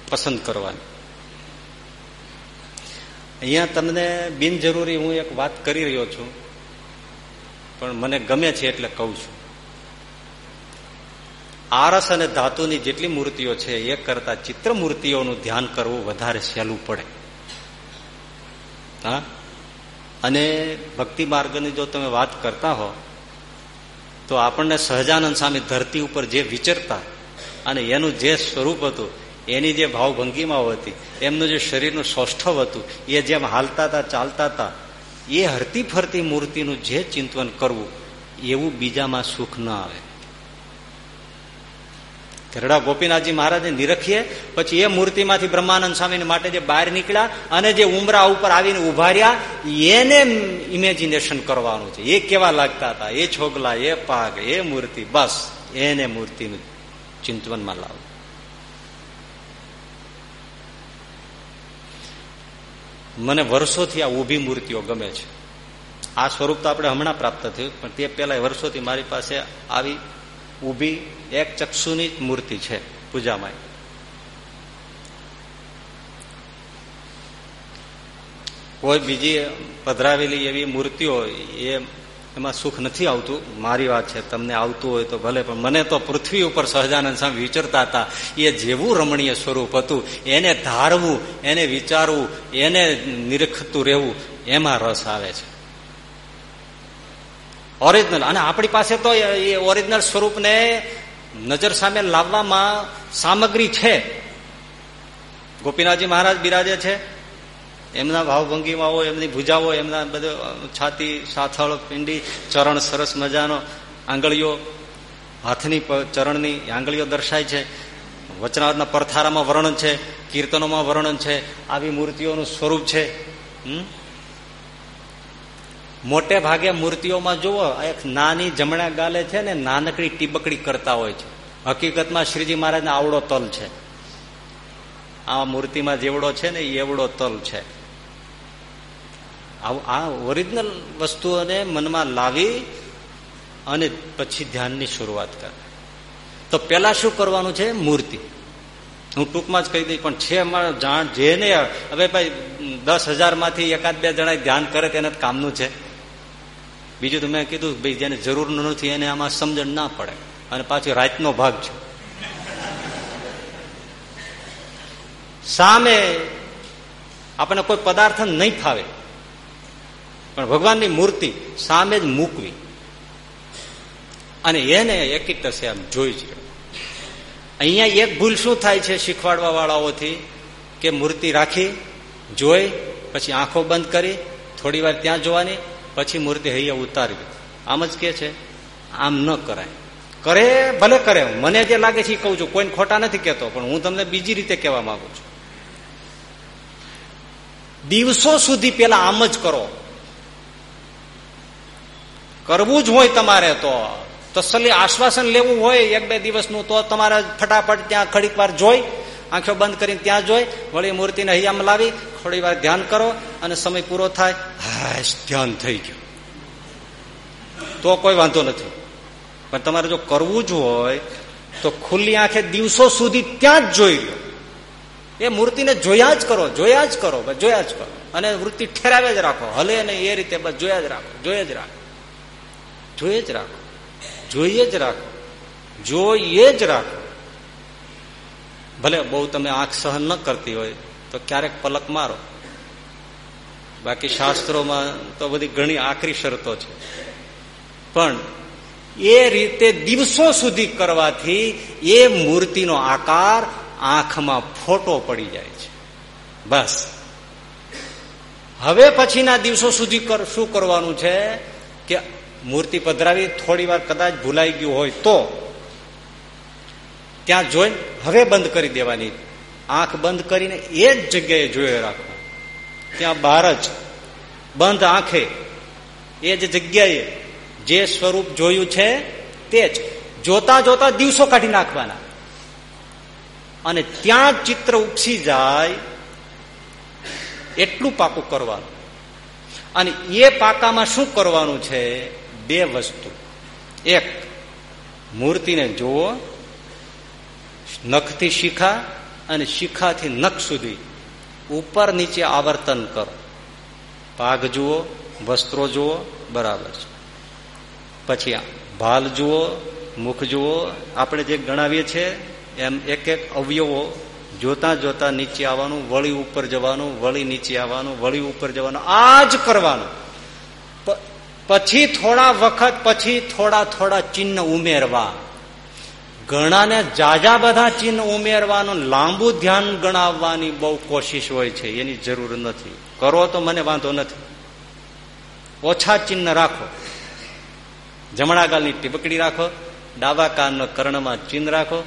પસંદ કરવાની. અહીંયા તમને બિનજરૂરી હું એક વાત કરી રહ્યો છું, પણ મને ગમે છે એટલે કહું છું. આરસ અને ધાતુની જેટલી મૂર્તિઓ છે, એ કરતા ચિત્ર મૂર્તિઓનું ધ્યાન કરવું વધારે સહેલું પડે. હા? અને ભક્તિ માર્ગની જો તમે વાત કરતા હો તો આપણને સહજાનંદ સ્વામી ધરતી ઉપર જે વિચરતા અને એનું જે સ્વરૂપ હતું, એની જે ભાવભંગીમાં હતી, એમનું જે શરીરનું સૌષ્ઠવ હતું, એ જેમ હાલતા હતા, ચાલતા હતા, એ હરતી ફરતી મૂર્તિનું જે ચિંતન કરવું, એવું બીજામાં સુખ ન આવે. ગરડા ગોપીનાથજી મહારાજને નિરખીએ, પછી એ મૂર્તિમાંથી બ્રહ્માનંદ સ્વામી માટે જે બહાર નીકળ્યા અને જે ઉમરા ઉપર આવીને ઊભા રહ્યા એને ઇમેજિનેશન કરવાનું છે. એ કેવા લાગતા હતા? એ છોગલા, એ પાગ, એ મૂર્તિ, બસ, એને મૂર્તિનું ચિંતવનમાં લાવ. મને વર્ષોથી આ ઊભી મૂર્તિઓ ગમે છે. આ સ્વરૂપ તો આપણે હમણાં પ્રાપ્ત થયું, પણ તે પહેલા વર્ષોથી મારી પાસે આવી ઊભી એક ચક્ષુની મૂર્તિ છે પૂજામાં. કોઈ બીજી પધરાવેલી એવી મૂર્તિઓ એ એમાં સુખ નથી આવતું. મારી વાત છે, તમને આવતું હોય તો ભલે, પણ મને તો પૃથ્વી ઉપર સહજાનંદ સ્વામી વિચરતા હતા, એ જેવું રમણીય સ્વરૂપ હતું. એને ધારવું, એને વિચારવું, એને નિરખતું રહેવું, એમાં રસ આવે છે. ઓરિજિનલ અને આપણી પાસે તો એ ઓરિજિનલ સ્વરૂપને નજર સામે લાવવામાં સામગ્રી છે. ગોપીનાથજી મહારાજ બિરાજે છે. એમના ભાવભંગીમાં હોય, એમની ભૂજાઓ એમના બધો છાતી, સાથળ, પિંડી, ચરણ, સરસ મજાનો આંગળીઓ, હાથની ચરણની આંગળીઓ દર્શાય છે. વચનાવરના પરથારામાં વર્ણન છે, કીર્તનોમાં વર્ણન છે. આવી મૂર્તિઓનું સ્વરૂપ છે. મોટે ભાગે મૂર્તિઓમાં જુઓ, એક નાની જમણા ગાલે છે ને નાનકડી ટીબકડી કરતા હોય છે. હકીકતમાં શ્રીજી મહારાજને આવડો તલ છે. આ મૂર્તિમાં જેવડો છે ને એવડો તલ છે. આ ઓરિજિનલ વસ્તુઓને મનમાં લાવી અને પછી ધ્યાનની શરૂઆત કરે. તો પેલા શું કરવાનું છે? મૂર્તિ. હું ટૂંકમાં જ કહી દઈ પણ છે જાણ જેને હવે ભાઈ દસ હજારમાંથી એકાદ બે જણા ધ્યાન કરે, તેને કામનું છે. બીજું તો મેં કીધું ભાઈ જેને જરૂર નથી એને આમાં સમજણ ના પડે. અને પાછો રાતનો ભાગ છે. સામે આપણને કોઈ પદાર્થ નહીં ફાવે. પણ ભગવાનની મૂર્તિ સામે જ મૂકવી. અને એને એકી ટસે આમ જોઈ જ અહીંયા એક ભૂલ શું થાય છે શીખવાડવા વાળાઓથી? કે મૂર્તિ રાખી, જોઈ, પછી આંખો બંધ કરી, થોડી વાર ત્યાં જોવાની પછી મૂર્તિ હૈયા ઉતારવી. આમ જ કે છે, આમ ન કરાય. કરે, ભલે કરે. મને જે લાગે છે એ કહું છું. કોઈને ખોટા નથી કેતો પણ હું તમને બીજી રીતે કહેવા માંગુ છું. દિવસો સુધી પેલા આમ જ કરો. કરવું જ હોય તમારે તો. તસલી આશ્વાસન લેવું હોય એક બે દિવસનું, તો તમારે ફટાફટ ત્યાં ખડીક વાર જોઈ આંખો બંધ કરીને ત્યાં જોઈ, વળી મૂર્તિને હૈયામાં લાવી, થોડી વાર ધ્યાન કરો અને સમય પૂરો થાય, હાશ, ધ્યાન થઈ ગયું. તો કોઈ વાંધો નથી. પણ તમારે જો કરવું જ હોય, તો ખુલ્લી આંખે દિવસો સુધી ત્યાં જ જોઈ લો. એ મૂર્તિને જોયા જ કરો, જોયા જ કરો જોયા જ કરો. અને વૃત્તિ ઠેરાવે જ રાખો. હલે ને એ રીતે બસ જોયા જ રાખો જોઈએ જ રાખો. જોઈએ જ રાખો. જોઈએ જ રાખો. જોઈએ જ રાખો. ભલે બહુ તમે આંખ સહન ન કરતી હોય, તો ક્યારેક પલક મારો. બાકી શાસ્ત્રોમાં તો બધી ઘણી આકરી શરતો છે. પણ એ રીતે દિવસો સુધી કરવાથી એ મૂર્તિનો આકાર આંખમાં ફોટો પડી જાય છે. બસ. હવે પછીના દિવસો સુધી શું કરવાનું છે? કે મૂર્તિ પધરાવી થોડી વાર કદાચ ભૂલાઈ ગયું હોય તો ત્યાં જોઈને હવે બંધ કરી દેવાની. આંખ બંધ કરીને એ જ જગ્યાએ જોયે રાખવા ત્યાં બહાર જ બંધ આંખે એ જ જગ્યાએ જે સ્વરૂપ જોયું છે તે જ. જોતા જોતા દિવસો કાઢી નાખવાના. અને ત્યાં ચિત્ર ઉપસી જાય એટલું પાકું કરવાનું. અને એ પાકામાં શું કરવાનું છે? બે વસ્તુ. એક, મૂર્તિને જુઓ. નખથી શિખા અને શિખાથી નખ સુધી ઉપર નીચે આવર્તન કરો. પાઘ જુઓ, વસ્ત્રો જુઓ, બરાબર છે. પછી ભાલ જુઓ, મુખ જુઓ, આપણે જે ગણાવીએ છીએ એમ એક એક અવયવો જોતા જોતા નીચે આવવાનું, વળી ઉપર જવાનું, વળી નીચે આવવાનું, વળી ઉપર જવાનું, આ જ કરવાનું. પછી થોડા વખત, પછી થોડા થોડા ચિહ્ન ઉમેરવા. ઘણાને જાજા બધા ચિહ્ન ઉમેરવાનું લાંબુ ધ્યાન ગણાવવાની બહુ કોશિશ હોય છે, એની જરૂર નથી. કરો તો મને વાંધો નથી. ઓછા ચિહ્ન રાખો. જમણા ગાલની ટીપકડી રાખો, ડાબા કાનનો કર્ણમાં ચિહ્ન રાખો,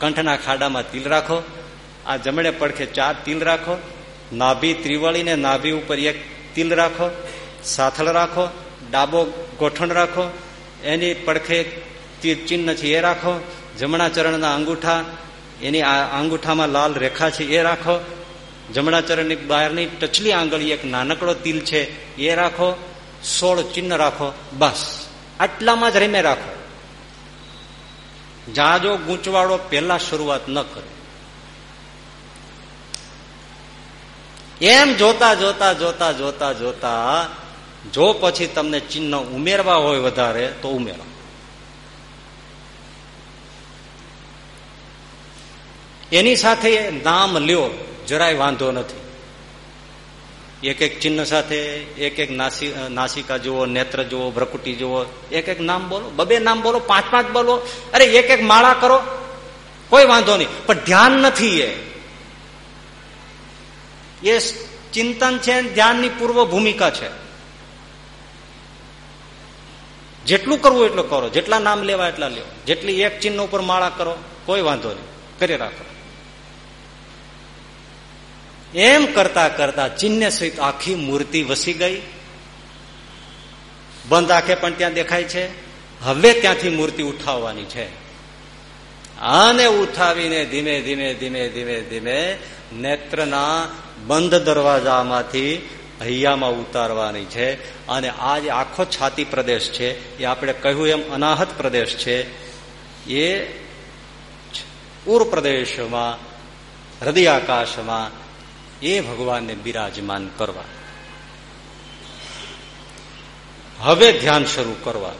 કંઠના ખાડામાં તિલ રાખો, આ જમણે પડખે ચાર તિલ રાખો, નાભી ત્રિવળીને નાભી ઉપર એક તિલ રાખો, સાથળ રાખો, ડાબો ગોઠણ રાખો, એની પડખે ચિહ્ન છે એ રાખો જમણા ચરણના અંગૂઠા, એની અંગૂઠામાં લાલ રેખા છે, એ રાખો. જમણા ચરણની બહારની ટચલી આંગળી, એક નાનકડો તિલ છે, એ રાખો. સોળ ચિહ્ન રાખો, બસ. આટલામાં જ રમે રાખો. જાજો ગૂંચવાડો પહેલા શરૂઆત ન કરે. એમ જોતા જોતા જોતા જોતા જોતા, જો પછી તમને ચિહ્ન ઉમેરવા હોય વધારે, તો ઉમેરો. એની સાથે નામ લ્યો, જરાય વાંધો નથી. એક એક ચિહ્ન સાથે, એક એક નાસિકા જુઓ, નેત્ર જુઓ, ભ્રકુટી જુઓ, એક એક નામ બોલો, બબે નામ બોલો, પાંચ પાંચ બોલો, અરે એક એક માળા કરો, કોઈ વાંધો નહીં. પણ ધ્યાન નથી એ. એ ચિંતન છે ધ્યાનની પૂર્વ ભૂમિકા છે. જેટલું કરવું એટલું કરો, જેટલા નામ લેવા એટલા લેવો જેટલી એક ચિહ્ન ઉપર માળા કરો, કોઈ વાંધો નહીં. કરી રાખો. એમ કરતા કરતા ચિહ્ન સહિત આખી મૂર્તિ વસી ગઈ. બંધ આંખે પણ ત્યાં દેખાય છે. હવે ત્યાંથી મૂર્તિ ઉઠાવવાની છે. આને ઉઠાવીને ધીમે ધીમે ધીમે ધીમે ધીમે નેત્રના બંધ દરવાજામાંથી હૈયામાં ઉતારવાની છે. અને આ જે આખો છાતી પ્રદેશ છે, એ આપણે કહ્યું એમ અનાહત પ્રદેશ છે. એ ઉર પ્રદેશમાં, હૃદયાકાશમાં એ ભગવાનને બિરાજમાન કરવા હવે ધ્યાન શરૂ કરવા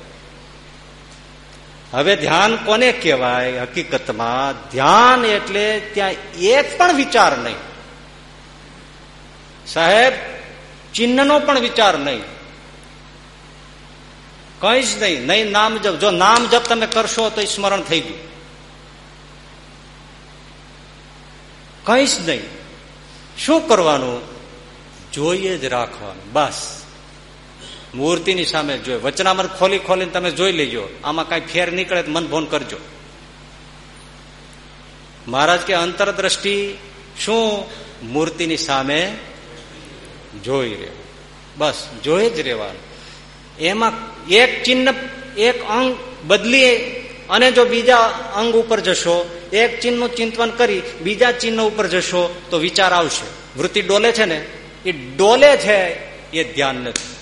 હવે ધ્યાન કોને કહેવાય હકીકતમાં ધ્યાન એટલે ત્યાં એક પણ વિચાર નહીં સાહેબ ચિહ્નનો પણ વિચાર નહીં કઈ જ નહીં નહીં નામ જપ જો નામ જપ તમે કરશો તો સ્મરણ થઈ ગયું કઈ જ નહીં શું કરવાનું? જોઈએ જ રાખવાનું. બસ. મૂર્તિની સામે જોઈએ. વચનામર ખોલી ખોલીને તમે જોઈ લેજો. આમાં કઈ ફેર નીકળે મન ભોન કરજો. મહારાજ કે અંતરદ્રષ્ટિ શું મૂર્તિની સામે જોઈ રહ્યો. બસ, જોઈ જ રહેવાનું. એમાં એક ચિહ્ન, એક અંગ બદલી અને જો બીજા અંગ ઉપર જશો, એક ચિહ્નનું ચિંતન કરી બીજા ચિહ્ન ઉપર જશો, તો વિચાર આવશે. વૃત્તિ ડોલે છે ને? એ ડોલે છે, એ ધ્યાન નથી.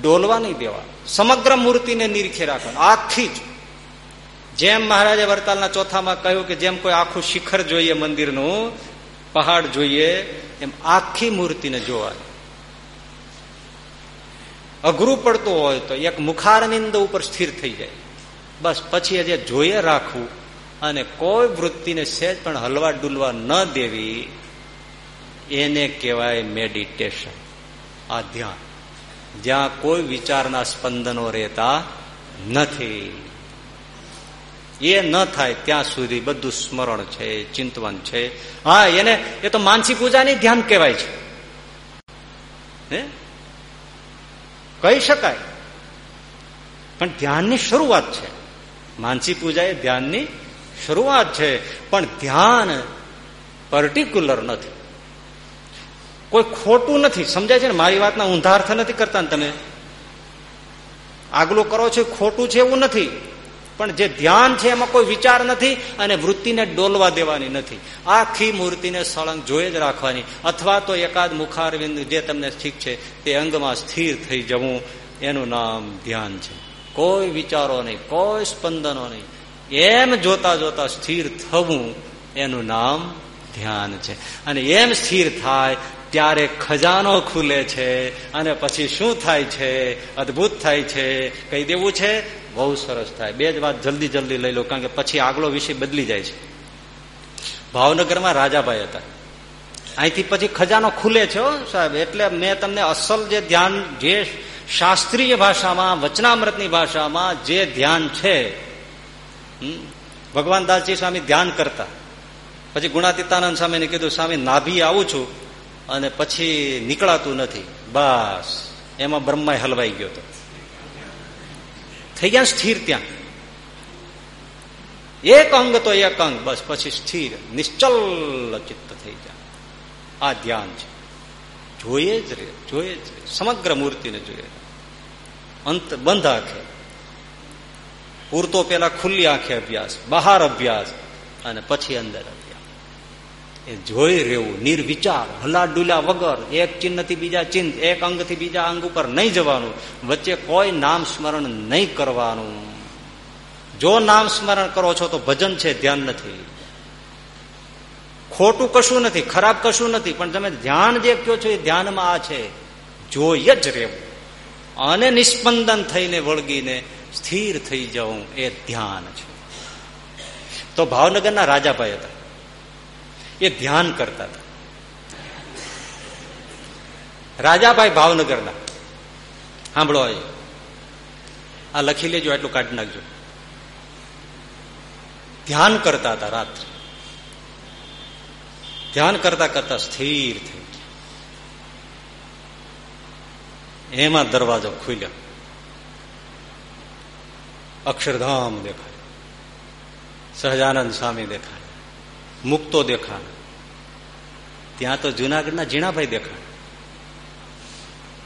ડોલવા નહીં દેવા. સમગ્ર મૂર્તિને નિરીખે રાખવા આખી જ. જેમ મહારાજે વરતાલના ચોથામાં કહ્યું કે જેમ કોઈ આખું શિખર જોઈએ, મંદિરનું, પહાડ જોઈએ, એમ આખી મૂર્તિને જોવાની. અઘરું પડતું હોય તો એક મુખારનિંદ ઉપર સ્થિર થઈ જાય. બસ પછી જે જોઈએ રાખવું અને કોઈ વૃત્તિને સહેજ પણ હલવા ડુલવા ન દેવી, એને કહેવાય મેડિટેશન આ ધ્યાન. જ્યાં કોઈ વિચારના સ્પંદનો રહેતા નથી. એ ન થાય ત્યાં સુધી બધું સ્મરણ છે, ચિંતવન છે. હા, એને, એ તો માનસી પૂજાની ધ્યાન કહેવાય છે. હે? કહી શકાય. પણ ધ્યાનની શરૂઆત છે. માનસી પૂજા એ ધ્યાનની શરૂઆત છે. પણ ધ્યાન પર્ટિક્યુલર નથી. કોઈ ખોટું નથી. સમજાય છે ને? મારી વાતના ઊંધા નથી કરતા ને તમે? આગલું કરો છો ખોટું છે એવું નથી. પણ જે ધ્યાન છે એમાં કોઈ વિચાર નથી અને વૃત્તિને ડોલવા દેવાની નથી. આખી મૂર્તિને સળંગ જોઈ જ રાખવાની. અથવા તો એકાદ મુખારવિંદ જે તમને ઠીક છે, તે અંગમાં સ્થિર થઈ જવું. એનું નામ ધ્યાન છે. કોઈ વિચારો નહીં, કોઈ સ્પંદનો નહીં. એમ જોતા જોતા સ્થિર થવું એનું નામ ધ્યાન છે. અને એમ સ્થિર થાય ત્યારે ખજાનો ખુલે છે. અને પછી શું થાય છે? અદભુત થાય છે. કહી દેવું છે બહુ સરસ થાય. બે જ વાત જલ્દી જલ્દી લઈ લો, કારણ કે પછી આગલો વિષય બદલી જાય છે. ભાવનગરમાં રાજાભાઈ હતા. અહીંથી પછી ખજાનો ખુલે છે સાહેબ. એટલે મેં તમને અસલ જે ધ્યાન, જે શાસ્ત્રીય ભાષામાં, વચનામૃતની ભાષામાં જે ધ્યાન છે ભગવાન દાસજી સ્વામી ધ્યાન કરતા. પછી ગુણાતીતાનંદ સ્વામીને કીધું, સ્વામી, નાભી આવું છું અને પછી નીકળાતું નથી. બસ. એમાં બ્રહ્માય હલવાઈ ગયો હતો થઈ ગયા સ્થિર ત્યાં. એક અંગ તો એક અંગ, બસ પછી સ્થિર, નિશ્ચલ ચિત્ત થઈ જાય આ ધ્યાન છે. જોઈએ જ રે, જોઈએ જ રે. સમગ્ર મૂર્તિને જોઈએ. અંત બંધ આંખે. પૂરતો પેલા ખુલ્લી આંખે અભ્યાસ, બહાર અભ્યાસ, અને પછી અંદર. જોઈ રહેવું, નિર્વિચાર, હલાડુલા વગર, એક ચિહ્નથી બીજા ચિહ્ન, એક અંગથી બીજા અંગ ઉપર નહીં જવાનું, વચ્ચે કોઈ નામ સ્મરણ નહીં કરવાનું. જો નામ સ્મરણ કરો છો તો ભજન છે, ધ્યાન નથી. ખોટું કશું નથી, ખરાબ કશું નથી, પણ તમે ધ્યાન જે કહો છો એ ધ્યાનમાં આ છે જોઈએ જ રહેવું. અને નિસ્પંદન થઈને વળગીને સ્થિર થઈ જવું એ ધ્યાન છે. તો ભાવનગરના રાજાભાઈ હતા. એ ધ્યાન કરતા હતા રાજાભાઈ ભાવનગરના સાંભળો આ લખી લેજો એટલું કાઢી નાખજો ધ્યાન કરતા હતા રાત્રે ધ્યાન કરતા કરતા સ્થિર થઈ એમાં દરવાજો ખુલ્યો અક્ષરધામ દેખાય સહજાનંદ સ્વામી દેખાય મુક્તો દેખાણ. ત્યાં તો જુનાગઢના જીણાભાઈ દેખાણ.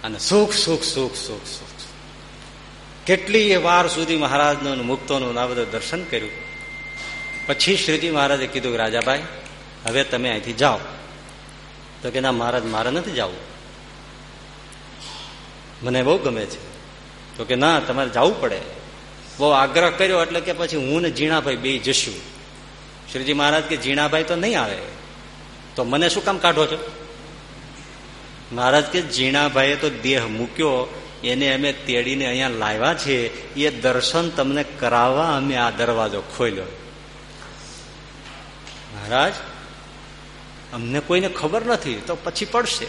અને સુખ સુખ સુખ સુખ સુખ કેટલી વાર સુધી મહારાજનું મુક્તોનું આ બધું દર્શન કર્યું. પછી શ્રીજી મહારાજે કીધું રાજાભાઈ, હવે તમે અહીંથી જાઓ. તો કે, ના, મહારાજ, મારે નથી જવું. મને બહુ ગમે છે. તો કે, ના, તમારે જવું પડે. બહુ આગ્રહ કર્યો એટલે કે પછી હું ને જીણાભાઈ બે જશું. શ્રીજી મહારાજ કે જીણાભાઈ તો નહીં આવે. તો મને શું કામ કાઢો છો? મહારાજ કે જીણાભાઈએ તો દેહ મૂક્યો, એને અમે તેડીને અહીંયા લાવ્યા છે. એ દર્શન તમને કરાવવા અમે આ દરવાજો ખોલ્યો. મહારાજ, અમને કોઈને ખબર નથી, તો પછી પડશે.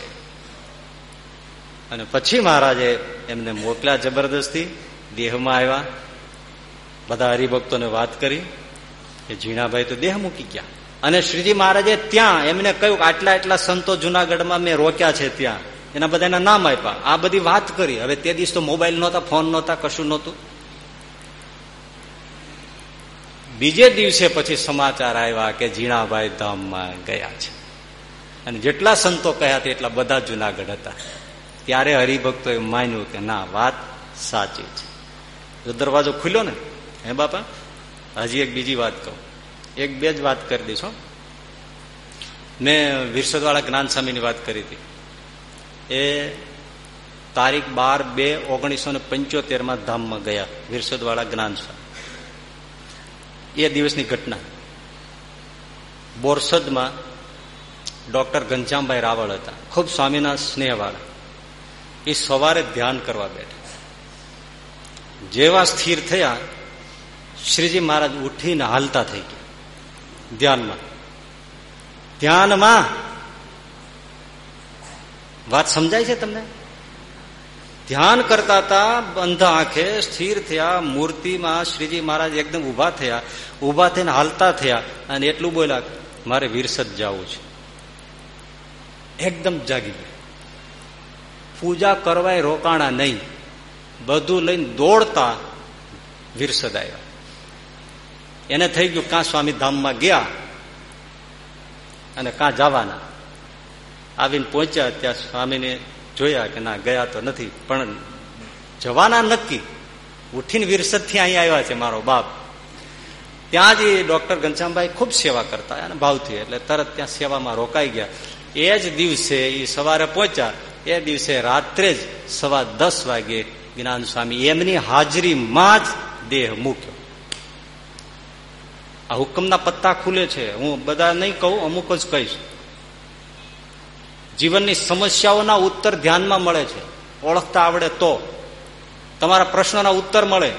અને પછી મહારાજે એમને મોકલ્યા જબરદસ્તી, દેહમાં આવ્યા. બધા હરિભક્તોને વાત કરી. કે ઝીણાભાઈ તો દેહ મૂકી ગયા. અને શ્રીજી મહારાજે ત્યાં એમને કહ્યું કે આટલા આટલા સંતો જુનાગઢમાં મેં રોક્યા છે ત્યાં. એના બધાના નામ આપ્યા. આ બધી વાત કરી. હવે તે દિવસ તો મોબાઈલ નહોતા, ફોન નહોતા, કશું નહોતું. બીજે દિવસે પછી સમાચાર આવ્યા કે ઝીણાભાઈ ધામમાં ગયા છે. અને જેટલા સંતો કહ્યા હતા એટલા બધા જુનાગઢ હતા. ત્યારે હરિભક્તોએ માન્યું કે ના, વાત સાચી છે. જો દરવાજો ખુલ્યો ને, હે બાપા? હજી એક બીજી વાત કહું. એક બે જ વાત કરી દઈશ મેં વિરસદવાળા જ્ઞાન સ્વામીની વાત કરી હતી. એ તારીખ બાર બે ઓગણીસો ને પંચોતેરમાં ધામમાં ગયા, વિરસદવાળા જ્ઞાન સ્વામી. એ દિવસની ઘટના. બોરસદમાં ડોક્ટર ઘનશ્યામભાઈ રાવળ હતા. ખૂબ સ્વામીના સ્નેહવાળા. એ સવારે ધ્યાન કરવા બેઠા. જેવા સ્થિર થયા શ્રીજી મહારાજ ઉઠીને હાલતા થઈ ગયા. ધ્યાનમાં. ધ્યાનમાં. વાત સમજાય છે તમને? ધ્યાન કરતા હતા, બંધ આંખે સ્થિર થયા, મૂર્તિમાં શ્રીજી મહારાજ એકદમ ઊભા થયા ઊભા થઈને હાલતા થયા અને એટલું બોલ્યા, મારે વિરસદ જવું છે. એકદમ જાગી ગયા. પૂજા કરવાય રોકાણા નહીં. બધું લઈને દોડતા વિરસદ આવ્યા. એને થઈ ગયું કાં સ્વામી ધામમાં ગયા અને કાં જવાના. આવીને પહોંચ્યા ત્યાં સ્વામીને જોયા કે ના, ગયા તો નથી, પણ જવાના નક્કી. ઉઠીને વિરસદથી અહીં આવ્યા છે મારો બાપ. ત્યાં જ ડોક્ટર ઘનશ્યામભાઈ ખૂબ સેવા કરતા અને ભાવથી, એટલે તરત ત્યાં સેવામાં રોકાઈ ગયા. એ જ દિવસે એ સવારે પહોંચ્યા. એ દિવસે રાત્રે જ સવા દસ વાગે જ્ઞાન સ્વામી એમની હાજરીમાં જ દેહ મૂક્યો. આ હુકમના પત્તા ખુલે છે. હું બધા નહીં કહું, અમુક જ કહીશ. જીવનની સમસ્યાઓના ઉત્તર ધ્યાનમાં મળે છે. ઓળખતા આવડે તો. તમારા પ્રશ્નોના ઉત્તર મળે.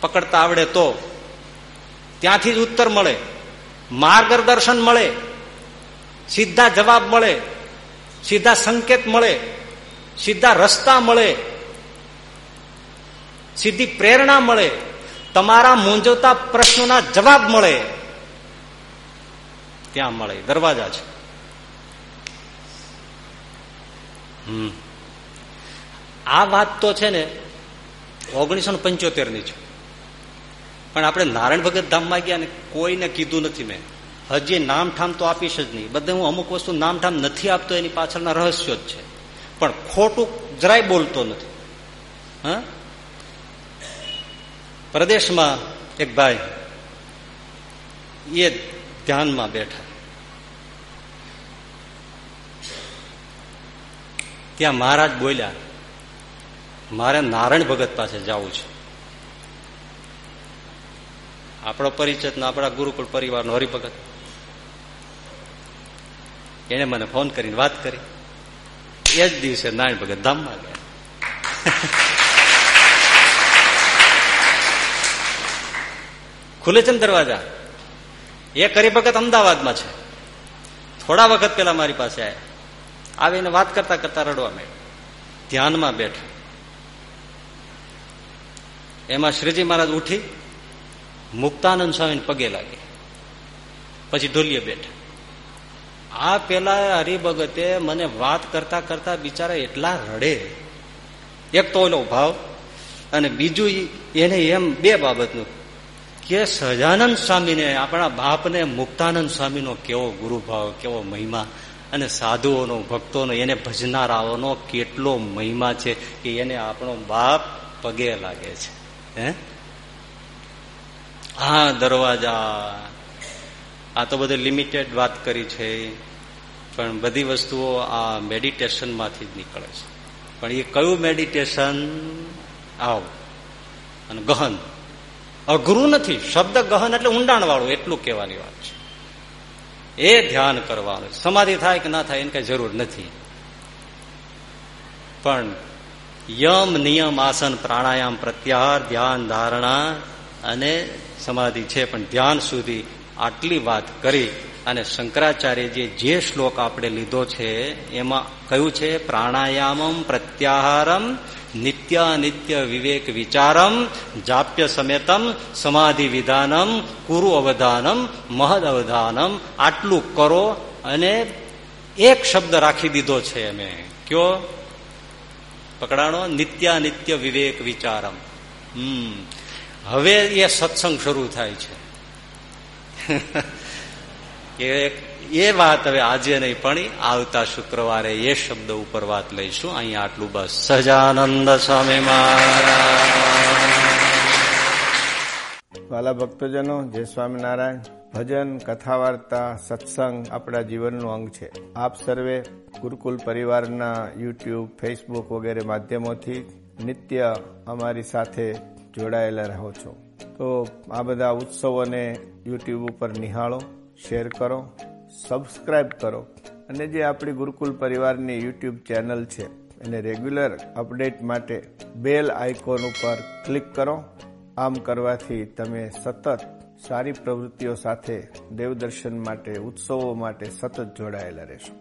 પકડતા આવડે તો. ત્યાંથી જ ઉત્તર મળે. માર્ગદર્શન મળે. સીધા જવાબ મળે. સીધા સંકેત મળે. સીધા રસ્તા મળે. સીધી પ્રેરણા મળે. તમારા મૂંઝવતા પ્રશ્નોના જવાબ મળે. ત્યાં મળે, દરવાજા છે. આ વાત તો છે ને ઓગણીસો ને પંચોતેરની છે. પણ આપણે નારાયણ ભગત ધામમાં ગયા ને કોઈને કીધું નથી મેં. હજી નામઠામ તો આપીશ જ નહીં. બધે હું અમુક વસ્તુ નામઠામ નથી આપતો, એની પાછળના રહસ્યો જ છે. પણ ખોટું જરાય બોલતો નથી. હા? પ્રદેશમાં એક ભાઈ એ ધ્યાનમાં બેઠા. ત્યાં મહારાજ બોલ્યા, મારે નારાયણ ભગત પાસે જવું છે. આપણો પરિચય આપણા ગુરુકુળ પરિવારનો હરિભગત. એને મને ફોન કરીને વાત કરી. એ જ દિવસે નારાયણ ભગત ધામમાં ગયા. ખુલે છે ને દરવાજા? એ કરી ભગત અમદાવાદમાં છે. થોડા વખત પેલા મારી પાસે આવીને વાત કરતા કરતા રડવા માંડ્યા. ધ્યાનમાં બેઠા. એમાં શ્રીજી મહારાજ ઉઠી, મુક્તાનંદ સ્વામીને પગે લાગે પછી ઢોલીએ બેઠા. આ પેલા હરિભગતે મને વાત કરતા કરતા બિચારા એટલા રડે. એક તો ઓલો ભાવ અને બીજું એને એમ બે બાબતનું. કે સહજાનંદ સ્વામીને, આપણા બાપને મુક્તાનંદ સ્વામીનો કેવો ગુરુભાવ, કેવો મહિમા અને સાધુઓનો, ભક્તોનો, એને ભજનારાઓનો કેટલો મહિમા છે કે એને આપણો બાપ પગે લાગે છે. હે? હા દરવાજા, આ તો બધી લિમિટેડ વાત કરી છે, પણ બધી વસ્તુઓ આ મેડિટેશનમાંથી જ નીકળે છે. પણ એ કયું મેડિટેશન આવ. અને ગહન. અઘરું નથી. શબ્દ ગહન એટલે ઊંડાણ વાળું એટલું કહેવાની વાત છે. એ ધ્યાન કરવાનું. સમાધિ થાય કે ના થાય એને કઈ જરૂર નથી. પણ યમ, નિયમ, આસન, પ્રાણાયામ પ્રત્યાહાર, ધ્યાન, ધારણા અને સમાધિ છે. પણ ધ્યાન સુધી આટલી વાત કરી અને શંકરાચાર્યજી જે શ્લોક આપણે લીધો છે, એમાં કયું છે, પ્રાણાયામમ પ્રત્યાહારમ નિત્ય નિત્ય વિવેક વિચારમ જાપ્ય સમેતમ સમાધિ વિધાનમ કુરુ અવધાનમ મહદ અવધાનમ આટલું કરો અને એક શબ્દ રાખી દીધો છે અમે કયો પકડાણો નિત્યા નિત્ય વિવેક વિચારમ હમ હવે એ સત્સંગ શરૂ થાય છે એ વાત હવે આજે નહીં, પણ આવતા શુક્રવારે એ શબ્દ ઉપર વાત લઈશું. અહીંયા આટલું બસ. સજાનંદ સ્વામી વાલા ભક્તજનો, જય સ્વામિનારાયણ. ભજન કથા વાર્તા સત્સંગ આપણા જીવનનું અંગ છે. આપ સર્વે ગુરુકુલ પરિવારના યુટ્યુબ, ફેસબુક વગેરે માધ્યમોથી નિત્ય અમારી સાથે જોડાયેલા રહો છો. તો આ બધા ઉત્સવોને યુટ્યુબ ઉપર નિહાળો, શેર કરો. સબસ્ક્રાઇબ કરો. અને જે આપણી ગુરુકુલ પરિવારની યુટ્યુબ ચેનલ છે, એને રેગ્યુલર અપડેટ માટે બેલ આઇકોન ઉપર ક્લિક કરો. આમ કરવાથી તમે સતત સારી પ્રવૃત્તિઓ સાથે દેવદર્શન માટે, ઉત્સવો માટે સતત જોડાયેલા રહેશો.